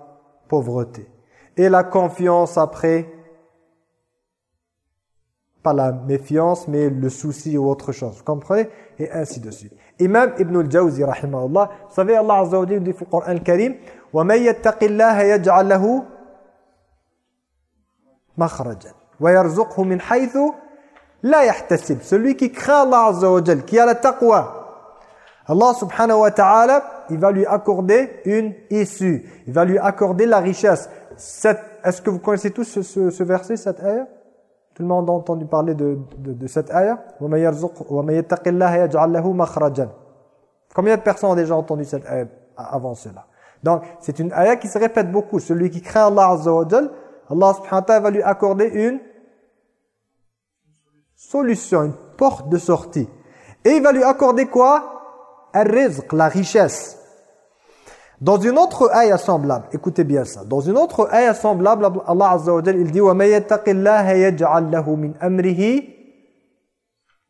A: pauvreté. Et la confiance après pas la méfiance, mais le souci ou autre chose. Vous comprenez Et ainsi de suite. Imam Ibn al-Jawzi, rahimahullah, vous savez, Allah Azza wa dit dans le Coran Karim, وَمَنْ يَتَّقِ اللَّهَ يَجْعَلْ لَهُ makhrajan. min haythu la yahtasib. Celui qui craint Allah Azza wa qui a la taqwa. Allah subhanahu wa ta'ala, il va lui accorder une issue. Il va lui accorder la richesse. Est-ce que vous connaissez tous ce, ce, ce verset, cette ayah? Tout le monde a entendu parler de, de, de cette ayah? Combien de personnes ont déjà entendu cette ayah avant cela? Donc, c'est une ayah qui se répète beaucoup. Celui qui craint Allah Azza wa Allah subhanahu wa ta'ala va lui accorder une solution, une porte de sortie. Et il va lui accorder quoi Un rizq, la richesse. Dans une autre ayah semblable, écoutez bien ça. Dans une autre ayah semblable, Allah Azza wa Jalla il dit وَمَن يَتَّقِ اللَّهَ يَجْعَل لَّهُ مِنْ أَمْرِهِ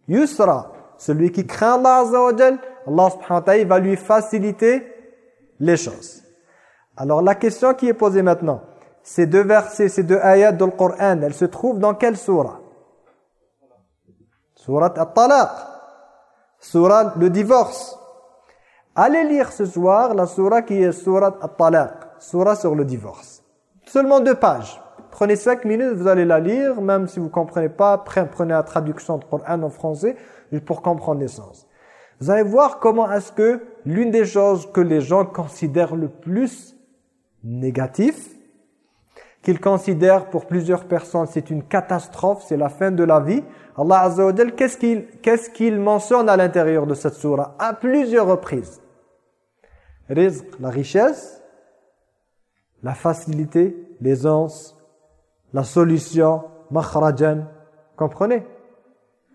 A: يُسْرًا Celui qui craint Allah Azza wa Jalla, Allah subhanahu wa ta'ala va lui faciliter les choses. Alors la question qui est posée maintenant, ces deux versets, ces deux ayats du Coran, elles se trouvent dans quelle surah Surat At-Talaq. Surat le divorce. Allez lire ce soir la surah qui est surah At-Talaq, surah sur le divorce. Seulement deux pages. Prenez cinq minutes, vous allez la lire, même si vous ne comprenez pas, prenez la traduction de Coran en français pour comprendre les sens. Vous allez voir comment est-ce que l'une des choses que les gens considèrent le plus négatif, qu'ils considèrent pour plusieurs personnes c'est une catastrophe, c'est la fin de la vie, Allah Azza wa qu'est-ce qu'il qu'est-ce qu'il mentionne à l'intérieur de cette surah à plusieurs reprises. Rizq, la richesse, la facilité, l'aisance, la solution, makhrajan. Comprenez?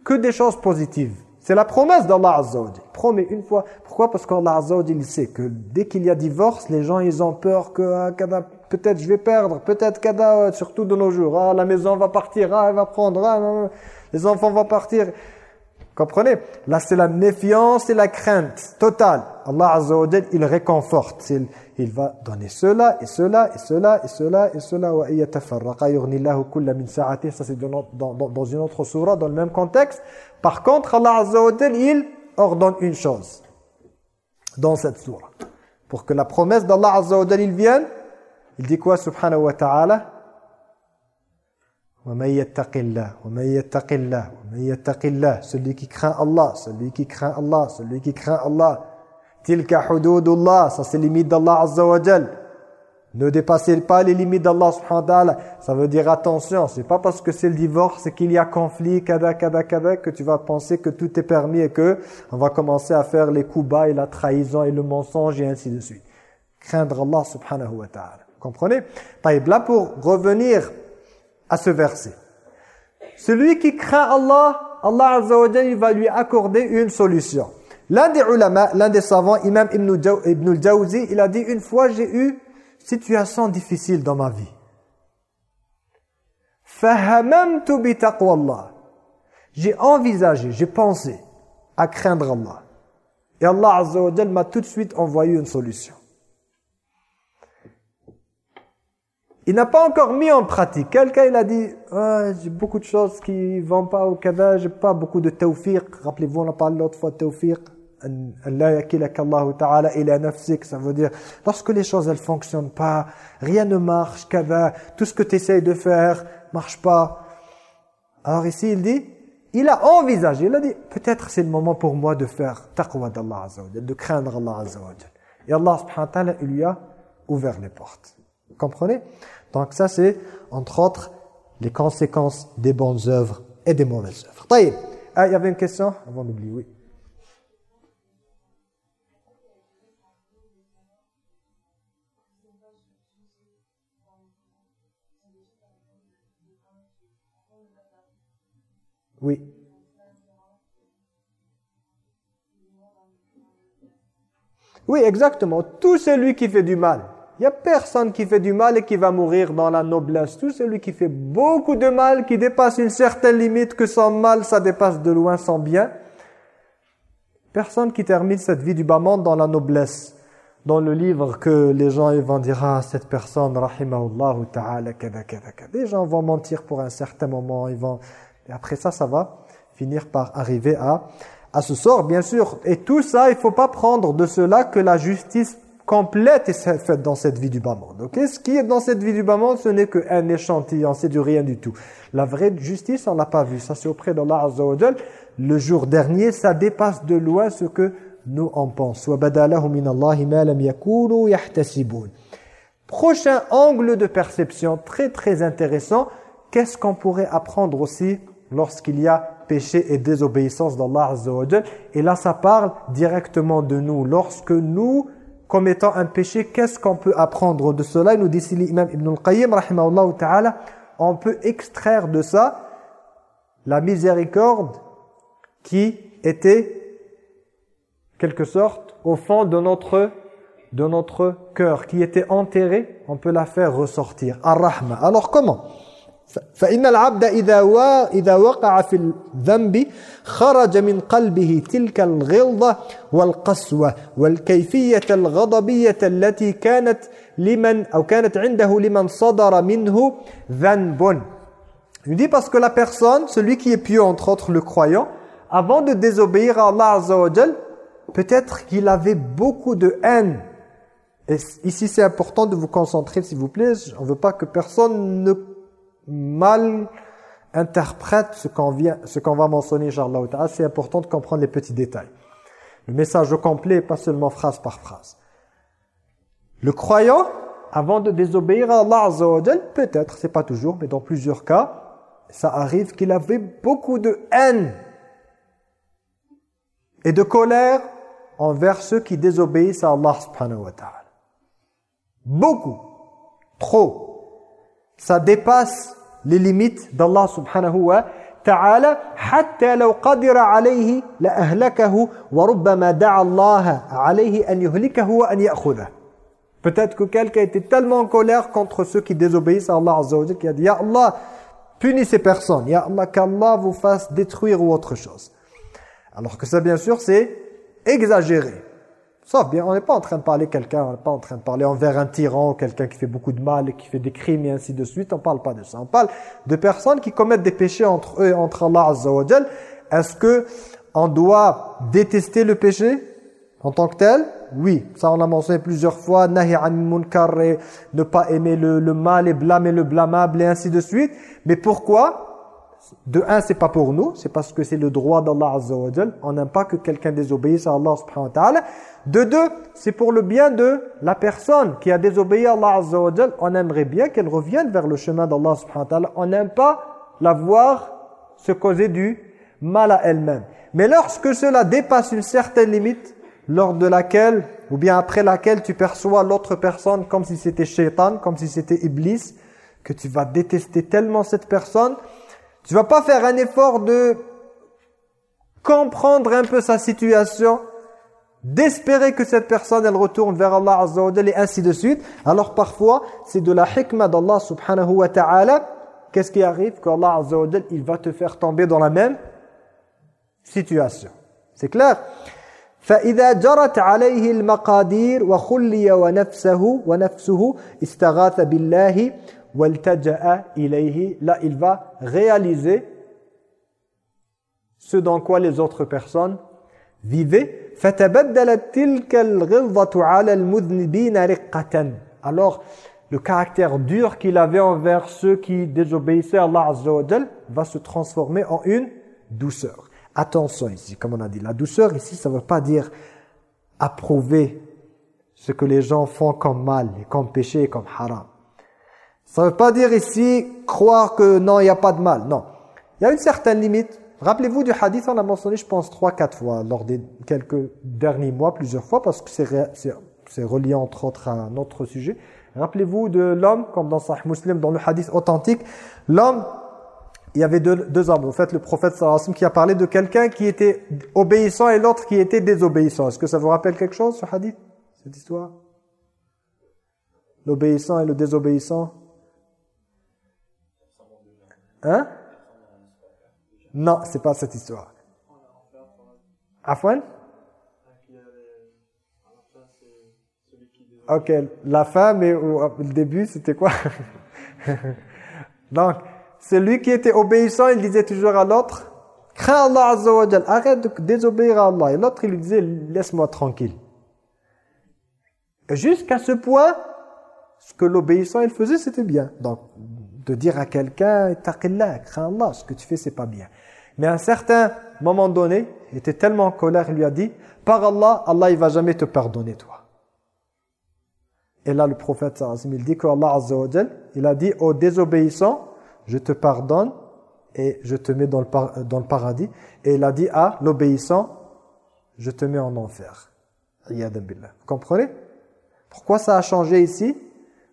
A: Que des choses positives. C'est la promesse d'Allah Azza Promet une fois. Pourquoi? Parce qu'Allah Azza wa sait que dès qu'il y a divorce, les gens ils ont peur que ah, peut-être je vais perdre, peut-être kada, surtout de nos jours. Ah, la maison va partir, ah, elle va prendre, ah, les enfants vont partir. Comprenez? Là, c'est la méfiance et la crainte totale. Allah Azza wa il réconforte. Il, va donner cela et cela et cela et cela et cela. Ça, c'est dans, une autre surah, dans le même contexte. Par contre, Allah Azza wa il ordonne une chose dans cette surah. Pour que la promesse d'Allah Azza wa il vienne, il dit quoi, subhanahu wa ta'ala? Celui qui craint Allah celui qui craint Allah celui qui craint Allah. Tilka ça c'est limite d'Allah azza wa ne dépassez pas les limites d'Allah subhanahu wa ta'ala. Ça veut dire attention c'est pas parce que c'est le divorce qu'il y a conflit kada kada kada que tu vas penser que tout est permis et que on va commencer à faire les coups bas et la trahison et le mensonge et ainsi de suite. Craindre Allah subhanahu wa ta'ala. Comprenez? Là pour revenir à ce verset. Celui qui craint Allah, Allah Azza wa va lui accorder une solution. L'un des ulama, l'un des savants, Imam Ibn al-Jawzi, il a dit une fois j'ai eu situation difficile dans ma vie. Fahamamtu bi taqwallah. J'ai envisagé, j'ai pensé à craindre Allah. Et Allah Azza m'a tout de suite envoyé une solution. Il n'a pas encore mis en pratique. Quelqu'un, il a dit, j'ai beaucoup de choses qui ne vont pas au je j'ai pas beaucoup de tawfiq. Rappelez-vous, on a parlé l'autre fois de tawfiq. Ça veut dire, lorsque les choses elles fonctionnent pas, rien ne marche, tout ce que tu essayes de faire marche pas. Alors ici, il dit, il a envisagé, il a dit, peut-être c'est le moment pour moi de faire taqwa d'Allah de craindre Allah Azza Et Allah subhanahu wa ta'ala, il lui a ouvert les portes. Comprenez? Donc ça, c'est, entre autres, les conséquences des bonnes œuvres et des mauvaises œuvres. Ah, il y avait une question Avant d'oublier, oui. Oui. Oui, exactement. Tout celui qui fait du mal. Il n'y a personne qui fait du mal et qui va mourir dans la noblesse. Tout celui qui fait beaucoup de mal, qui dépasse une certaine limite, que son mal, ça dépasse de loin son bien. Personne qui termine cette vie du bas monde dans la noblesse. Dans le livre que les gens vont dire, ah, cette personne, rahimahullah ta'ala, kada, kada, kada. Les gens vont mentir pour un certain moment, ils vont et après ça, ça va finir par arriver à, à ce sort, bien sûr. Et tout ça, il ne faut pas prendre de cela que la justice complète est faite dans cette vie du bas monde. Okay? Ce qui est dans cette vie du bas monde, ce n'est qu'un échantillon, c'est du rien du tout. La vraie justice, on l'a pas vu. Ça, c'est auprès d'Allah Azza wa Le jour dernier, ça dépasse de loin ce que nous en pensons. Prochain angle de perception, très très intéressant. Qu'est-ce qu'on pourrait apprendre aussi lorsqu'il y a péché et désobéissance d'Allah Azza wa Et là, ça parle directement de nous. Lorsque nous commettons un péché, qu'est-ce qu'on peut apprendre de cela? Il nous dit ici l'imam Ibn al-Qayyim, ta'ala, on peut extraire de ça la miséricorde qui était, quelque sorte, au fond de notre de notre cœur, qui était enterrée, on peut la faire ressortir. Ar-Rahma. Alors comment? فإن العبد إذا إذا وقع في الذنب خرج من قلبه تلك الغلظة والقسوة والكيفية الغضبية التي كانت لمن أو كانت عنده لمن صدر منه ذنب. Il dit parce que la personne, celui qui est pieux entre autres le croyant, avant de désobéir à Allah Azza wa peut-être qu'il avait beaucoup de haine. Et ici c'est important de vous concentrer s'il vous plaît, on ne veut pas que personne ne mal interprète ce qu'on qu'on va mentionner, Inch'Allah. C'est important de comprendre les petits détails. Le message au complet, pas seulement phrase par phrase. Le croyant, avant de désobéir à Allah peut-être, c'est pas toujours, mais dans plusieurs cas, ça arrive qu'il avait beaucoup de haine et de colère envers ceux qui désobéissent à Allah subhanahu wa ta'ala. Beaucoup, trop ça dépasse les limites d'Allah subhanahu wa ta'ala حتى لو قدر عليه لأهلكه وربما دعا الله عليه أن يهلكه وأن يأخذه Peut-être que quelqu'un était tellement en colère contre ceux qui désobéissent à Allah Azza wa qui a dit « Ya Allah, punis ces personnes. Ya Allah, qu'Allah vous fasse détruire ou autre chose. » Alors que ça, bien sûr, c'est exagéré. Sauf bien, on n'est pas en train de parler quelqu'un, on n'est pas en train de parler envers un tyran, quelqu'un qui fait beaucoup de mal, qui fait des crimes et ainsi de suite. On ne parle pas de ça. On parle de personnes qui commettent des péchés entre eux et entre Allah Azza Est-ce que on doit détester le péché en tant que tel? Oui, ça on a mentionné plusieurs fois. Nahi an munkar ne pas aimer le, le mal et blâmer le blâmable et ainsi de suite. Mais pourquoi? De un, c'est pas pour nous, c'est parce que c'est le droit d'Allah Azza wa On n'aime pas que quelqu'un désobéisse à Allah subhanahu wa ta'ala. De deux, c'est pour le bien de la personne qui a désobéi à Allah Azza wa On aimerait bien qu'elle revienne vers le chemin d'Allah subhanahu wa ta'ala. On n'aime pas la voir se causer du mal à elle-même. Mais lorsque cela dépasse une certaine limite, lors de laquelle, ou bien après laquelle tu perçois l'autre personne comme si c'était shaitan, comme si c'était iblis, que tu vas détester tellement cette personne, tu vas pas faire un effort de comprendre un peu sa situation, d'espérer que cette personne elle retourne vers Allah Azza wa et ainsi de suite. Alors parfois, c'est de la hikmah d'Allah subhanahu wa ta'ala. Qu'est-ce qui arrive Qu'Allah Azza wa il va te faire tomber dans la même situation. C'est clair فإذا جرت عليه المقادير وخلي ونفسه ونفسه استغاث بالله والتجأ إليه là il va réaliser ce dans quoi les autres personnes vivaient alors, le caractère dur qu'il avait envers ceux qui désobéissaient à Allah Azza va se transformer en une douceur. Attention ici, comme on a dit, la douceur ici, ça ne veut pas dire approuver ce que les gens font comme mal, comme péché, comme haram. Ça ne veut pas dire ici croire que non, il n'y a pas de mal. Non. Il y a une certaine limite Rappelez-vous du hadith, on l'a mentionné, je pense, trois, quatre fois, lors des quelques derniers mois, plusieurs fois, parce que c'est relié entre autres à un autre sujet. Rappelez-vous de l'homme, comme dans Sahih Muslim, dans le hadith authentique, l'homme il y avait deux, deux hommes. En fait, le prophète sallallahu qui a parlé de quelqu'un qui était obéissant et l'autre qui était désobéissant. Est-ce que ça vous rappelle quelque chose, ce hadith Cette histoire? L'obéissant et le désobéissant? Hein? Non, c'est pas cette histoire. Afwan? Ok, la fin, mais le début, c'était quoi? Donc, celui qui était obéissant, il disait toujours à l'autre, crains Allah Azza arrête de désobéir à Allah. Et l'autre, il lui disait, laisse-moi tranquille. Jusqu'à ce point, ce que l'obéissant, il faisait, c'était bien. Donc, de dire à quelqu'un, taqillah, crains Allah, ce que tu fais, c'est pas bien. Mais à un certain moment donné, il était tellement en colère, il lui a dit, par Allah, Allah, il va jamais te pardonner, toi. Et là, le prophète, il dit qu'Allah Azza wa il a dit aux désobéissants, je te pardonne et je te mets dans le, dans le paradis. Et il a dit à l'obéissant, je te mets en enfer. Vous comprenez? Pourquoi ça a changé ici?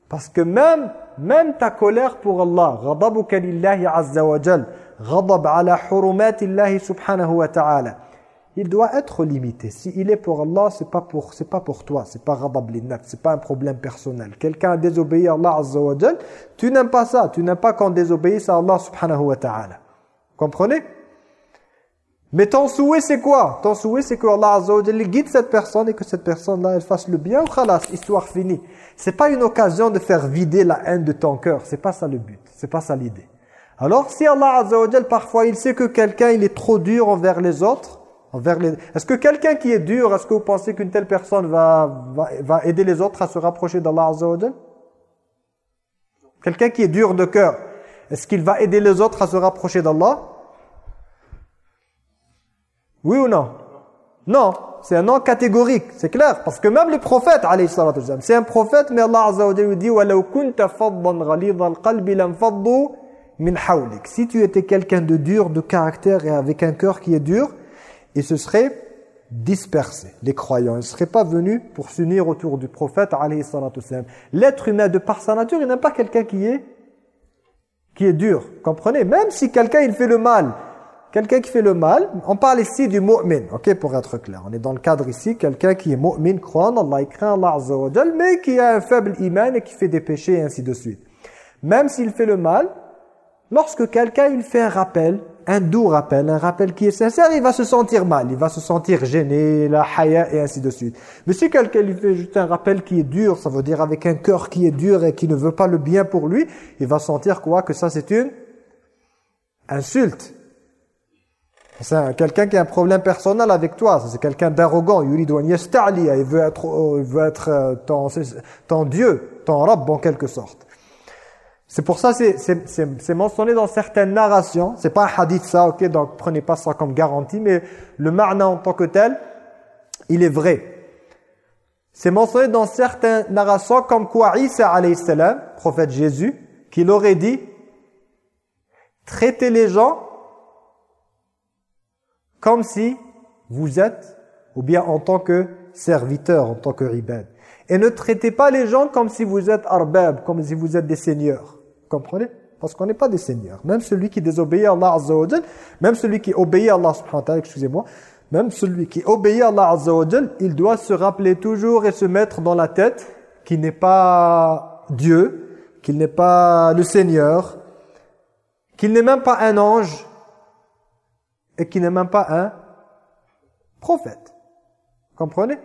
A: Parce que même, même ta colère pour Allah, ghadabuka lillahi azza wa jal, ghadab ala hurumatillahi subhanahu wa ta'ala. Il doit être limité. S'il est pour Allah, c'est pas pour c'est pas pour toi, c'est pas ghadab linnaf, c'est pas un problème personnel. Quelqu'un a désobéi à Allah azza wa jal, tu n'aimes pas ça, tu n'aimes pas qu'on désobéisse à Allah subhanahu wa ta'ala. Comprenez? Mais ton souhait c'est quoi? Ton souhait c'est que Allah Azza guide cette personne et que cette personne-là elle fasse le bien ou khalas, histoire finie. C'est pas une occasion de faire vider la haine de ton cœur, c'est pas ça le but, c'est pas ça l'idée. Alors si Allah Azza parfois il sait que quelqu'un il est trop dur envers les autres, est-ce que quelqu'un qui est dur, est-ce que vous pensez qu'une telle personne va, va, aider les autres à se rapprocher d'Allah Azza Quelqu'un qui est dur de cœur, est-ce qu'il va aider les autres à se rapprocher d'Allah? Oui ou non? Non, c'est un non catégorique, c'est clair. Parce que même les prophètes, c'est un prophète, mais Allah Azza wa lui dit Si tu étais quelqu'un de dur, de caractère et avec un cœur qui est dur, ils se seraient dispersés, les croyants. Ils ne seraient pas venus pour s'unir autour du prophète, L'être humain, de par sa nature, il n'a pas quelqu'un qui est, qui est dur. Comprenez? Même si quelqu'un, il fait le mal, quelqu'un qui fait le mal, on parle ici du mu'min, ok, pour être clair. On est dans le cadre ici, quelqu'un qui est mu'min, croyant Allah, il craint Allah Azza wa mais qui a un faible iman et qui fait des péchés et ainsi de suite. Même s'il fait le mal, lorsque quelqu'un, il fait un rappel, un doux rappel, un rappel qui est sincère, il va se sentir mal, il va se sentir gêné, la haya et ainsi de suite. Mais si quelqu'un lui fait juste un rappel qui est dur, ça veut dire avec un cœur qui est dur et qui ne veut pas le bien pour lui, il va sentir quoi? Que ça c'est une insulte. C'est quelqu'un qui a un problème personnel avec toi, c'est quelqu'un d'arrogant, il veut être, il veut être euh, ton, ton Dieu, ton Rabb en quelque sorte. C'est pour ça c'est mentionné dans certaines narrations. C'est pas un hadith ça, ok, donc prenez pas ça comme garantie, mais le marna en tant que tel, il est vrai. C'est mentionné dans certaines narrations comme quoi alayhi salam, prophète Jésus, qu'il aurait dit traitez les gens comme si vous êtes ou bien en tant que serviteur, en tant que ibad. Et ne traitez pas les gens comme si vous êtes arbab, comme si vous êtes des seigneurs. Vous comprenez? Parce qu'on n'est pas des seigneurs. Même celui qui désobéit à Allah Azza même celui qui obéit à Allah subhanahu wa excusez-moi, même celui qui obéit à Allah Azza il doit se rappeler toujours et se mettre dans la tête qu'il n'est pas Dieu, qu'il n'est pas le Seigneur, qu'il n'est même pas un ange et qu'il n'est même pas un prophète. Comprenez?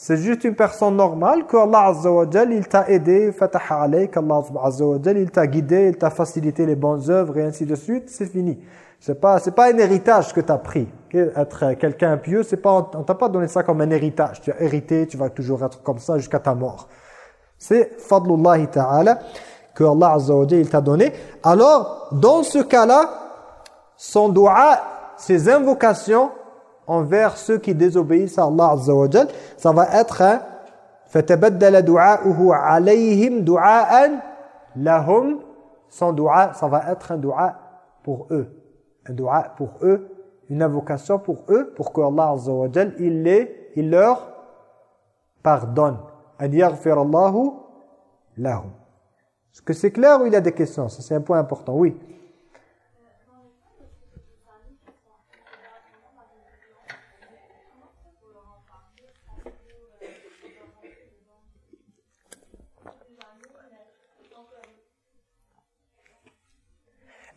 A: C'est juste une personne normale que Allah Azza wa il t'a aidé, fataha alayk, Allah Azza wa il t'a guidé, il t'a facilité les bonnes œuvres et ainsi de suite, c'est fini. C'est pas c'est pas un héritage que tu as pris. Être quelqu'un pieux, c'est pas on t'a pas donné ça comme un héritage. Tu as hérité, tu vas toujours être comme ça jusqu'à ta mort. C'est fadlullah ta'ala que Allah Azza wa il t'a donné. Alors, dans ce cas-là, son doua, ses invocations envers ceux qui désobéissent à Allah Azza wa ça va être un فَتَبَدَّلَ دُعَاؤُهُ عَلَيْهِمْ دُعَاءً لَهُمْ Son doua, ça va être un doua pour eux un dua pour eux, une invocation pour eux, pour que Allah Azza wa Jal, il, les, il leur pardonne. An yaghfirallahu lahum. Est-ce que c'est clair ou il y a des questions Ça c'est un point important, oui.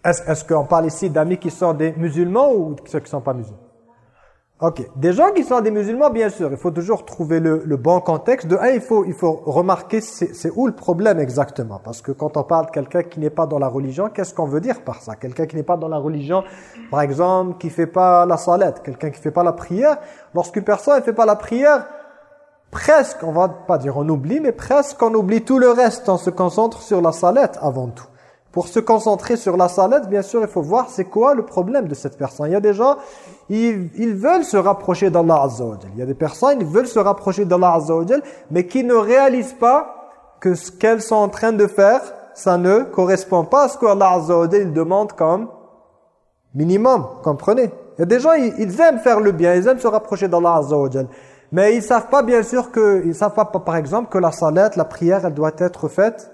A: Est-ce qu'on parle ici d'amis qui sont des musulmans ou ceux qui ne sont pas musulmans? Ok. Des gens qui sont des musulmans, bien sûr, il faut toujours trouver le, bon contexte. De un, il faut, il faut remarquer c'est où le problème exactement? Parce que quand on parle de quelqu'un qui n'est pas dans la religion, qu'est-ce qu'on veut dire par ça? Quelqu'un qui n'est pas dans la religion, par exemple, qui fait pas la salette, quelqu'un qui fait pas la prière. Lorsqu'une personne ne fait pas la prière, presque, on va pas dire on oublie, mais presque on oublie tout le reste. On se concentre sur la salette avant tout. Pour se concentrer sur la salade, bien sûr, il faut voir c'est quoi le problème de cette personne. Il y a des gens, ils, veulent se rapprocher d'Allah Azza Il y a des personnes, ils veulent se rapprocher d'Allah Azza mais qui ne réalisent pas que ce qu'elles sont en train de faire, ça ne correspond pas à ce qu'Allah Azza demande comme minimum. Comprenez? Il y a des gens, ils, aiment faire le bien, ils aiment se rapprocher d'Allah Azza mais ils savent pas bien sûr que, ils savent pas par exemple que la salade, la prière, elle doit être faite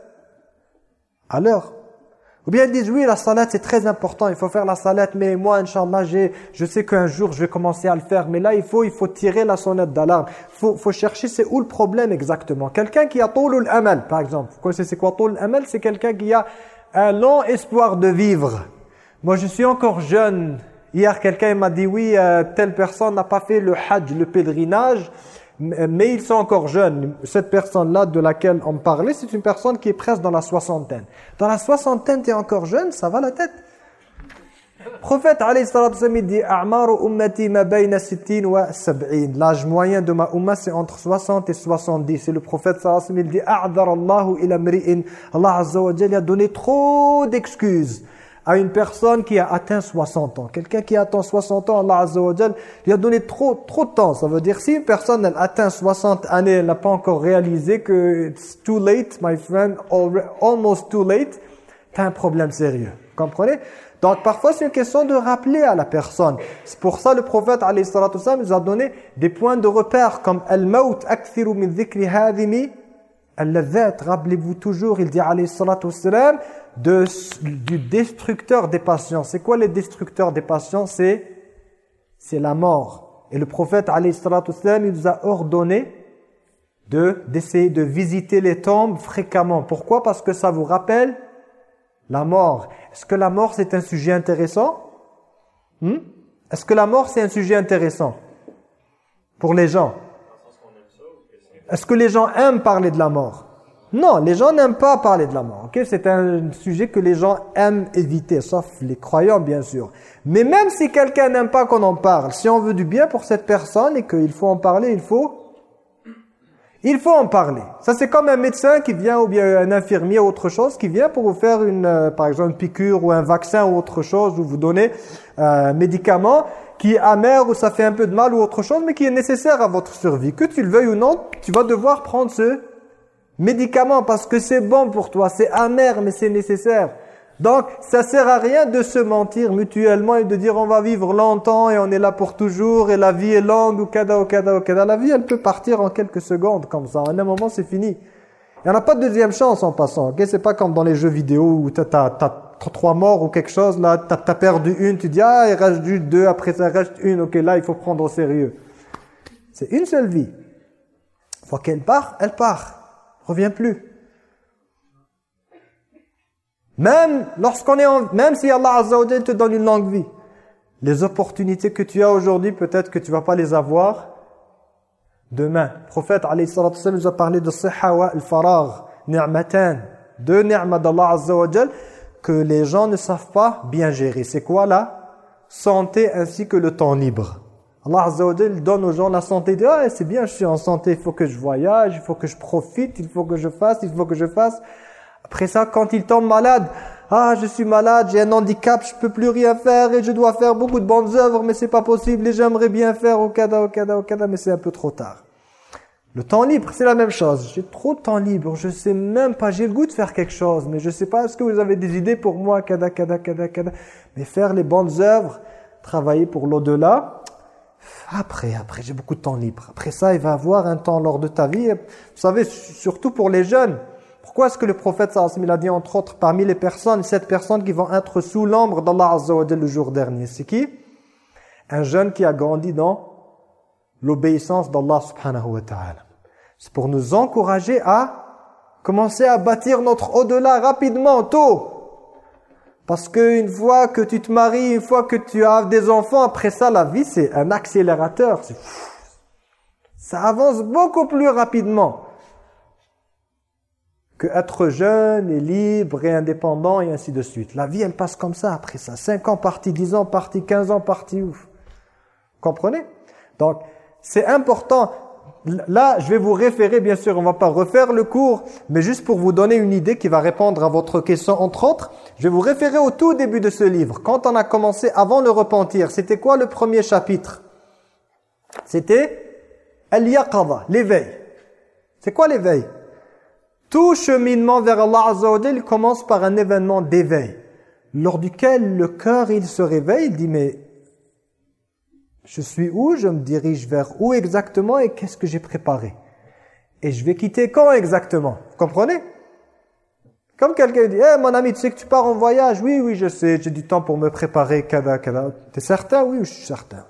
A: à l'heure. Ou bien ils disent, oui, la salat, c'est très important, il faut faire la salat, mais moi, Inch'Allah, je sais qu'un jour, je vais commencer à le faire. Mais là, il faut, il faut tirer la sonnette d'alarme. Il faut, faut chercher, c'est où le problème exactement. Quelqu'un qui a toulul amal, par exemple. Vous connaissez c'est quoi toulul amal? C'est quelqu'un qui a un long espoir de vivre. Moi, je suis encore jeune. Hier, quelqu'un m'a dit, oui, euh, telle personne n'a pas fait le hajj, le pèlerinage mais ils sont encore jeunes. Cette personne-là de laquelle on parlait, c'est une personne qui est presque dans la soixantaine. Dans la soixantaine, tu es encore jeune, ça va la tête. Le prophète dit L'âge moyen de ma umma c'est entre 60 et 70. Et le prophète dit. Allah azza a donné trop d'excuses à une personne qui a atteint 60 ans. Quelqu'un qui atteint 60 ans, Allah Azza wa lui a donné trop, trop de temps. Ça veut dire si une personne elle atteint 60 années, elle n'a pas encore réalisé que it's too late, my friend, almost too late, tu as un problème sérieux. Comprenez? Donc parfois c'est une question de rappeler à la personne. C'est pour ça le prophète nous a donné des points de repère comme al-maut akthiru min dhikri al-ladhat. Rappelez-vous toujours, il dit alayhi salatu de, du destructeur des patients. C'est quoi les destructeurs des patients? C'est c'est la mort. Et le prophète, alayhi il nous a ordonné d'essayer de, visiter les tombes fréquemment. Pourquoi? Parce que ça vous rappelle la mort. Est-ce que la mort, c'est un sujet intéressant? Hmm? Est-ce que la mort, c'est un sujet intéressant pour les gens? Est-ce que les gens aiment parler de la mort? Non, les gens n'aiment pas parler de la mort. C'est un sujet que les gens aiment éviter, sauf les croyants bien sûr. Mais même si quelqu'un n'aime pas qu'on en parle, si on veut du bien pour cette personne et qu'il faut en parler, il faut il faut en parler. Ça c'est comme un médecin qui vient ou bien un infirmier ou autre chose qui vient pour vous faire une euh, par exemple une piqûre ou un vaccin ou autre chose ou vous donner euh, un médicament qui est amer ou ça fait un peu de mal ou autre chose mais qui est nécessaire à votre survie. Que tu le veuilles ou non, tu vas devoir prendre ce médicament parce que c'est bon pour toi, c'est amer mais c'est nécessaire. Donc, ça sert à rien de se mentir mutuellement et de dire on va vivre longtemps et on est là pour toujours et la vie est longue ou kada ou kada ou. La vie, elle peut partir en quelques secondes comme ça. En un moment, c'est fini. Il n'y en a pas de deuxième chance en passant. Okay? C'est pas comme dans les jeux vidéo où tu as, trois morts ou quelque chose. Là, tu as, perdu une, tu dis ah, il reste juste deux, après ça reste une. Ok, là, il faut prendre au sérieux. C'est une seule vie. Fois qu'elle part, elle part. Revient plus. Même lorsqu'on est en, même si Allah Azza te donne une longue vie, les opportunités que tu as aujourd'hui, peut-être que tu vas pas les avoir demain. Le prophète alayhi nous a parlé de siha wa al-faragh, ni'matan, deux ni'mas d'Allah Azza que les gens ne savent pas bien gérer. C'est quoi là? Santé ainsi que le temps libre. Allah Azza wa donne aux gens la santé. Il dit ah, c'est bien, je suis en santé, il faut que je voyage, il faut que je profite, il faut que je fasse, il faut que je fasse. Après ça, quand il tombe malade, ah, je suis malade, j'ai un handicap, je peux plus rien faire et je dois faire beaucoup de bonnes œuvres, mais c'est pas possible et j'aimerais bien faire au kada, au kada, au kada, mais c'est un peu trop tard. Le temps libre, c'est la même chose. J'ai trop de temps libre, je sais même pas, j'ai le goût de faire quelque chose, mais je sais pas, est-ce que vous avez des idées pour moi, kada, kada, kada, kada. Mais faire les bonnes œuvres, travailler pour l'au-delà, après, après, j'ai beaucoup de temps libre. Après ça, il va avoir un temps lors de ta vie. Vous savez, surtout pour les jeunes, pourquoi est-ce que le prophète sallallahu a dit entre autres parmi les personnes, sept personnes qui vont être sous l'ombre d'Allah azza le jour dernier? C'est qui? Un jeune qui a grandi dans l'obéissance d'Allah subhanahu wa ta'ala. C'est pour nous encourager à commencer à bâtir notre au-delà rapidement, tôt. Parce qu'une fois que tu te maries, une fois que tu as des enfants, après ça, la vie, c'est un accélérateur. Ça avance beaucoup plus rapidement que être jeune et libre et indépendant et ainsi de suite. La vie, elle passe comme ça après ça. 5 ans parti, 10 ans parti, 15 ans parti, ouf. Comprenez? Donc, c'est important. Là, je vais vous référer, bien sûr, on va pas refaire le cours, mais juste pour vous donner une idée qui va répondre à votre question, entre autres, je vais vous référer au tout début de ce livre. Quand on a commencé avant le repentir, c'était quoi le premier chapitre? C'était Al-Yaqadha, l'éveil. C'est quoi l'éveil? Tout cheminement vers Allah commence par un événement d'éveil, lors duquel le cœur il se réveille, il dit mais je suis où, je me dirige vers où exactement et qu'est-ce que j'ai préparé? Et je vais quitter quand exactement? Vous comprenez? Comme quelqu'un dit hey, mon ami, tu sais que tu pars en voyage. Oui, oui, je sais, j'ai du temps pour me préparer, kada, kada. T'es certain? Oui, je suis certain.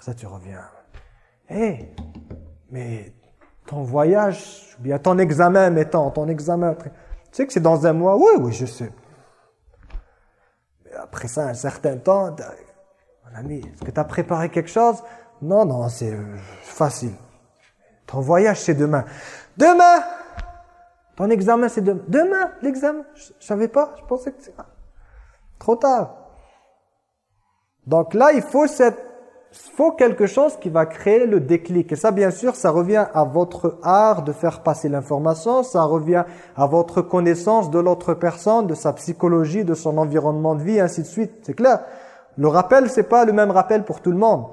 A: Ça, tu reviens. Hé, mais ton voyage, bien ton examen, mettons, ton examen. Tu sais que c'est dans un mois Oui, oui, je sais. Mais après ça, un certain temps, mon ami, est-ce que tu as préparé quelque chose? Non, non, c'est euh, facile. Ton voyage, c'est demain. Demain Ton examen, c'est demain. Demain, l'examen? Je ne savais pas, je pensais que c'est trop tard. Donc là, il faut cette faut quelque chose qui va créer le déclic. Et ça, bien sûr, ça revient à votre art de faire passer l'information, ça revient à votre connaissance de l'autre personne, de sa psychologie, de son environnement de vie, ainsi de suite. C'est clair. Le rappel, c'est pas le même rappel pour tout le monde.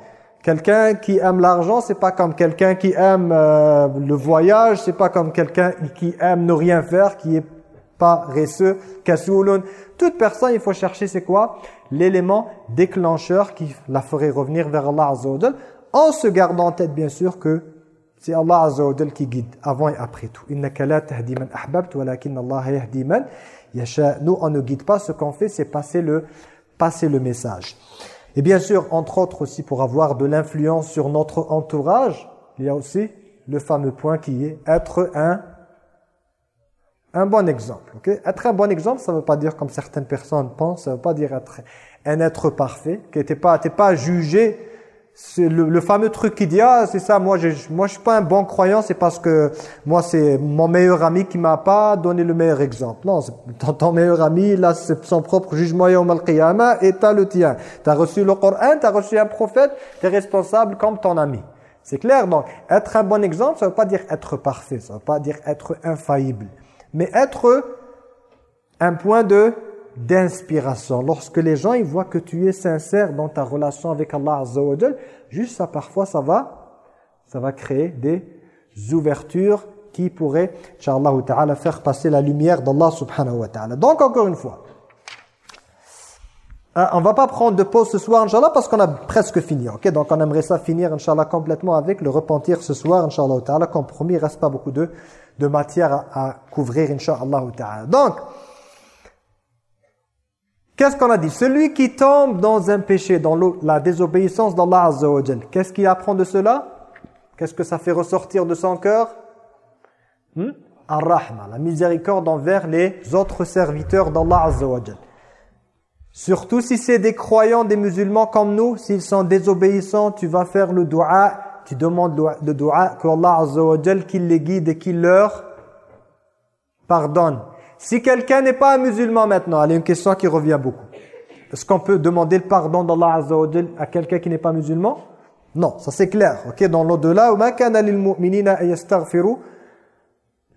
A: Quelqu'un qui aime l'argent, c'est pas comme quelqu'un qui aime euh, le voyage, c'est pas comme quelqu'un qui aime ne rien faire, qui est paresseux, kasoulun. Toute personne, il faut chercher c'est quoi? L'élément déclencheur qui la ferait revenir vers Allah Azza en se gardant en tête bien sûr que c'est Allah Azza qui guide avant et après tout. Nous on ne guide pas, ce qu'on fait c'est passer le passer le message. Et bien sûr, entre autres aussi pour avoir de l'influence sur notre entourage, il y a aussi le fameux point qui est être un un bon exemple. Être un bon exemple, ça ne veut pas dire comme certaines personnes pensent, ça ne veut pas dire être un être parfait, que tu n'es pas, pas jugé. C'est le, fameux truc qui dit, ah c'est ça, moi je moi je suis pas un bon croyant, c'est parce que moi c'est mon meilleur ami qui m'a pas donné le meilleur exemple. Non, ton, ton meilleur ami, là c'est son propre jugement yawm al-qiyamah et t'as le tien. Tu as reçu le Coran, tu as reçu un prophète, tu es responsable comme ton ami. C'est clair donc, être un bon exemple, ça ne veut pas dire être parfait, ça ne veut pas dire être infaillible mais être un point de d'inspiration. Lorsque les gens ils voient que tu es sincère dans ta relation avec Allah Azza wa juste ça parfois ça va ça va créer des ouvertures qui pourraient inchallah ta'ala faire passer la lumière d'Allah subhanahu wa ta'ala. Donc encore une fois, Euh, on va pas prendre de pause ce soir, Inch'Allah, parce qu'on a presque fini. ok? Donc on aimerait ça finir, Inch'Allah, complètement avec le repentir ce soir, Inch'Allah ta'ala. Comme promis, il reste pas beaucoup de, de matière à, à couvrir, Inch'Allah ta'ala. Donc, qu'est-ce qu'on a dit? Celui qui tombe dans un péché, dans la désobéissance d'Allah Azza qu'est-ce qu'il apprend de cela? Qu'est-ce que ça fait ressortir de son cœur? Hmm? La miséricorde envers les autres serviteurs d'Allah Azza Surtout si c'est des croyants, des musulmans comme nous, s'ils sont désobéissants, tu vas faire le dua, qui demandent le dua, que Allah Azza qu'il les guide et qu'il leur pardonne. Si quelqu'un n'est pas un musulman maintenant, elle est une question qui revient beaucoup. Est-ce qu'on peut demander le pardon d'Allah Azza à quelqu'un qui n'est pas musulman? Non, ça c'est clair. OK, dans l'au-delà, « kana lil mu'minina yastaghfiru »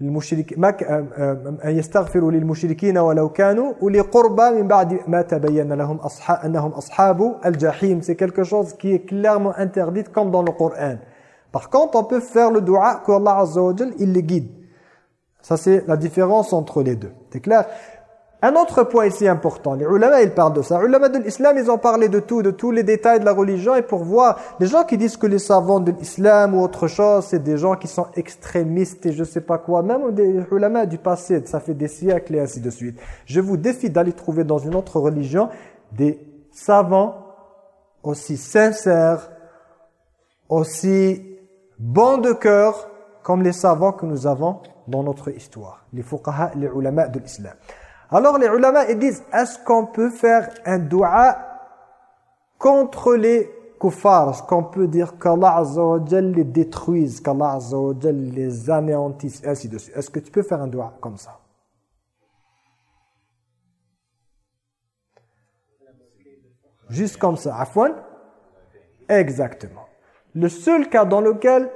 A: أَن يَسْتَغْفِرُوا أن يستغفروا للمشركين ولو كانوا أولي قربى من بعد ما تبين لهم أصحاب أنهم أصحاب الجحيم c'est quelque chose qui est clairement interdit comme dans le Coran par contre on peut faire le dua que Allah Azza wa Jal il les guide ça c'est la différence entre les deux c'est clair Un autre point ici important, les ulama ils parlent de ça. Les ulama de l'islam ils ont parlé de tout, de tous les détails de la religion et pour voir, les gens qui disent que les savants de l'islam ou autre chose, c'est des gens qui sont extrémistes et je sais pas quoi, même des ulama du passé, ça fait des siècles et ainsi de suite. Je vous défie d'aller trouver dans une autre religion des savants aussi sincères, aussi bons de cœur comme les savants que nous avons dans notre histoire, les fuqaha, les ulama de l'islam. Alors les ulama ils disent est-ce qu'on peut faire un dua contre les kuffars Est-ce qu'on peut dire qu'Allah Azza wa les détruise, qu'Allah Azza les anéantisse, ainsi de suite? Est-ce que tu peux faire un dua comme ça? Juste comme ça, afwan? Exactement. Le seul cas dans lequel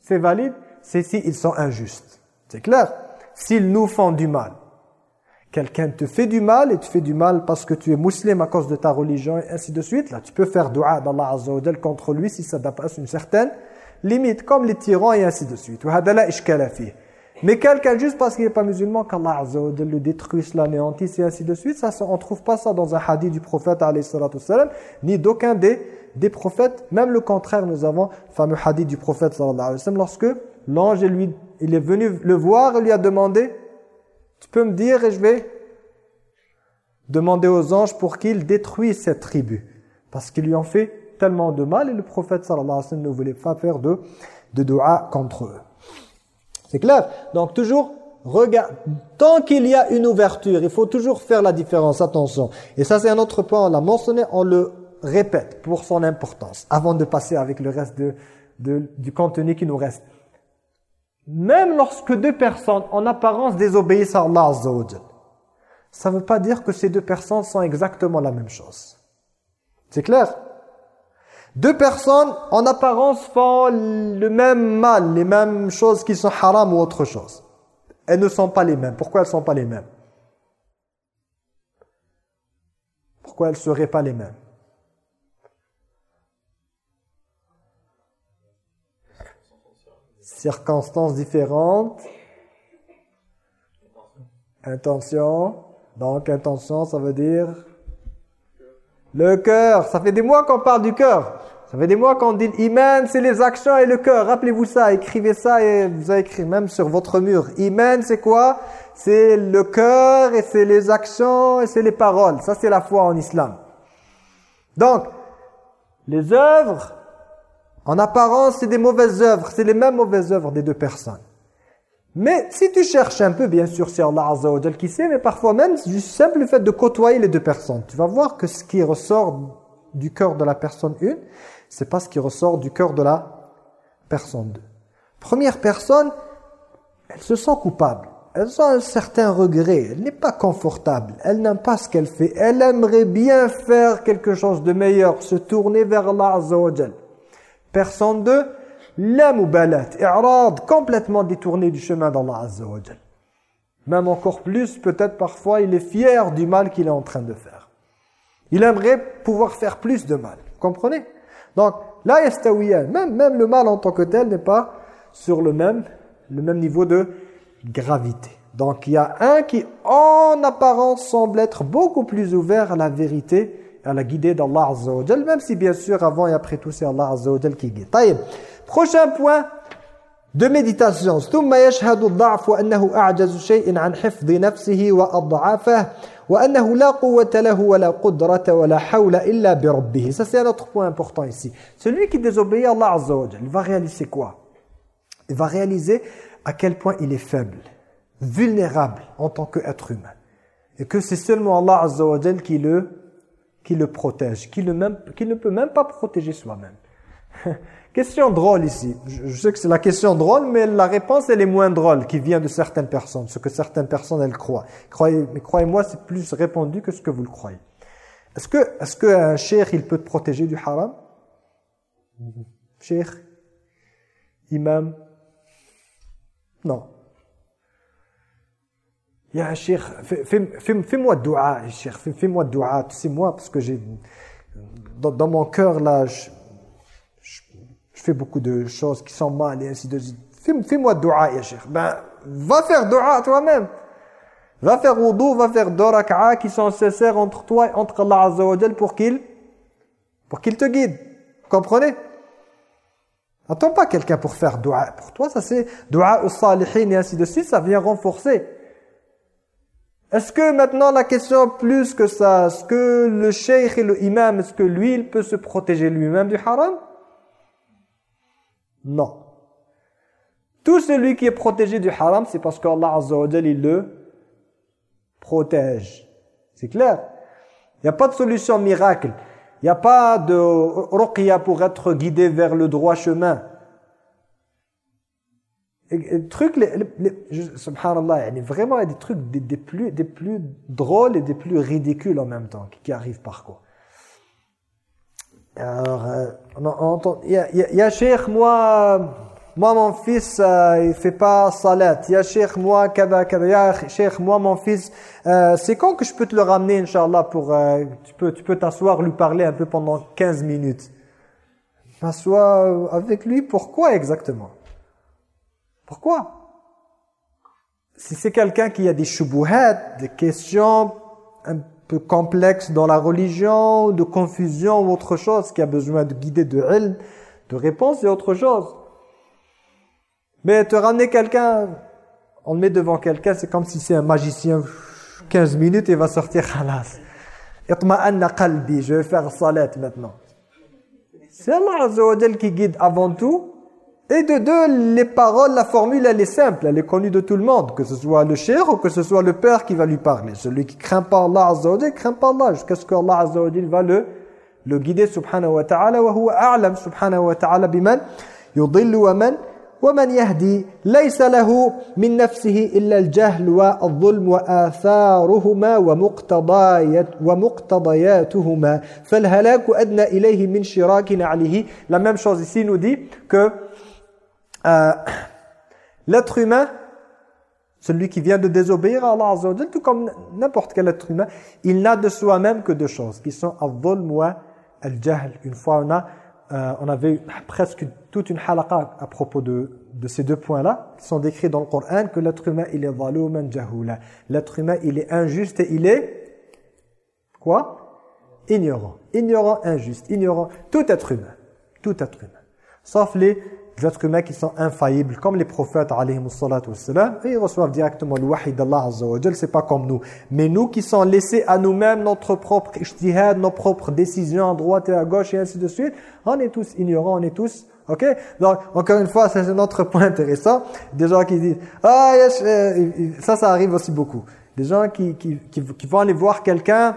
A: c'est valide, c'est s'ils sont injustes. C'est clair S'ils nous font du mal. Quelqu'un te fait du mal et tu fais du mal parce que tu es musulman à cause de ta religion et ainsi de suite. Là, tu peux faire dua d'Allah Azza wa contre lui si ça dépasse une certaine limite, comme les tyrans et ainsi de suite. Mais quelqu'un juste parce qu'il n'est pas musulman, qu'Allah Azza wa le détruise, l'anéantisse et ainsi de suite, ça, on ne trouve pas ça dans un hadith du prophète ni d'aucun des, des prophètes. Même le contraire, nous avons le fameux hadith du prophète lorsque l'ange lui, il est venu le voir et lui a demandé tu peux me dire et je vais demander aux anges pour qu'ils détruisent cette tribu. Parce qu'ils lui ont fait tellement de mal et le prophète sallallahu alayhi wa sallam ne voulait pas faire de, de dua contre eux. C'est clair Donc toujours, regarde, tant qu'il y a une ouverture, il faut toujours faire la différence, attention. Et ça c'est un autre point, on l'a mentionné, on le répète pour son importance, avant de passer avec le reste de, de, du contenu qui nous reste même lorsque deux personnes en apparence désobéissent à Allah ça ne veut pas dire que ces deux personnes sont exactement la même chose. C'est clair? Deux personnes en apparence font le même mal, les mêmes choses qui sont haram ou autre chose. Elles ne sont pas les mêmes. Pourquoi elles ne sont pas les mêmes? Pourquoi elles ne seraient pas les mêmes? Circonstances différentes. Intention. Donc, intention, ça veut dire le cœur. Ça fait des mois qu'on parle du cœur. Ça fait des mois qu'on dit Iman, c'est les actions et le cœur. Rappelez-vous ça, écrivez ça et vous avez écrit même sur votre mur. Iman, c'est quoi? C'est le cœur et c'est les actions et c'est les paroles. Ça, c'est la foi en islam. Donc, les œuvres en apparence, c'est des mauvaises œuvres, c'est les mêmes mauvaises œuvres des deux personnes. Mais si tu cherches un peu, bien sûr, c'est Allah Azza wa qui sait, mais parfois même, du simple fait de côtoyer les deux personnes, tu vas voir que ce qui ressort du cœur de la personne une, c'est pas ce qui ressort du cœur de la personne deux. Première personne, elle se sent coupable. Elle sent un certain regret. Elle n'est pas confortable. Elle n'aime pas ce qu'elle fait. Elle aimerait bien faire quelque chose de meilleur, se tourner vers Allah Azza wa Personne de la mubalat, i'rad, complètement détourné du chemin d'Allah Azza wa Même encore plus, peut-être parfois, il est fier du mal qu'il est en train de faire. Il aimerait pouvoir faire plus de mal. Comprenez? Donc, là, même, même le mal en tant que tel n'est pas sur le même, le même niveau de gravité. Donc il y a un qui en apparence semble être beaucoup plus ouvert à la vérité, à la guidée d'Allah Azza wa Jal, même si bien sûr avant et après tout c'est Allah Azza wa Jal qui guide. Taïb. Prochain point de méditation. ثم يشهد الضعف وأنه أعجز شيء عن حفظ نفسه وأضعافه وأنه لا قوة له ولا قدرة ولا حول إلا بربه. Ça c'est un autre point important ici. Celui qui désobéit à Allah Azza wa Jal, il va réaliser quoi Il va réaliser à quel point il est faible vulnérable en tant qu'être humain. Et que c'est seulement Allah Azza wa qui le, qui le protège, qui, ne peut même pas protéger soi-même. question drôle ici. Je, sais que c'est la question drôle, mais la réponse elle est moins drôle qui vient de certaines personnes, ce que certaines personnes elles croient. Croyez, mais croyez-moi, c'est plus répandu que ce que vous le croyez. Est-ce que qu'un cheikh il peut te protéger du haram? Cheikh? Imam? Non. Il y a un cheikh, fais-moi dua, cheikh, fais-moi dua, tu sais moi, parce que j'ai, dans, mon cœur là, je, fais beaucoup de choses qui sont mal et ainsi de suite. Fais-moi dua, ya cheikh. Ben, va faire dua toi-même. Va faire wudu, va faire deux qui sont nécessaires entre toi et entre Allah pour qu'il pour qu'il te guide. Comprenez? Attends pas quelqu'un pour faire dua. Pour toi, ça c'est dua au salihin et ainsi de suite, ça vient renforcer. Est-ce que maintenant la question plus que ça, est-ce que le cheikh et le imam, est-ce que lui, il peut se protéger lui-même du haram? Non. Tout celui qui est protégé du haram, c'est parce qu'Allah Azza il le protège. C'est clair Il n'y a pas de solution miracle. Il n'y a pas de ruqya pour être guidé vers le droit chemin trucs, les, les, subhanallah, il y a vraiment des trucs des, plus, des plus drôles et des plus ridicules en même temps qui, arrivent par quoi. Alors, euh, on, entend, il y a, y a cheikh, moi, moi mon fils, euh, il fait pas salat. Il y a cheikh, moi, kada, kada, ya cheikh, moi mon fils, euh, c'est quand que je peux te le ramener, inshallah, pour, euh, tu peux tu peux t'asseoir, lui parler un peu pendant 15 minutes. M'assois avec lui, pourquoi exactement? Pourquoi? Si c'est quelqu'un qui a des shubuhat, des questions un peu complexes dans la religion, de confusion ou autre chose, qui a besoin de guider de ilm, de réponse, c'est autre chose. Mais te ramener quelqu'un, on le met devant quelqu'un, c'est comme si c'est un magicien, 15 minutes, il va sortir khalas. je vais faire salat maintenant. C'est Allah qui guide avant tout et de deux, les paroles, la formule, elle est simple, elle est connue de tout le monde, que ce soit le cher ou que ce soit le père qui va lui parler. Celui qui craint pas Allah Azza wa craint pas Allah jusqu'à ce qu'Allah Azza wa va le, le guider, subhanahu wa ta'ala, wa huwa a'lam, subhanahu wa ta'ala, biman yudillu wa man, wa man yahdi, laysa lahu min nafsihi illa al-jahl wa al-zulm wa atharuhuma wa muqtadayatuhuma, falhalaku adna ilayhi min shirakin alihi. La même chose ici nous dit que euh, l'être humain, celui qui vient de désobéir à Allah Azza tout comme n'importe quel être humain, il n'a de soi-même que deux choses, qui sont al-dhulm al-jahl. Une fois, on a euh, on avait presque toute une halaqa à propos de, de ces deux points-là, qui sont décrits dans le Coran, que l'être humain, il est zalouman jahula. L'être humain, il est injuste et il est, quoi? Ignorant. Ignorant, injuste. Ignorant. Tout être humain. Tout être humain. Sauf les êtres humains qui sont infaillibles, comme les prophètes, ils reçoivent directement le wahi d'Allah azza wa c'est pas comme nous. Mais nous qui sommes laissés à nous-mêmes, notre propre ijtihad, nos propres décisions à droite et à gauche et ainsi de suite, on est tous ignorants, on est tous Ok? Donc, encore une fois, c'est un autre point intéressant. Des gens qui disent « Ah, euh, ça, ça arrive aussi beaucoup. Des gens qui, qui, qui vont aller voir quelqu'un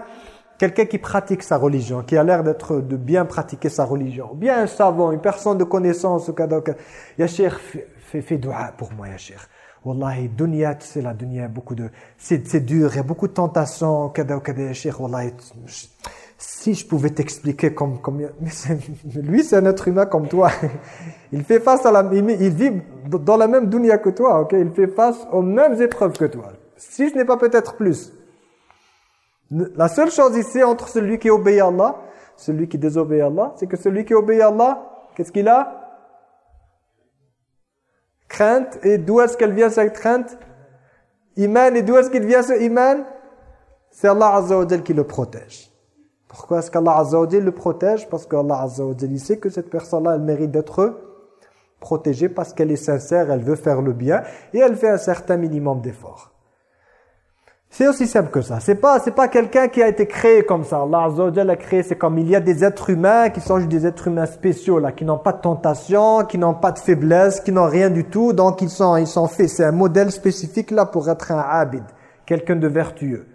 A: quelqu'un qui pratique sa religion, qui a l'air d'être de bien pratiquer sa religion, bien un savant, une personne de connaissance, ya cheikh, fais, fais dua pour moi, ya cheikh. Wallahi, dunya, tu sais, la dunya, beaucoup de, c'est dur, il y a beaucoup de tentations, kada, kada, ya wallahi, si je pouvais t'expliquer comme, comme, lui c'est un être humain comme toi. Il fait face à la, il vit dans la même dunya que toi, ok? Il fait face aux mêmes épreuves que toi. Si ce n'est pas peut-être plus. La seule chose ici entre celui qui obéit à Allah, celui qui désobéit à Allah, c'est que celui qui obéit à Allah, qu'est-ce qu'il a? Crainte. Et d'où est-ce qu'elle vient cette crainte? Iman, et d'où est-ce qu'il vient ce iman? C'est Allah Azza wa qui le protège. Pourquoi est-ce qu'Allah Azza wa le protège? Parce qu'Allah Azza wa il sait que cette personne-là, elle mérite d'être protégée parce qu'elle est sincère, elle veut faire le bien et elle fait un certain minimum d'efforts. C'est aussi simple que ça. C'est pas c'est pas quelqu'un qui a été créé comme ça. Allah Azza a créé, c'est comme il y a des êtres humains qui sont juste des êtres humains spéciaux là, qui n'ont pas de tentation, qui n'ont pas de faiblesse, qui n'ont rien du tout, donc ils sont ils sont faits. C'est un modèle spécifique là pour être un abid, quelqu'un de vertueux.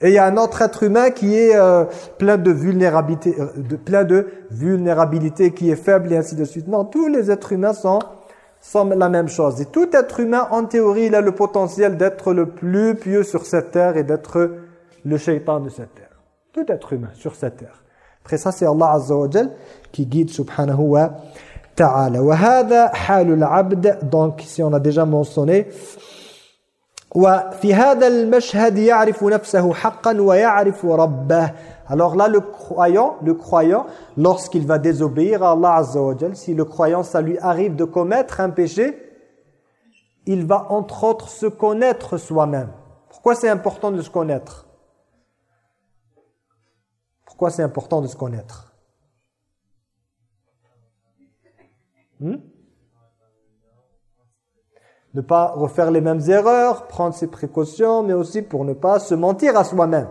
A: Et il y a un autre être humain qui est euh, plein de vulnérabilité, euh, plein de vulnérabilité, qui est faible et ainsi de suite. Non, tous les êtres humains sont, sont la même chose. Et tout être humain, en théorie, il a le potentiel d'être le plus pieux sur cette terre et d'être le shaitan de cette terre. Tout être humain sur cette terre. Après ça, c'est Allah Azza qui guide subhanahu wa ta'ala. Hada halul abd. Donc, ici on a déjà mentionné وفي هذا المشهد يعرف نفسه حقا ويعرف ربه alors là le croyant le croyant lorsqu'il va désobéir à Allah Azza wa si le croyant ça lui arrive de commettre un péché il va entre autres se connaître soi-même pourquoi c'est important de se connaître pourquoi c'est important de se connaître hmm? ne pas refaire les mêmes erreurs, prendre ses précautions, mais aussi pour ne pas se mentir à soi-même.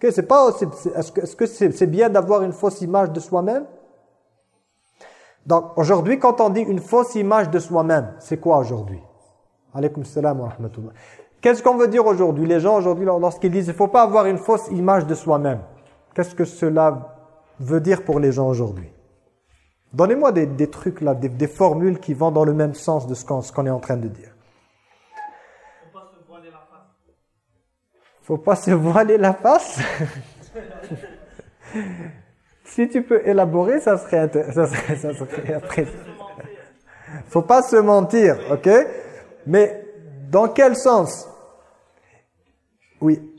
A: c'est pas Est-ce que c'est bien d'avoir une fausse image de soi-même? Donc aujourd'hui, quand on dit une fausse image de soi-même, c'est quoi aujourd'hui? Alaykoum salam wa rahmatullah. Qu'est-ce qu'on veut dire aujourd'hui? Les gens aujourd'hui, lorsqu'ils disent « il faut pas avoir une fausse image de soi-même », qu'est-ce que cela veut dire pour les gens aujourd'hui? Donnez-moi des, trucs là, des, formules qui vont dans le même sens de ce qu'on est en train de dire. Faut pas se voiler la face. si tu peux élaborer, ça serait, ça serait, ça serait Faut pas se mentir, ok? Mais dans quel sens? Oui.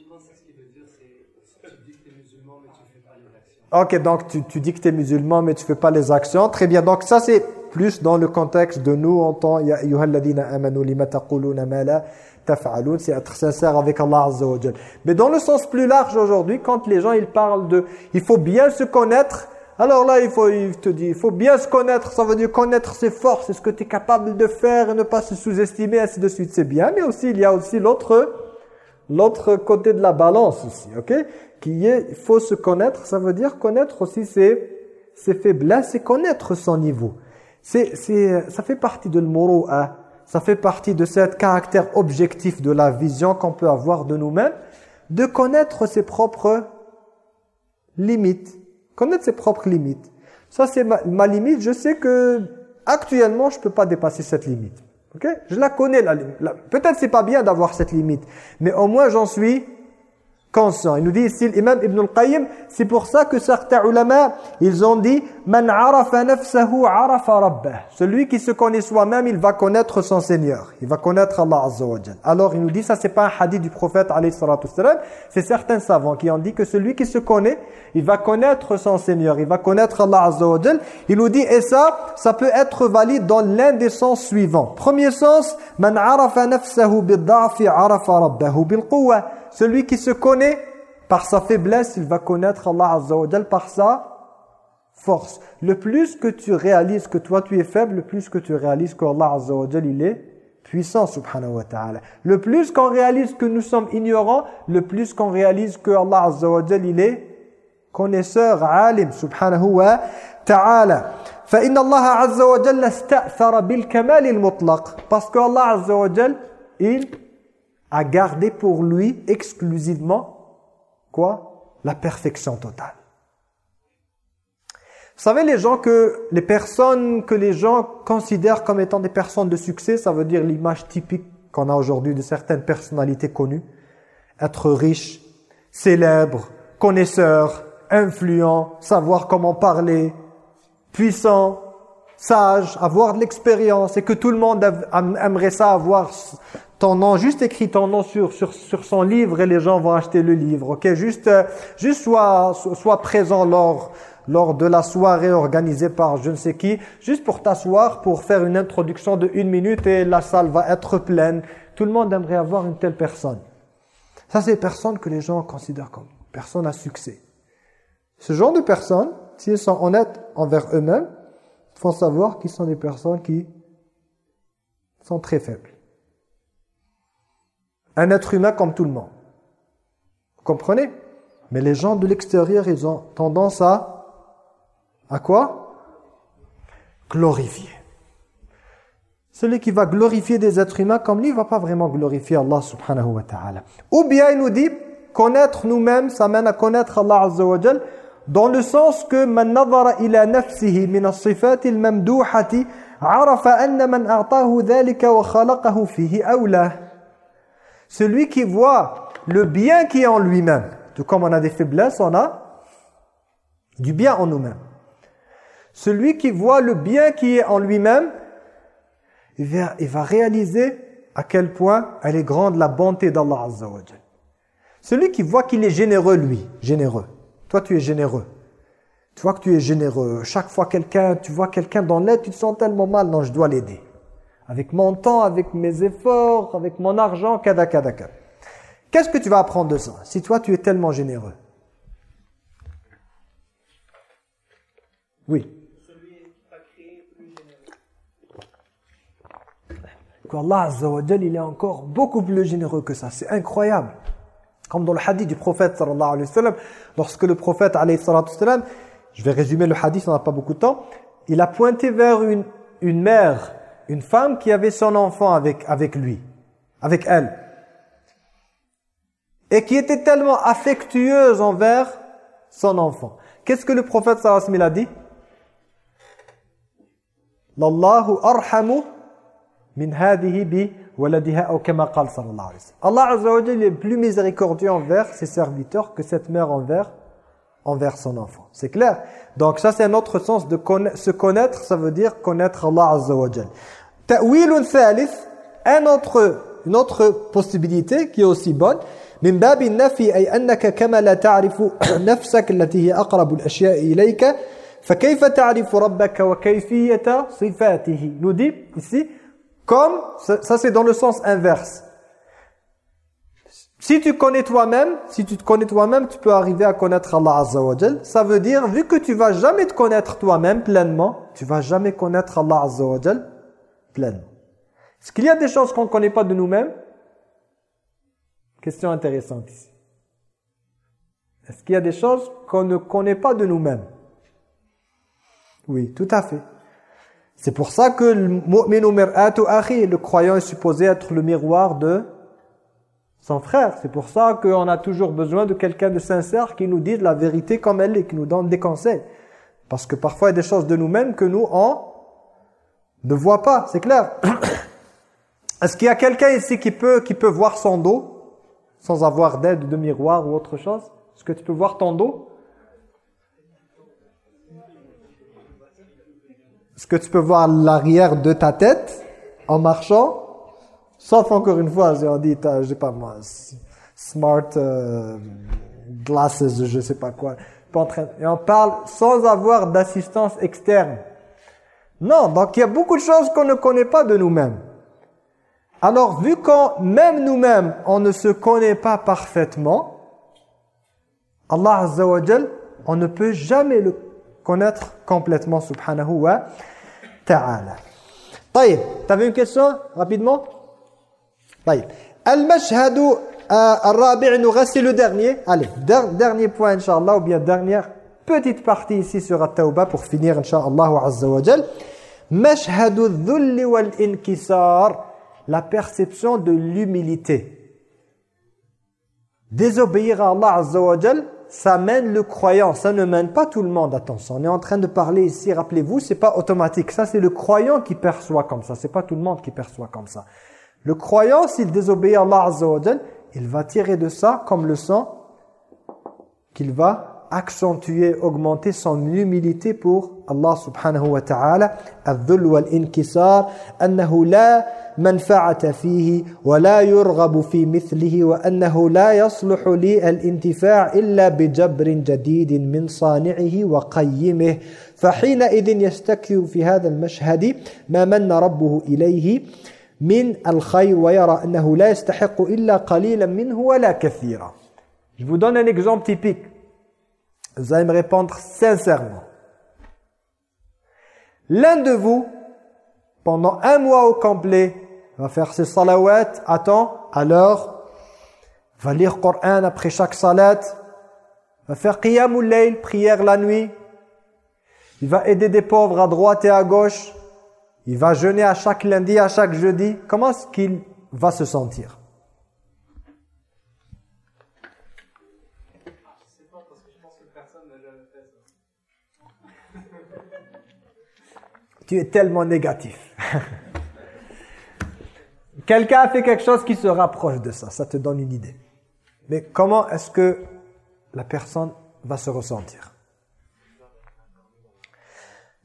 A: Ok, donc tu, tu dis que tu es musulman, mais tu fais pas les actions. Très bien, donc ça c'est plus dans le contexte de nous en tant Ya ayyuhalladhina amanu lima taquluna taf'alun, c'est être sincère avec Allah Azza Mais dans le sens plus large aujourd'hui, quand les gens ils parlent de il faut bien se connaître, alors là il faut il te dit il faut bien se connaître, ça veut dire connaître ses forces, ce que tu es capable de faire ne pas se sous-estimer ainsi de suite, c'est bien, mais aussi il y a aussi l'autre l'autre côté de la balance ici, OK? Qui est, il faut se connaître, ça veut dire connaître aussi ses, ses faiblesses et connaître son niveau. C'est, ça fait partie de l'mourou'a, ça fait partie de ce caractère objectif de la vision qu'on peut avoir de nous-mêmes, de connaître ses propres limites, connaître ses propres limites. Ça c'est ma, ma, limite, je sais que actuellement je peux pas dépasser cette limite. Je la connais la, la peut-être c'est pas bien d'avoir cette limite, mais au moins j'en suis conscient. Il nous dit ici l'imam Ibn al-Qayyim, c'est pour ça que certains ulama, ils ont dit man arafa nafsahu arafa. Celui qui se connaît soi-même, il va connaître son Seigneur. Il va connaître Allah Azza Alors il nous dit ça c'est pas un hadith du prophète alayhi c'est certains savants qui ont dit que celui qui se connaît, il va connaître son Seigneur, il va connaître Allah Azza wa Il nous dit et ça ça peut être valide dans l'un des sens suivants. Premier sens, man arafa nafsahu arafa rabbahu bil-quwwa celui qui se connaît par sa faiblesse, il va connaître Allah Azza wa par sa force. Le plus que tu réalises que toi tu es faible, le plus que tu réalises qu'Allah Azza wa il est puissant subhanahu wa ta'ala. Le plus qu'on réalise que nous sommes ignorants, le plus qu'on réalise que Allah Azza wa il est connaisseur, alim subhanahu wa ta'ala. فإن الله عز وجل استأثر بالكمال المطلق parce que Allah Azza wa il à garder pour lui exclusivement quoi? La perfection totale. Vous savez, les gens que les personnes que les gens considèrent comme étant des personnes de succès, ça veut dire l'image typique qu'on a aujourd'hui de certaines personnalités connues. Être riche, célèbre, connaisseur, influent, savoir comment parler, puissant, sage, avoir de l'expérience et que tout le monde aimerait ça avoir ton nom, juste écris ton nom sur, sur, sur son livre et les gens vont acheter le livre. ok? Juste, euh, juste sois, sois présent lors, lors de la soirée organisée par je ne sais qui, juste pour t'asseoir, pour faire une introduction de une minute et la salle va être pleine. Tout le monde aimerait avoir une telle personne. Ça, c'est les personnes que les gens considèrent comme personnes à succès. Ce genre de personnes, s'ils sont honnêtes envers eux-mêmes, font savoir qu'ils sont des personnes qui sont très faibles. Un être humain comme tout le monde. Vous comprenez? Mais les gens de l'extérieur, ils ont tendance à... À quoi? Glorifier. Celui qui va glorifier des êtres humains comme lui, ne va pas vraiment glorifier Allah subhanahu wa ta'ala. Ou bien il nous dit, connaître nous-mêmes, ça mène à connaître Allah azza wa jal, dans le sens que man ila nafsihi min as-sifat arafa anna man a'tahu. Celui qui voit le bien qui est en lui-même, tout comme on a des faiblesses, on a du bien en nous-mêmes. Celui qui voit le bien qui est en lui-même, il va, réaliser à quel point elle est grande la bonté d'Allah Azza wa Celui qui voit qu'il est généreux, lui, généreux. Toi, tu es généreux. Tu vois que tu es généreux. Chaque fois quelqu'un, tu vois quelqu'un dans l'aide, tu te sens tellement mal. Non, je dois l'aider avec mon temps, avec mes efforts, avec mon argent, kada, kada, kada. Qu'est-ce que tu vas apprendre de ça Si toi, tu es tellement généreux? Oui. Allah Azza wa il est encore beaucoup plus généreux que ça. C'est incroyable. Comme dans le hadith du prophète sallallahu alayhi wa sallam, lorsque le prophète alayhi wa sallam, je vais résumer le hadith, on n'a pas beaucoup de temps, il a pointé vers une, une mère une femme qui avait son enfant avec, avec lui, avec elle, et qui était tellement affectueuse envers son enfant. Qu'est-ce que le prophète sallallahu alayhi wa sallam a dit? Arhamu min bi waladiha ou kama qal sallallahu alayhi wa sallam. Allah azza wa est plus miséricordieux envers ses serviteurs que cette mère envers envers son enfant. C'est clair Donc ça c'est un autre sens de se connaître, ça veut dire connaître Allah azza wa Ta'wilun thalith, un autre, une autre possibilité qui est aussi bonne. من باب النفي أي أنك كما لا تعرف نفسك التي هي أقرب الأشياء إليك فكيف تعرف ربك وكيفية صفاته nous dit ici comme ça c'est dans le sens inverse si tu connais toi-même si tu te connais toi-même tu peux arriver à connaître Allah Azza wa ça veut dire vu que tu vas jamais te connaître toi-même pleinement tu vas jamais connaître Allah Azza wa pleinement. Est-ce qu'il y a des choses qu'on ne connaît pas de nous-mêmes? Question intéressante ici. Est-ce qu'il y a des choses qu'on ne connaît pas de nous-mêmes? Oui, tout à fait. C'est pour ça que le croyant est supposé être le miroir de son frère. C'est pour ça qu'on a toujours besoin de quelqu'un de sincère qui nous dise la vérité comme elle est, qui nous donne des conseils. Parce que parfois il y a des choses de nous-mêmes que nous, on ne voit pas, c'est clair. Est-ce qu'il y a quelqu'un ici qui peut, qui peut voir son dos sans avoir d'aide de miroir ou autre chose? Est-ce que tu peux voir ton dos? Est-ce que tu peux voir l'arrière de ta tête en marchant Sauf encore une fois, j'ai dit, je sais pas moi, smart euh, glasses, je sais pas quoi. Et on parle sans avoir d'assistance externe. Non, donc il y a beaucoup de choses qu'on ne connaît pas de nous-mêmes. Alors, vu qu'on, même nous-mêmes, on ne se connaît pas parfaitement, Allah Azza on ne peut jamais le connaître complètement, subhanahu wa ta'ala. Taïb, t'avais une question rapidement? Taïb. Al-Mashhad euh, al-Rabi' nous le dernier. Allez, dernier point Inch'Allah, ou bien dernière petite partie ici sur At-Tawbah pour finir Inch'Allah Azza wa Jal. Mashhad al-Dhull wal-Inkisar, la perception de l'humilité. Désobéir à Allah Azza wa Jal, ça mène le croyant, ça ne mène pas tout le monde. Attention, on est en train de parler ici, rappelez-vous, c'est pas automatique. Ça, c'est le croyant qui perçoit comme ça, c'est pas tout le monde qui perçoit comme ça. Le croyant, s'il désobéit à Allah il va tirer de ça comme le sang qu'il va accentuer, augmenter son humilité pour Allah subhanahu wa ta'ala. الذل والانكسار أنه لا منفعة فيه ولا يرغب في مثله وأنه لا يصلح لي الانتفاع إلا بجبر جديد من صانعه وقيمه فحينئذ يستكثر في هذا المشهد ما من ربه إليه من الخير ويرى أنه لا يستحق إلا قليلا منه ولا كثيرا Je vous donne un exemple typique. Vous allez me répondre sincèrement. L'un de vous, pendant un mois au complet, va faire ses salawats à l'heure, va lire Coran après chaque salat, va faire qiyamul layl, prière la nuit, il va aider des pauvres à droite et à gauche, il va jeûner à chaque lundi, à chaque jeudi, comment est-ce qu'il va se sentir? Tu es tellement négatif. Quelqu'un a fait quelque chose qui se rapproche de ça, ça te donne une idée. Mais comment est-ce que la personne va se ressentir?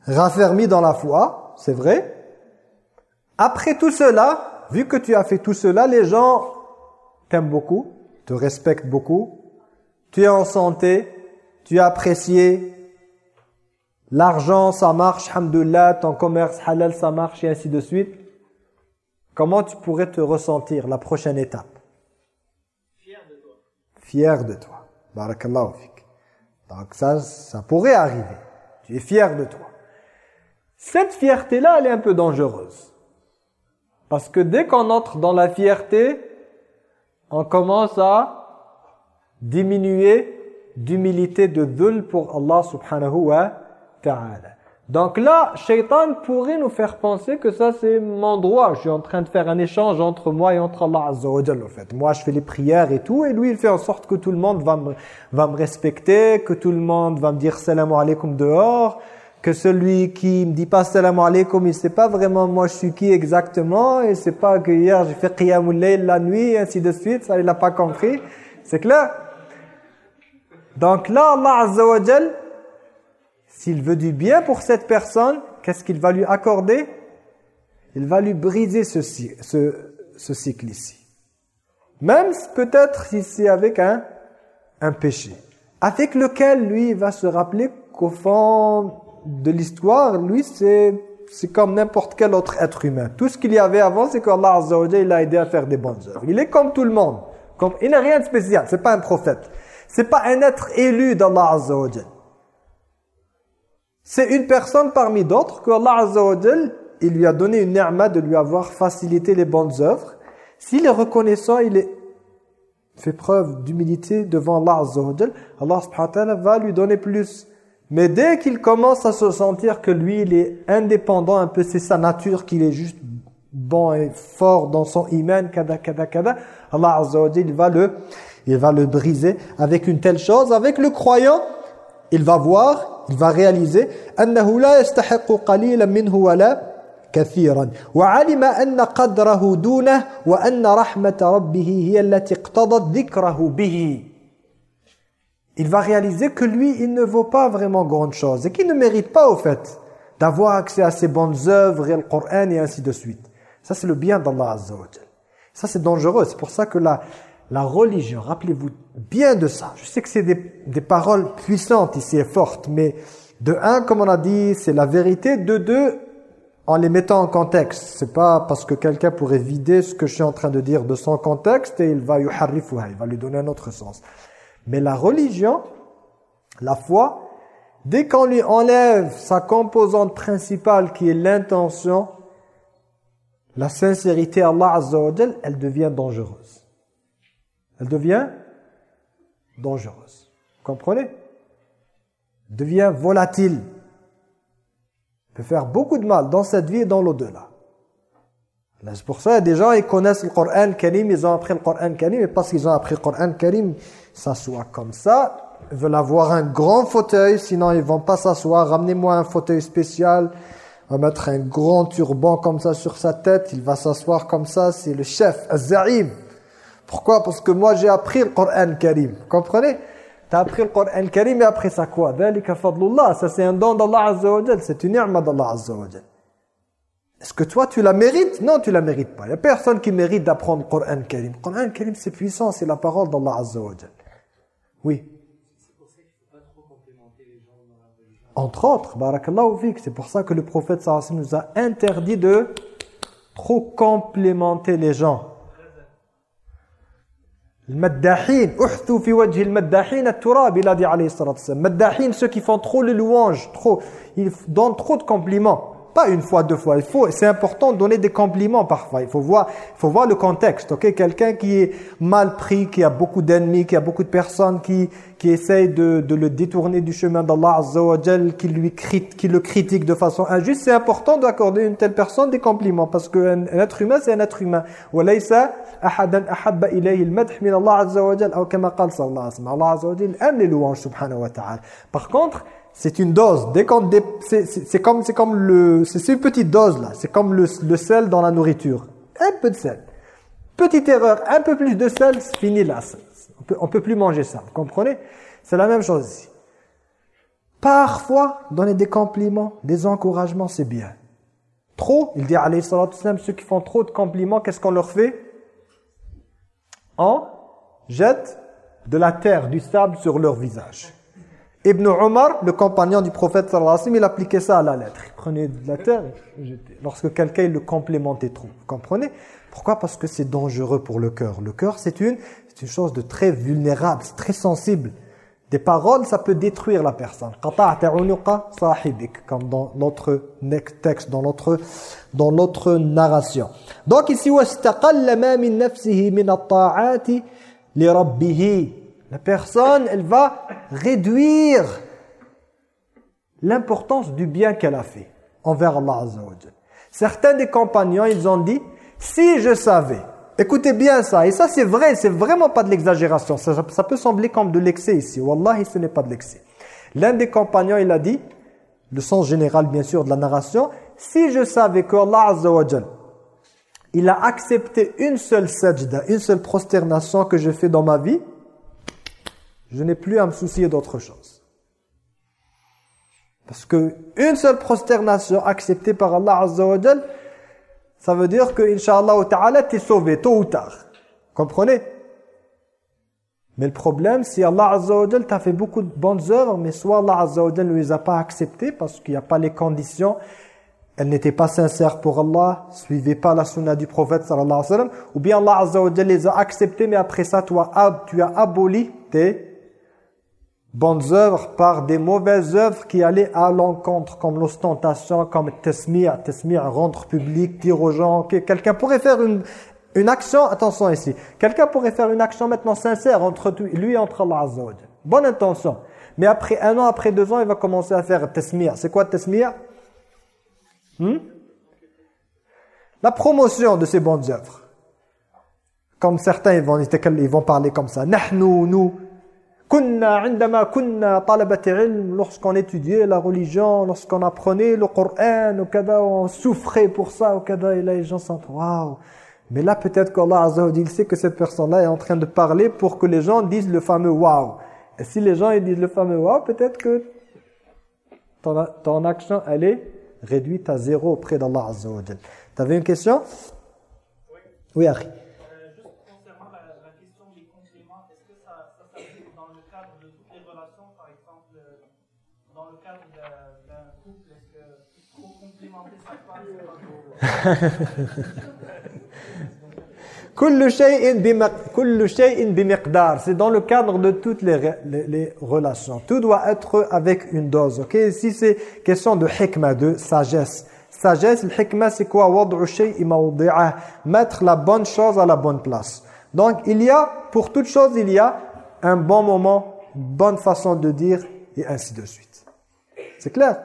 A: Raffermi dans la foi, c'est vrai. Après tout cela, vu que tu as fait tout cela, les gens t'aiment beaucoup, te respectent beaucoup, tu es en santé, tu es apprécié, l'argent ça marche, hamdullah, ton commerce halal ça marche et ainsi de suite. Comment tu pourrais te ressentir la prochaine étape?
B: Fier de toi.
A: Fier de toi. Barakallahu. Donc ça, ça pourrait arriver. Tu es fier de toi. Cette fierté-là, elle est un peu dangereuse. Parce que dès qu'on entre dans la fierté, on commence à diminuer d'humilité, de dhul pour Allah subhanahu wa Donc là, Shaitan pourrait nous faire penser que ça c'est mon droit. Je suis en train de faire un échange entre moi et entre Allah Azza wa en fait. Moi je fais les prières et tout et lui il fait en sorte que tout le monde va me, respecter, que tout le monde va me dire salam alaikum dehors, que celui qui me dit pas salam alaikum, il sait pas vraiment moi je suis qui exactement et c'est pas que hier j'ai fait qiyamul la nuit et ainsi de suite, ça il a pas compris. C'est clair? Donc là Allah Azza wa s'il veut du bien pour cette personne, qu'est-ce qu'il va lui accorder? Il va lui briser ce, cycle ici. Même peut-être c'est avec un, péché. Avec lequel, lui, il va se rappeler qu'au fond de l'histoire, lui, c'est comme n'importe quel autre être humain. Tout ce qu'il y avait avant, c'est qu'Allah Azza wa il l'a aidé à faire des bonnes œuvres. Il est comme tout le monde. Comme, il n'a rien de spécial. C'est pas un prophète. C'est pas un être élu d'Allah Azza c'est une personne parmi d'autres que Allah Azza il lui a donné une ni'ma de lui avoir facilité les bonnes œuvres. S'il est reconnaissant, il est fait preuve d'humilité devant Allah Azza wa Allah subhanahu wa ta'ala va lui donner plus. Mais dès qu'il commence à se sentir que lui, il est indépendant un peu, c'est sa nature, qu'il est juste bon et fort dans son iman, kada, kada, kada, Allah Azza il va le, il va le briser avec une telle chose. Avec le croyant, il va voir il va réaliser أنه لا يستحق قليلا منه ولا كثيرا وعلم أن قدره دونه وأن رحمة ربه هي التي اقتضت ذكره به il va réaliser que lui, il ne vaut pas vraiment grande chose et qu'il ne mérite pas au fait d'avoir accès à ses bonnes œuvres et le Coran et ainsi de suite. Ça, c'est le bien d'Allah Azza wa Ça, c'est dangereux. C'est pour ça que la, la religion, rappelez-vous bien de ça. Je sais que c'est des, des, paroles puissantes ici et fortes, mais de un, comme on a dit, c'est la vérité. De deux, en les mettant en contexte. C'est pas parce que quelqu'un pourrait vider ce que je suis en train de dire de son contexte et il va il va lui donner un autre sens. Mais la religion, la foi, dès qu'on lui enlève sa composante principale qui est l'intention, la sincérité Allah Azza wa elle devient dangereuse. Elle devient dangereuse. Vous comprenez Devient volatile. Peut faire beaucoup de mal dans cette vie et dans l'au-delà. C'est pour ça, des gens, ils connaissent le Coran Karim, ils ont appris le Coran Karim, et parce qu'ils ont appris le Coran Karim, s'assoient comme ça, ils veulent avoir un grand fauteuil, sinon ils vont pas s'asseoir, ramenez-moi un fauteuil spécial, on va mettre un grand turban comme ça sur sa tête, il va s'asseoir comme ça, c'est le chef, az-za'im. Pourquoi? Parce que moi j'ai appris le Coran Karim. Vous comprenez? Tu as appris le Coran Karim et après ça quoi? Ça c'est un don d'Allah Azza wa C'est une ni'ma d'Allah Azza wa Est-ce que toi tu la mérites? Non, tu la mérites pas. Il n'y a personne qui mérite d'apprendre le Coran Karim. Le Coran Karim c'est puissant, c'est la parole d'Allah Azza wa Oui. Entre autres, barakallahu fik, c'est pour ça que le prophète sallallahu nous a interdit de Trop complémenter les gens. المداحين أحثوا في وجه المداحين التراب إلى عليه الصلاة والسلام. مداحين سو qui font trop les louanges trop دون donnent trop de Pas une fois, deux fois. Il faut, c'est important de donner des compliments parfois. Il faut voir, il faut voir le contexte. Ok, quelqu'un qui est mal pris, qui a beaucoup d'ennemis, qui a beaucoup de personnes qui qui essayent de, de le détourner du chemin d'Allah Azza wa qui lui qui le critique de façon injuste. C'est important d'accorder une telle personne des compliments parce qu'un un être humain c'est un être humain. وليس أحدا أحب إليه المدح من الله عز وجل أو كما قال صلى الله عليه وسلم. Allah Azza wa aime les louanges subhanahu wa ta'ala. Par contre c'est une dose. Dès qu'on c'est comme c'est comme le c'est une petite dose là. C'est comme le, sel dans la nourriture. Un peu de sel. Petite erreur, un peu plus de sel, c'est fini là. On peut peut plus manger ça. Vous comprenez? C'est la même chose ici. Parfois, donner des compliments, des encouragements, c'est bien. Trop, il dit alayhi salatu ceux qui font trop de compliments, qu'est-ce qu'on leur fait? On jette de la terre, du sable sur leur visage. Ibn Omar, le compagnon du prophète sallallahu alayhi wa sallam, il appliquait ça à la lettre. Il prenait de la terre, lorsque quelqu'un le complimentait trop. Vous comprenez? Pourquoi? Parce que c'est dangereux pour le cœur. Le cœur, c'est une, une chose de très vulnérable, c'est très sensible. Des paroles, ça peut détruire la personne. Comme dans notre texte, dans notre, dans notre narration. Donc ici, la personne, elle va réduire l'importance du bien qu'elle a fait envers Allah Certains des compagnons, ils ont dit, si je savais, écoutez bien ça, et ça c'est vrai, c'est vraiment pas de l'exagération, ça, peut sembler comme de l'excès ici, Wallahi ce n'est pas de l'excès. L'un des compagnons, il a dit, le sens général bien sûr de la narration, si je savais que Allah Azza il a accepté une seule sajda, une seule prosternation que je fais dans ma vie, je n'ai plus à me soucier d'autre chose. Parce que une seule prosternation acceptée par Allah Azza ça veut dire que, Inch'Allah Ta'ala, tu es sauvé, tôt ou tard. Comprenez? Mais le problème, si Allah Azza t'a fait beaucoup de bonnes œuvres, mais soit Allah Azza ne les a pas acceptées parce qu'il n'y a pas les conditions, elles n'étaient pas sincères pour Allah, suivez pas la sunna du prophète sallallahu alayhi wa sallam, ou bien Allah Azza les a acceptées, mais après ça, toi, tu as aboli tes bonnes œuvres par des mauvaises œuvres qui allaient à l'encontre, comme l'ostentation, comme tesmir, tesmir, rendre public, dire aux gens. Quelqu'un pourrait faire une, une action, attention ici, quelqu'un pourrait faire une action maintenant sincère entre lui et entre Allah Azza Bonne intention. Mais après un an, après deux ans, il va commencer à faire tesmir. C'est quoi tesmir hmm? La promotion de ces bonnes œuvres. Comme certains, ils vont, ils vont parler comme ça. Nous, lorsqu'on étudiait la religion, lorsqu'on apprenait le Coran, on souffrait pour ça, et là les gens sont waouh. Mais là peut-être qu'Allah Azza il sait que cette personne-là est en train de parler pour que les gens disent le fameux waouh. Et si les gens disent le fameux waouh, peut-être que ton, ton action elle est réduite à zéro auprès d'Allah Azza Tu avais une question? Oui. Oui, Harry. C'est dans le cadre de toutes les, les, relations. Tout doit être avec une dose. Ok? Ici, c'est question de hikmah, de sagesse. Sagesse, le hikmah, c'est quoi? Mettre la bonne chose à la bonne place. Donc, il y a, pour toute chose, il y a un bon moment, bonne façon de dire, et ainsi de suite. C'est clair?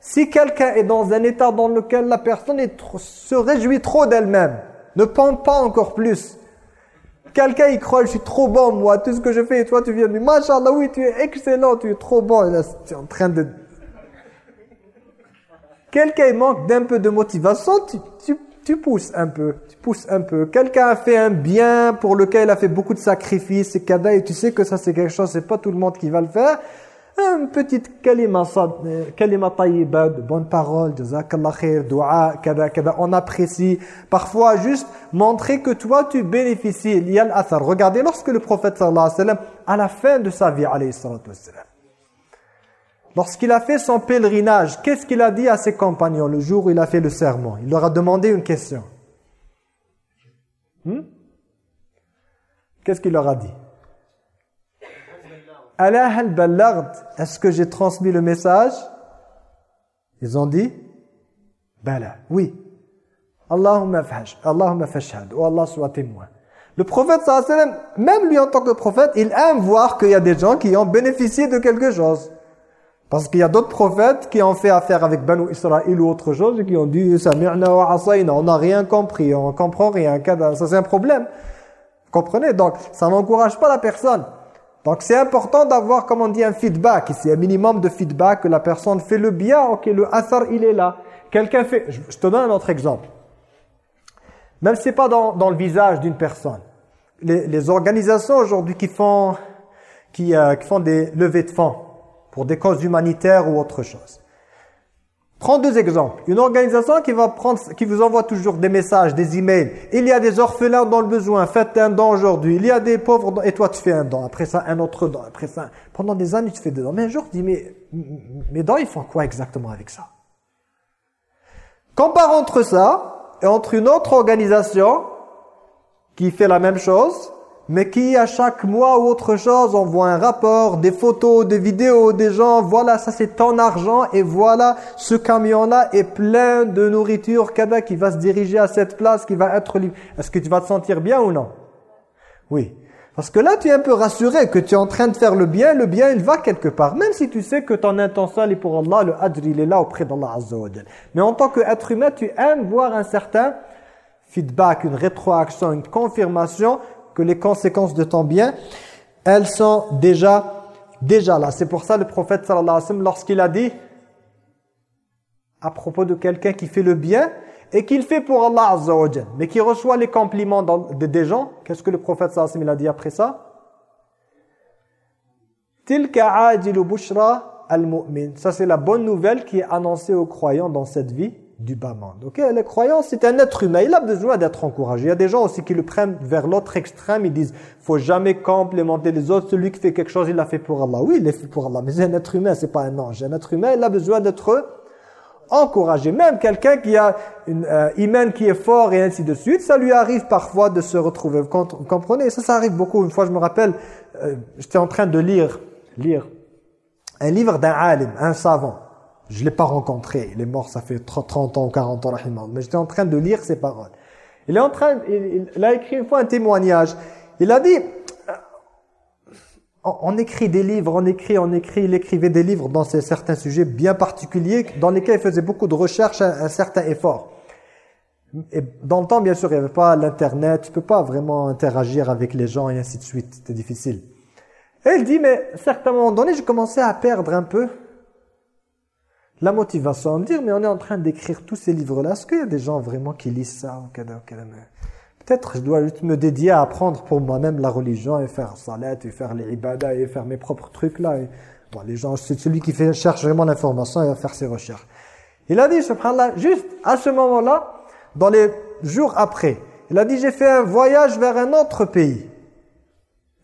A: Si quelqu'un est dans un état dans lequel la personne se réjouit trop d'elle-même, ne pense pas encore plus. Quelqu'un il croit, je suis trop bon moi, tout ce que je fais, et toi tu viens de dire, Machallah, oui, tu es excellent, tu es trop bon. Et là, tu es en train de... Quelqu'un manque d'un peu de motivation, tu, tu, pousses un peu, tu pousses un peu. Quelqu'un a fait un bien pour lequel il a fait beaucoup de sacrifices et et tu sais que ça c'est quelque chose, c'est pas tout le monde qui va le faire une petite kalima, euh, kalima tayyiba, de bonnes paroles, jazakallah khair, dua, kada, kada, on apprécie. Parfois, juste montrer que toi, tu bénéficies. Il y a l'athar. Regardez, lorsque le prophète sallallahu alayhi wa sallam, à la fin de sa vie, alayhi sallallahu alayhi wa sallam, Lorsqu'il a fait son pèlerinage, qu'est-ce qu'il a dit à ses compagnons le jour où il a fait le serment? Il leur a demandé une question. Hmm? Qu'est-ce qu'il leur a dit? Allah al Est-ce que j'ai transmis le message? Ils ont dit Bala, oui. Allahumma fahsh, Allahumma fashhad, ou Allah soit témoin. Le prophète sallam, même lui en tant que prophète, il aime voir qu'il y a des gens qui ont bénéficié de quelque chose. Parce qu'il y a d'autres prophètes qui ont fait affaire avec Banu Israël ou autre chose et qui ont dit Sami'na wa asayna, on n'a rien compris, on comprend rien. Ça c'est un problème. Vous comprenez? Donc ça n'encourage pas la personne. Donc c'est important d'avoir, comme on dit, un feedback. Ici, un minimum de feedback, que la personne fait le bien, ok, le athar il est là. Quelqu'un fait, je te donne un autre exemple. Même si ce n'est pas dans, le visage d'une personne. Les, les organisations aujourd'hui qui font, qui, euh, qui font des levées de fonds, pour des causes humanitaires ou autre chose. Prends deux exemples. Une organisation qui va prendre, qui vous envoie toujours des messages, des emails. Il y a des orphelins dans le besoin, faites un don aujourd'hui. Il y a des pauvres et toi tu fais un don. Après ça, un autre don. Après ça, pendant des années tu fais des dons. Mais un jour tu dis, mais mes dons ils font quoi exactement avec ça? Compare entre ça et entre une autre organisation qui fait la même chose mais qui à chaque mois ou autre chose envoie un rapport, des photos, des vidéos, des gens, voilà, ça c'est ton argent et voilà, ce camion-là est plein de nourriture, kada qui va se diriger à cette place, qui va être libre. Est-ce que tu vas te sentir bien ou non? Oui. Parce que là, tu es un peu rassuré que tu es en train de faire le bien, le bien, il va quelque part. Même si tu sais que ton intention est pour Allah, le adr, il est là auprès d'Allah Azza Mais en tant qu'être humain, tu aimes voir un certain feedback, une rétroaction, une confirmation que les conséquences de ton bien, elles sont déjà, déjà là. C'est pour ça le prophète sallallahu alayhi wa lorsqu'il a dit à propos de quelqu'un qui fait le bien et qu'il fait pour Allah azza mais qui reçoit les compliments de, des gens, qu'est-ce que le prophète sallallahu alayhi wa a dit après ça? Tilka bushra al-mu'min. Ça c'est la bonne nouvelle qui est annoncée aux croyants dans cette vie du bas monde. Ok, le croyant, c'est un être humain, il a besoin d'être encouragé. Il y a des gens aussi qui le prennent vers l'autre extrême, ils disent faut jamais complémenter les autres, celui qui fait quelque chose, il l'a fait pour Allah. Oui, il l'a fait pour Allah, mais c'est un être humain, c'est pas un ange. Un être humain, il a besoin d'être encouragé. Même quelqu'un qui a une euh, qui est fort et ainsi de suite, ça lui arrive parfois de se retrouver. Vous comprenez? Ça, ça arrive beaucoup. Une fois, je me rappelle, euh, j'étais en train de lire, lire un livre d'un alim, un savant. Je ne l'ai pas rencontré. Il est mort, ça fait 30 ans ou 40 ans, mais j'étais en train de lire ses paroles. Il est en train, il, a écrit une fois un témoignage. Il a dit, euh, on, écrit des livres, on écrit, on écrit, il écrivait des livres dans certains sujets bien particuliers, dans lesquels il faisait beaucoup de recherches, un, certain effort. Et dans le temps, bien sûr, il n'y avait pas l'internet, tu peux pas vraiment interagir avec les gens et ainsi de suite, c'était difficile. Et il dit, mais à un moment donné, j'ai commencé à perdre un peu la motivation à me dire, mais on est en train d'écrire tous ces livres-là. Est-ce qu'il y a des gens vraiment qui lisent ça Peut-être je dois juste me dédier à apprendre pour moi-même la religion et faire salat et faire les ibadah et faire mes propres trucs là. bon, les gens, c'est celui qui cherche vraiment l'information et va faire ses recherches. Il a dit, subhanallah, juste à ce moment-là, dans les jours après, il a dit, j'ai fait un voyage vers un autre pays.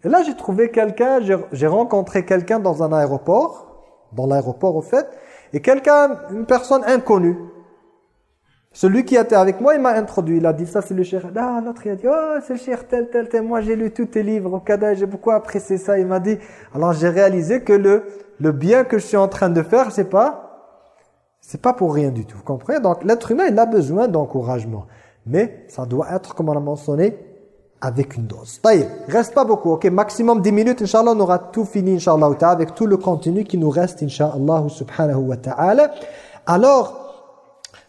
A: Et là, j'ai trouvé quelqu'un, j'ai rencontré quelqu'un dans un aéroport, dans l'aéroport au fait, et quelqu'un, une personne inconnue, celui qui était avec moi, il m'a introduit. Il a dit ça, c'est le cher. Ah, l'autre, il a dit, oh, c'est le cher tel, tel, tel. Moi, j'ai lu tous tes livres au Kada, j'ai beaucoup apprécié ça. Il m'a dit, alors j'ai réalisé que le, le bien que je suis en train de faire, c'est pas, c'est pas pour rien du tout. Vous comprenez? Donc, l'être humain, il a besoin d'encouragement. Mais ça doit être, comme on a mentionné, avec une dose. Taïe, reste pas beaucoup, ok Maximum 10 minutes, Inch'Allah, on aura tout fini, Inch'Allah, avec tout le contenu qui nous reste, Inch'Allah, subhanahu wa ta'ala. Alors,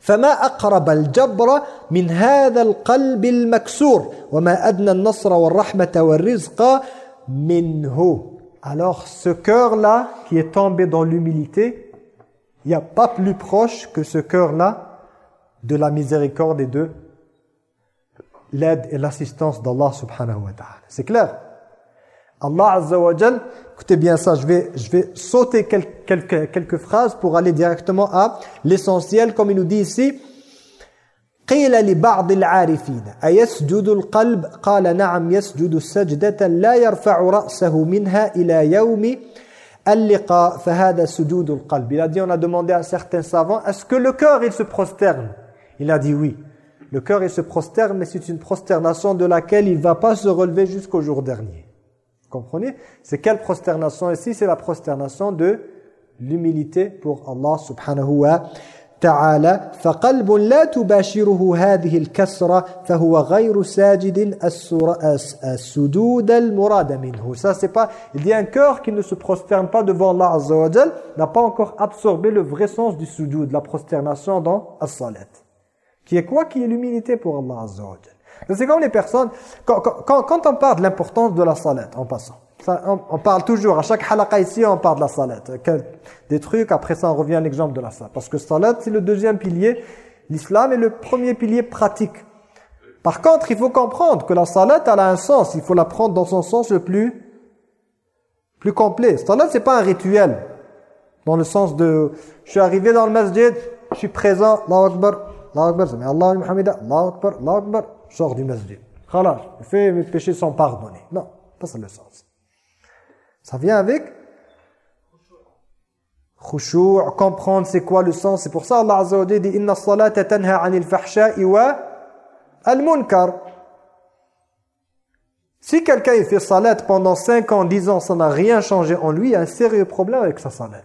A: فما أقرب الجبر من هذا القلب المكسور وما أدنى النصر والرحمة والرزق منه Alors ce cœur-là qui est tombé dans l'humilité, il n'y a pas plus proche que ce cœur-là de la miséricorde et de l'aide et l'assistance d'Allah subhanahu wa ta'ala. C'est clair Allah azza wa jal, écoutez bien ça, je vais, je vais sauter quelques, quelques, quelques phrases pour aller directement à l'essentiel, comme il nous dit ici. قيل لبعض العارفين أيسجد القلب قال نعم يسجد سجدة لا يرفع رأسه منها إلى يوم اللقاء فهذا سجود القلب il a dit on a demandé à certains savants est-ce que le cœur il se prosterne il a dit oui Le cœur, il se prosterne, mais c'est une prosternation de laquelle il ne va pas se relever jusqu'au jour dernier. Vous comprenez C'est quelle prosternation ici C'est la prosternation de l'humilité pour Allah subhanahu wa ta'ala. فَقَلْبٌ لَا تُبَاشِرُهُ هَذِهِ الْكَسْرَةِ فَهُوَ غَيْرُ سَاجِدٍ السُّدُودَ الْمُرَادَ مِنْهُ Ça, c'est pas... Il dit un cœur qui ne se prosterne pas devant Allah Azza wa n'a pas encore absorbé le vrai sens du sujoud, la prosternation dans as-salat. Qui est quoi Qui est l'humilité pour Allah Azza C'est comme les personnes... Quand, quand, quand on parle de l'importance de la salat, en passant, on, parle toujours, à chaque halaqa ici, on parle de la salat. Des trucs, après ça, on revient à l'exemple de la salat. Parce que salat, c'est le deuxième pilier. L'islam est le premier pilier pratique. Par contre, il faut comprendre que la salat, elle a un sens. Il faut la prendre dans son sens le plus, plus complet. Salat, c'est pas un rituel. Dans le sens de, je suis arrivé dans le masjid, je suis présent, Allahu Akbar, Allahu Akbar, Allahu Muhammad, Allahu Akbar, Allahu Akbar, sors du masjid. Khalas, fait mes péchés sont pardonnés. Non, pas ça le sens. Ça vient avec khushu' comprendre c'est quoi le sens. C'est pour ça Allah Azza wa Jalla dit inna salata tanha 'anil fahsha'i wa al-munkar. Si quelqu'un fait salat pendant 5 ans, 10 ans, ça n'a rien changé en lui, il y a un sérieux problème avec sa salat.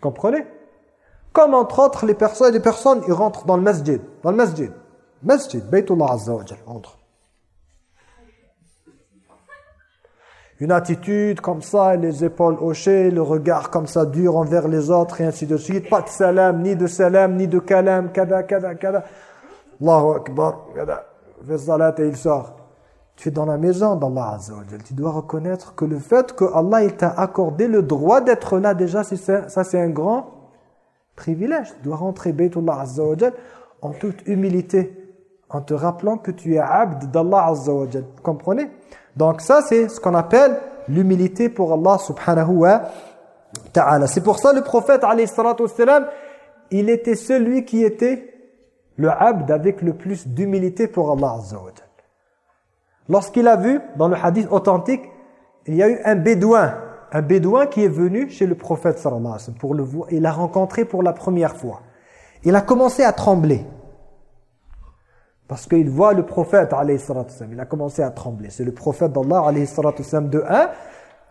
A: Comprenez? Comme entre autres les personnes, les personnes ils rentrent dans le masjid, dans le masjid. Masjid, Baytullah Azza wa entre. une attitude comme ça, les épaules hochées, le regard comme ça dur envers les autres et ainsi de suite. Pas de salam, ni de salam, ni de kalam, kada, kada, kada. Allahu Akbar, kada. Fais salat et il sort. Tu es dans la maison d'Allah Azza wa Tu dois reconnaître que le fait que Allah t'a accordé le droit d'être là déjà, ça c'est un grand privilège. Tu dois rentrer Baytullah Azza en toute humilité, en te rappelant que tu es abd d'Allah Azza wa comprenez? Donc ça, c'est ce qu'on appelle l'humilité pour Allah subhanahu wa ta'ala. C'est pour ça le prophète, alayhi il était celui qui était le abd avec le plus d'humilité pour Allah azza wa Lorsqu'il a vu, dans le hadith authentique, il y a eu un bédouin, un bédouin qui est venu chez le prophète sallallahu alayhi pour le voir. Il l'a rencontré pour la première fois. Il a commencé à trembler. Parce qu'il voit le prophète, il a commencé à trembler. C'est le prophète d'Allah, de un,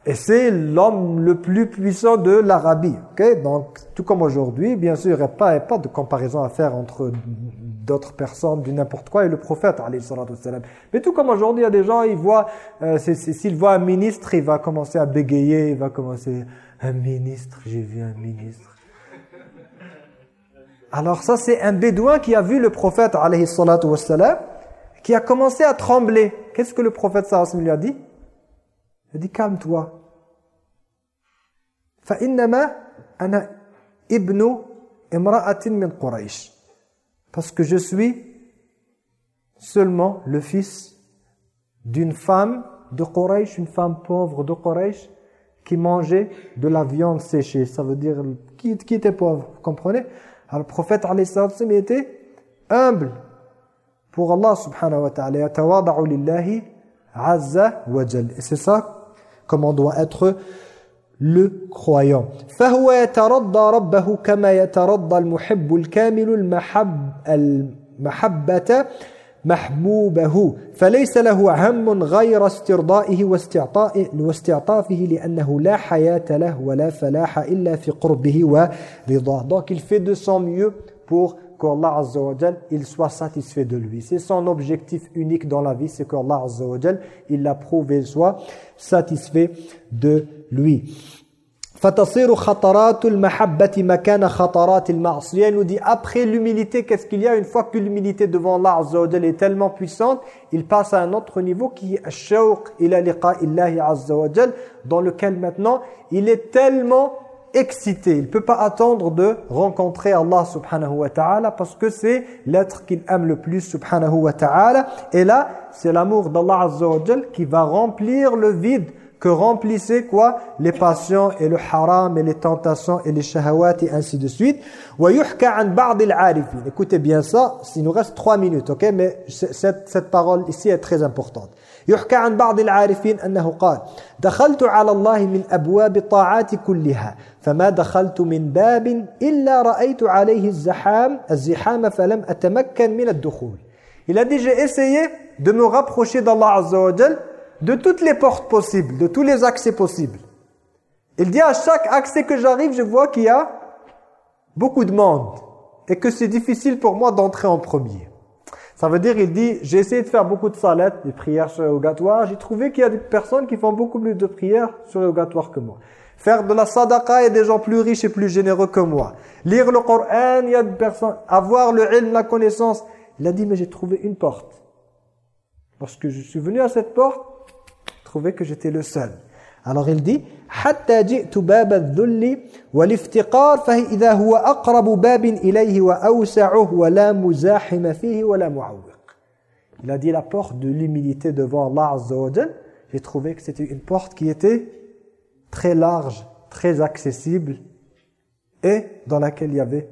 A: et c'est l'homme le plus puissant de l'Arabie. Donc, tout comme aujourd'hui, bien sûr, il n'y a pas, pas de comparaison à faire entre d'autres personnes, du n'importe quoi, et le prophète, Mais tout comme aujourd'hui, il y a des gens, ils voient, euh, s'il voit un ministre, il va commencer à bégayer, il va commencer, un ministre, j'ai vu un ministre. Alors ça, c'est un bédouin qui a vu le prophète, alayhi qui a commencé à trembler. Qu'est-ce que le prophète sallallahu lui a dit? Il a dit, calme-toi. فَإِنَّمَا أَنَا ibnu imra'atin min Quraysh. Parce que je suis seulement le fils d'une femme de Quraysh, une femme pauvre de Quraysh, qui mangeait de la viande séchée. Ça veut dire qui, qui était pauvre, vous comprenez alors, le prophète il était humble pour Allah subhanahu wa ta'ala. Tawada'u lillahi azza wa jal. Et c'est ça comment doit être le croyant. فهو يترضى ربه كما يترضى المحب الكامل المحب المحبة محبوبه فليس له هم غير استرضائه واستعطافه لأنه لا حياة له ولا فلاح إلا في قربه ورضاه donc il fait de son mieux pour qu'Allah Azza wa Jal, il soit satisfait de lui. C'est son objectif unique dans la vie, c'est qu'Allah Azza wa Jal, il l'approuve et soit satisfait de lui. فتصير خطرات المحبة مكان خطرات المعصية nous dit après l'humilité qu'est-ce qu'il y a une fois que l'humilité devant Allah Azza wa est tellement puissante il passe à un autre niveau qui est الشوق إلى لقاء الله عز وجل dans lequel maintenant il est tellement excité. Il peut pas attendre de rencontrer Allah subhanahu wa ta'ala parce que c'est l'être qu'il aime le plus subhanahu wa ta'ala. Et là c'est l'amour d'Allah Azza qui va remplir le vide que remplissait quoi? Les passions et le haram et les tentations et les shahawat et ainsi de suite. Écoutez bien ça il nous reste trois minutes ok? Mais cette, cette parole ici est très importante يحكى عن بعض العارفين أنه قال دخلت على الله من أبواب الطاعات كلها فما دخلت من باب إلا رأيت عليه الزحام الزحام فلم أتمكن من الدخول Il a dit, j'ai essayé de me rapprocher d'Allah Azza wa de toutes les portes possibles, de tous les accès possibles. Il dit, à chaque accès que j'arrive, je vois qu'il y a beaucoup de monde et que c'est difficile pour moi d'entrer en premier. Ça veut dire, il dit, j'ai essayé de faire beaucoup de salettes, des prières surrogatoires. J'ai trouvé qu'il y a des personnes qui font beaucoup plus de prières surrogatoires que moi. Faire de la sadaqa, il y a des gens plus riches et plus généreux que moi. Lire le Coran, il y a des personnes. Avoir le ilm, la connaissance. Il a dit, mais j'ai trouvé une porte. Lorsque je suis venu à cette porte, trouvé que j'étais le seul. Alors il dit, حتى جئت باب الذل والافتقار فإذا هو أقرب باب إليه وأوسعه ولا مزاحم فيه ولا معوق. Il a dit la porte de l'humilité devant Allah Azza wa J'ai trouvé que c'était une porte qui était très large, très accessible et dans laquelle il y avait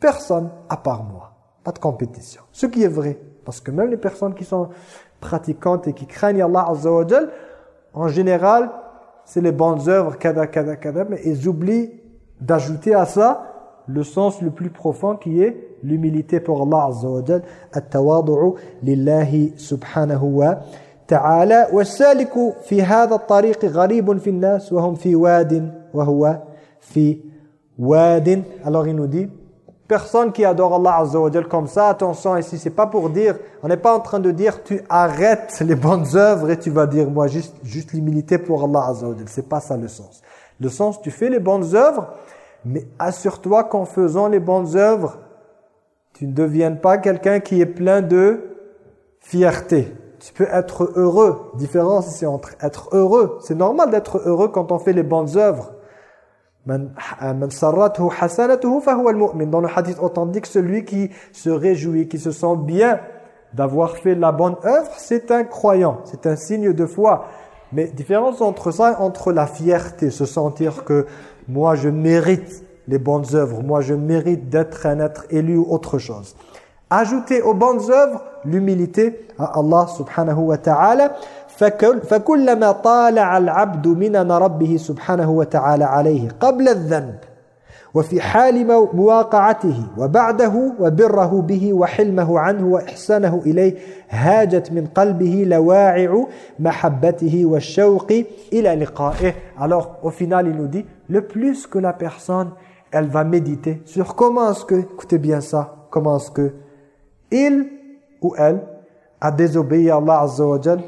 A: personne à part moi. Pas de compétition. Ce qui est vrai. Parce que même les personnes qui sont pratiquantes et qui craignent Allah Azza wa en général, c'est les bonnes œuvres, kada, kada, kada, mais ils oublient d'ajouter à ça le sens le plus profond qui est l'humilité pour Allah Azza wa Jal, at-tawadu'u lillahi subhanahu wa تعالى والسالك في هذا الطريق غريب في الناس وهم في واد وهو في واد alors il nous dit personne qui adore Allah Azza wa comme ça attention ici c'est pas pour dire on n'est pas en train de dire tu arrêtes les bonnes œuvres et tu vas dire moi juste juste l'humilité pour Allah Azza wa c'est pas ça le sens le sens tu fais les bonnes œuvres mais assure-toi qu'en faisant les bonnes œuvres tu ne deviennes pas quelqu'un qui est plein de fierté tu peux être heureux. Différence ici entre être heureux. C'est normal d'être heureux quand on fait les bonnes œuvres. Dans le hadith authentique, celui qui se réjouit, qui se sent bien d'avoir fait la bonne œuvre, c'est un croyant, c'est un signe de foi. Mais différence entre ça, entre la fierté, se sentir que moi je mérite les bonnes œuvres, moi je mérite d'être un être élu ou autre chose. Ajouter aux bonnes œuvres l'humilité à Allah subhanahu wa ta'ala. فكلما طالع العبد منن ربه سبحانه وتعالى عليه قبل الذنب وفي حال مواقعته وبعده وبره به وحلمه عنه وإحسانه إليه هاجت من قلبه لواعع محبته والشوق إلى لقائه alors au final il nous dit le plus que la personne elle va méditer sur comment est-ce que écoutez bien ça comment est-ce que il ou elle a désobéi à Allah Azza wa Jal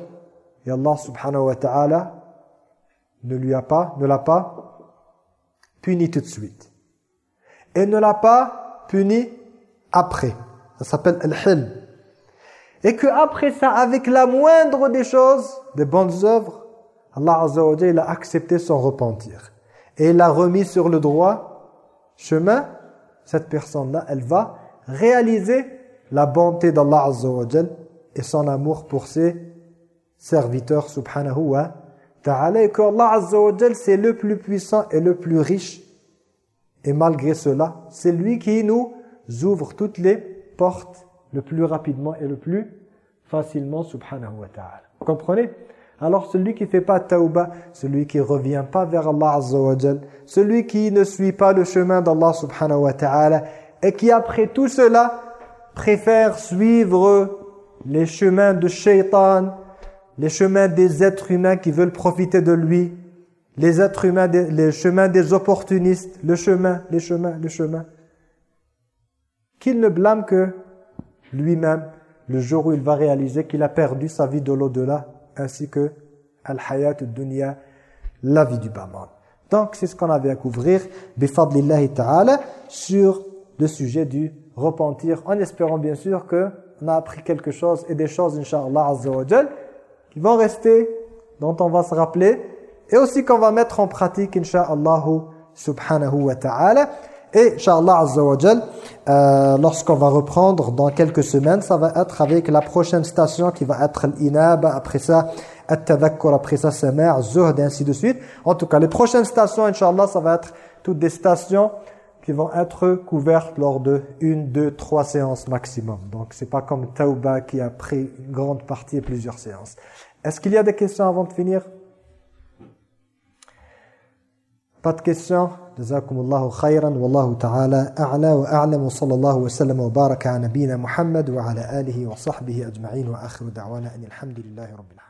A: et Allah subhanahu wa ta'ala ne lui a pas, ne l'a pas puni tout de suite. Et ne l'a pas puni après. Ça s'appelle al-hilm. Et que après ça, avec la moindre des choses, des bonnes œuvres, Allah Azza wa a accepté son repentir. Et il l'a remis sur le droit chemin. Cette personne-là, elle va réaliser la bonté d'Allah Azza et son amour pour ses serviteurs subhanahu wa ta'ala et que Allah Azza wa c'est le plus puissant et le plus riche. Et malgré cela c'est lui qui nous ouvre toutes les portes le plus rapidement et le plus facilement subhanahu wa ta'ala. Comprenez? Alors celui qui fait pas tauba, celui qui revient pas vers Allah Azza wa celui qui ne suit pas le chemin d'Allah subhanahu wa ta'ala et qui après tout cela préfère suivre les chemins de shaitan, les chemins des êtres humains qui veulent profiter de lui, les êtres humains, les chemins des opportunistes, le chemin, les chemins, le chemin. Qu'il ne blâme que lui-même le jour où il va réaliser qu'il a perdu sa vie de l'au-delà, ainsi que al-hayat dunya, la vie du bas Donc c'est ce qu'on avait à couvrir, bifadlillahi ta'ala, sur le sujet du repentir en espérant bien sûr que on a appris quelque chose et des choses inshallah azza wa qui vont rester dont on va se rappeler et aussi qu'on va mettre en pratique inshallah subhanahu wa ta'ala. Et inshallah azza wa euh, lorsqu'on va reprendre dans quelques semaines ça va être avec la prochaine station qui va être l'inab après ça at-tadhakkur après ça sama' zuhd ainsi de suite. En tout cas les prochaines stations inshallah ça va être toutes des stations qui vont être couvertes lors de une, deux, trois séances maximum. Donc c'est pas comme Tauba qui a pris une grande partie et plusieurs séances. Est-ce qu'il y a des questions avant de finir Pas de questions جزاكم الله خيرا والله تعالى أعلى وأعلم وصلى الله وسلم وبارك على نبينا محمد وعلى آله وصحبه أجمعين وآخر دعوانا أن الحمد لله رب العالمين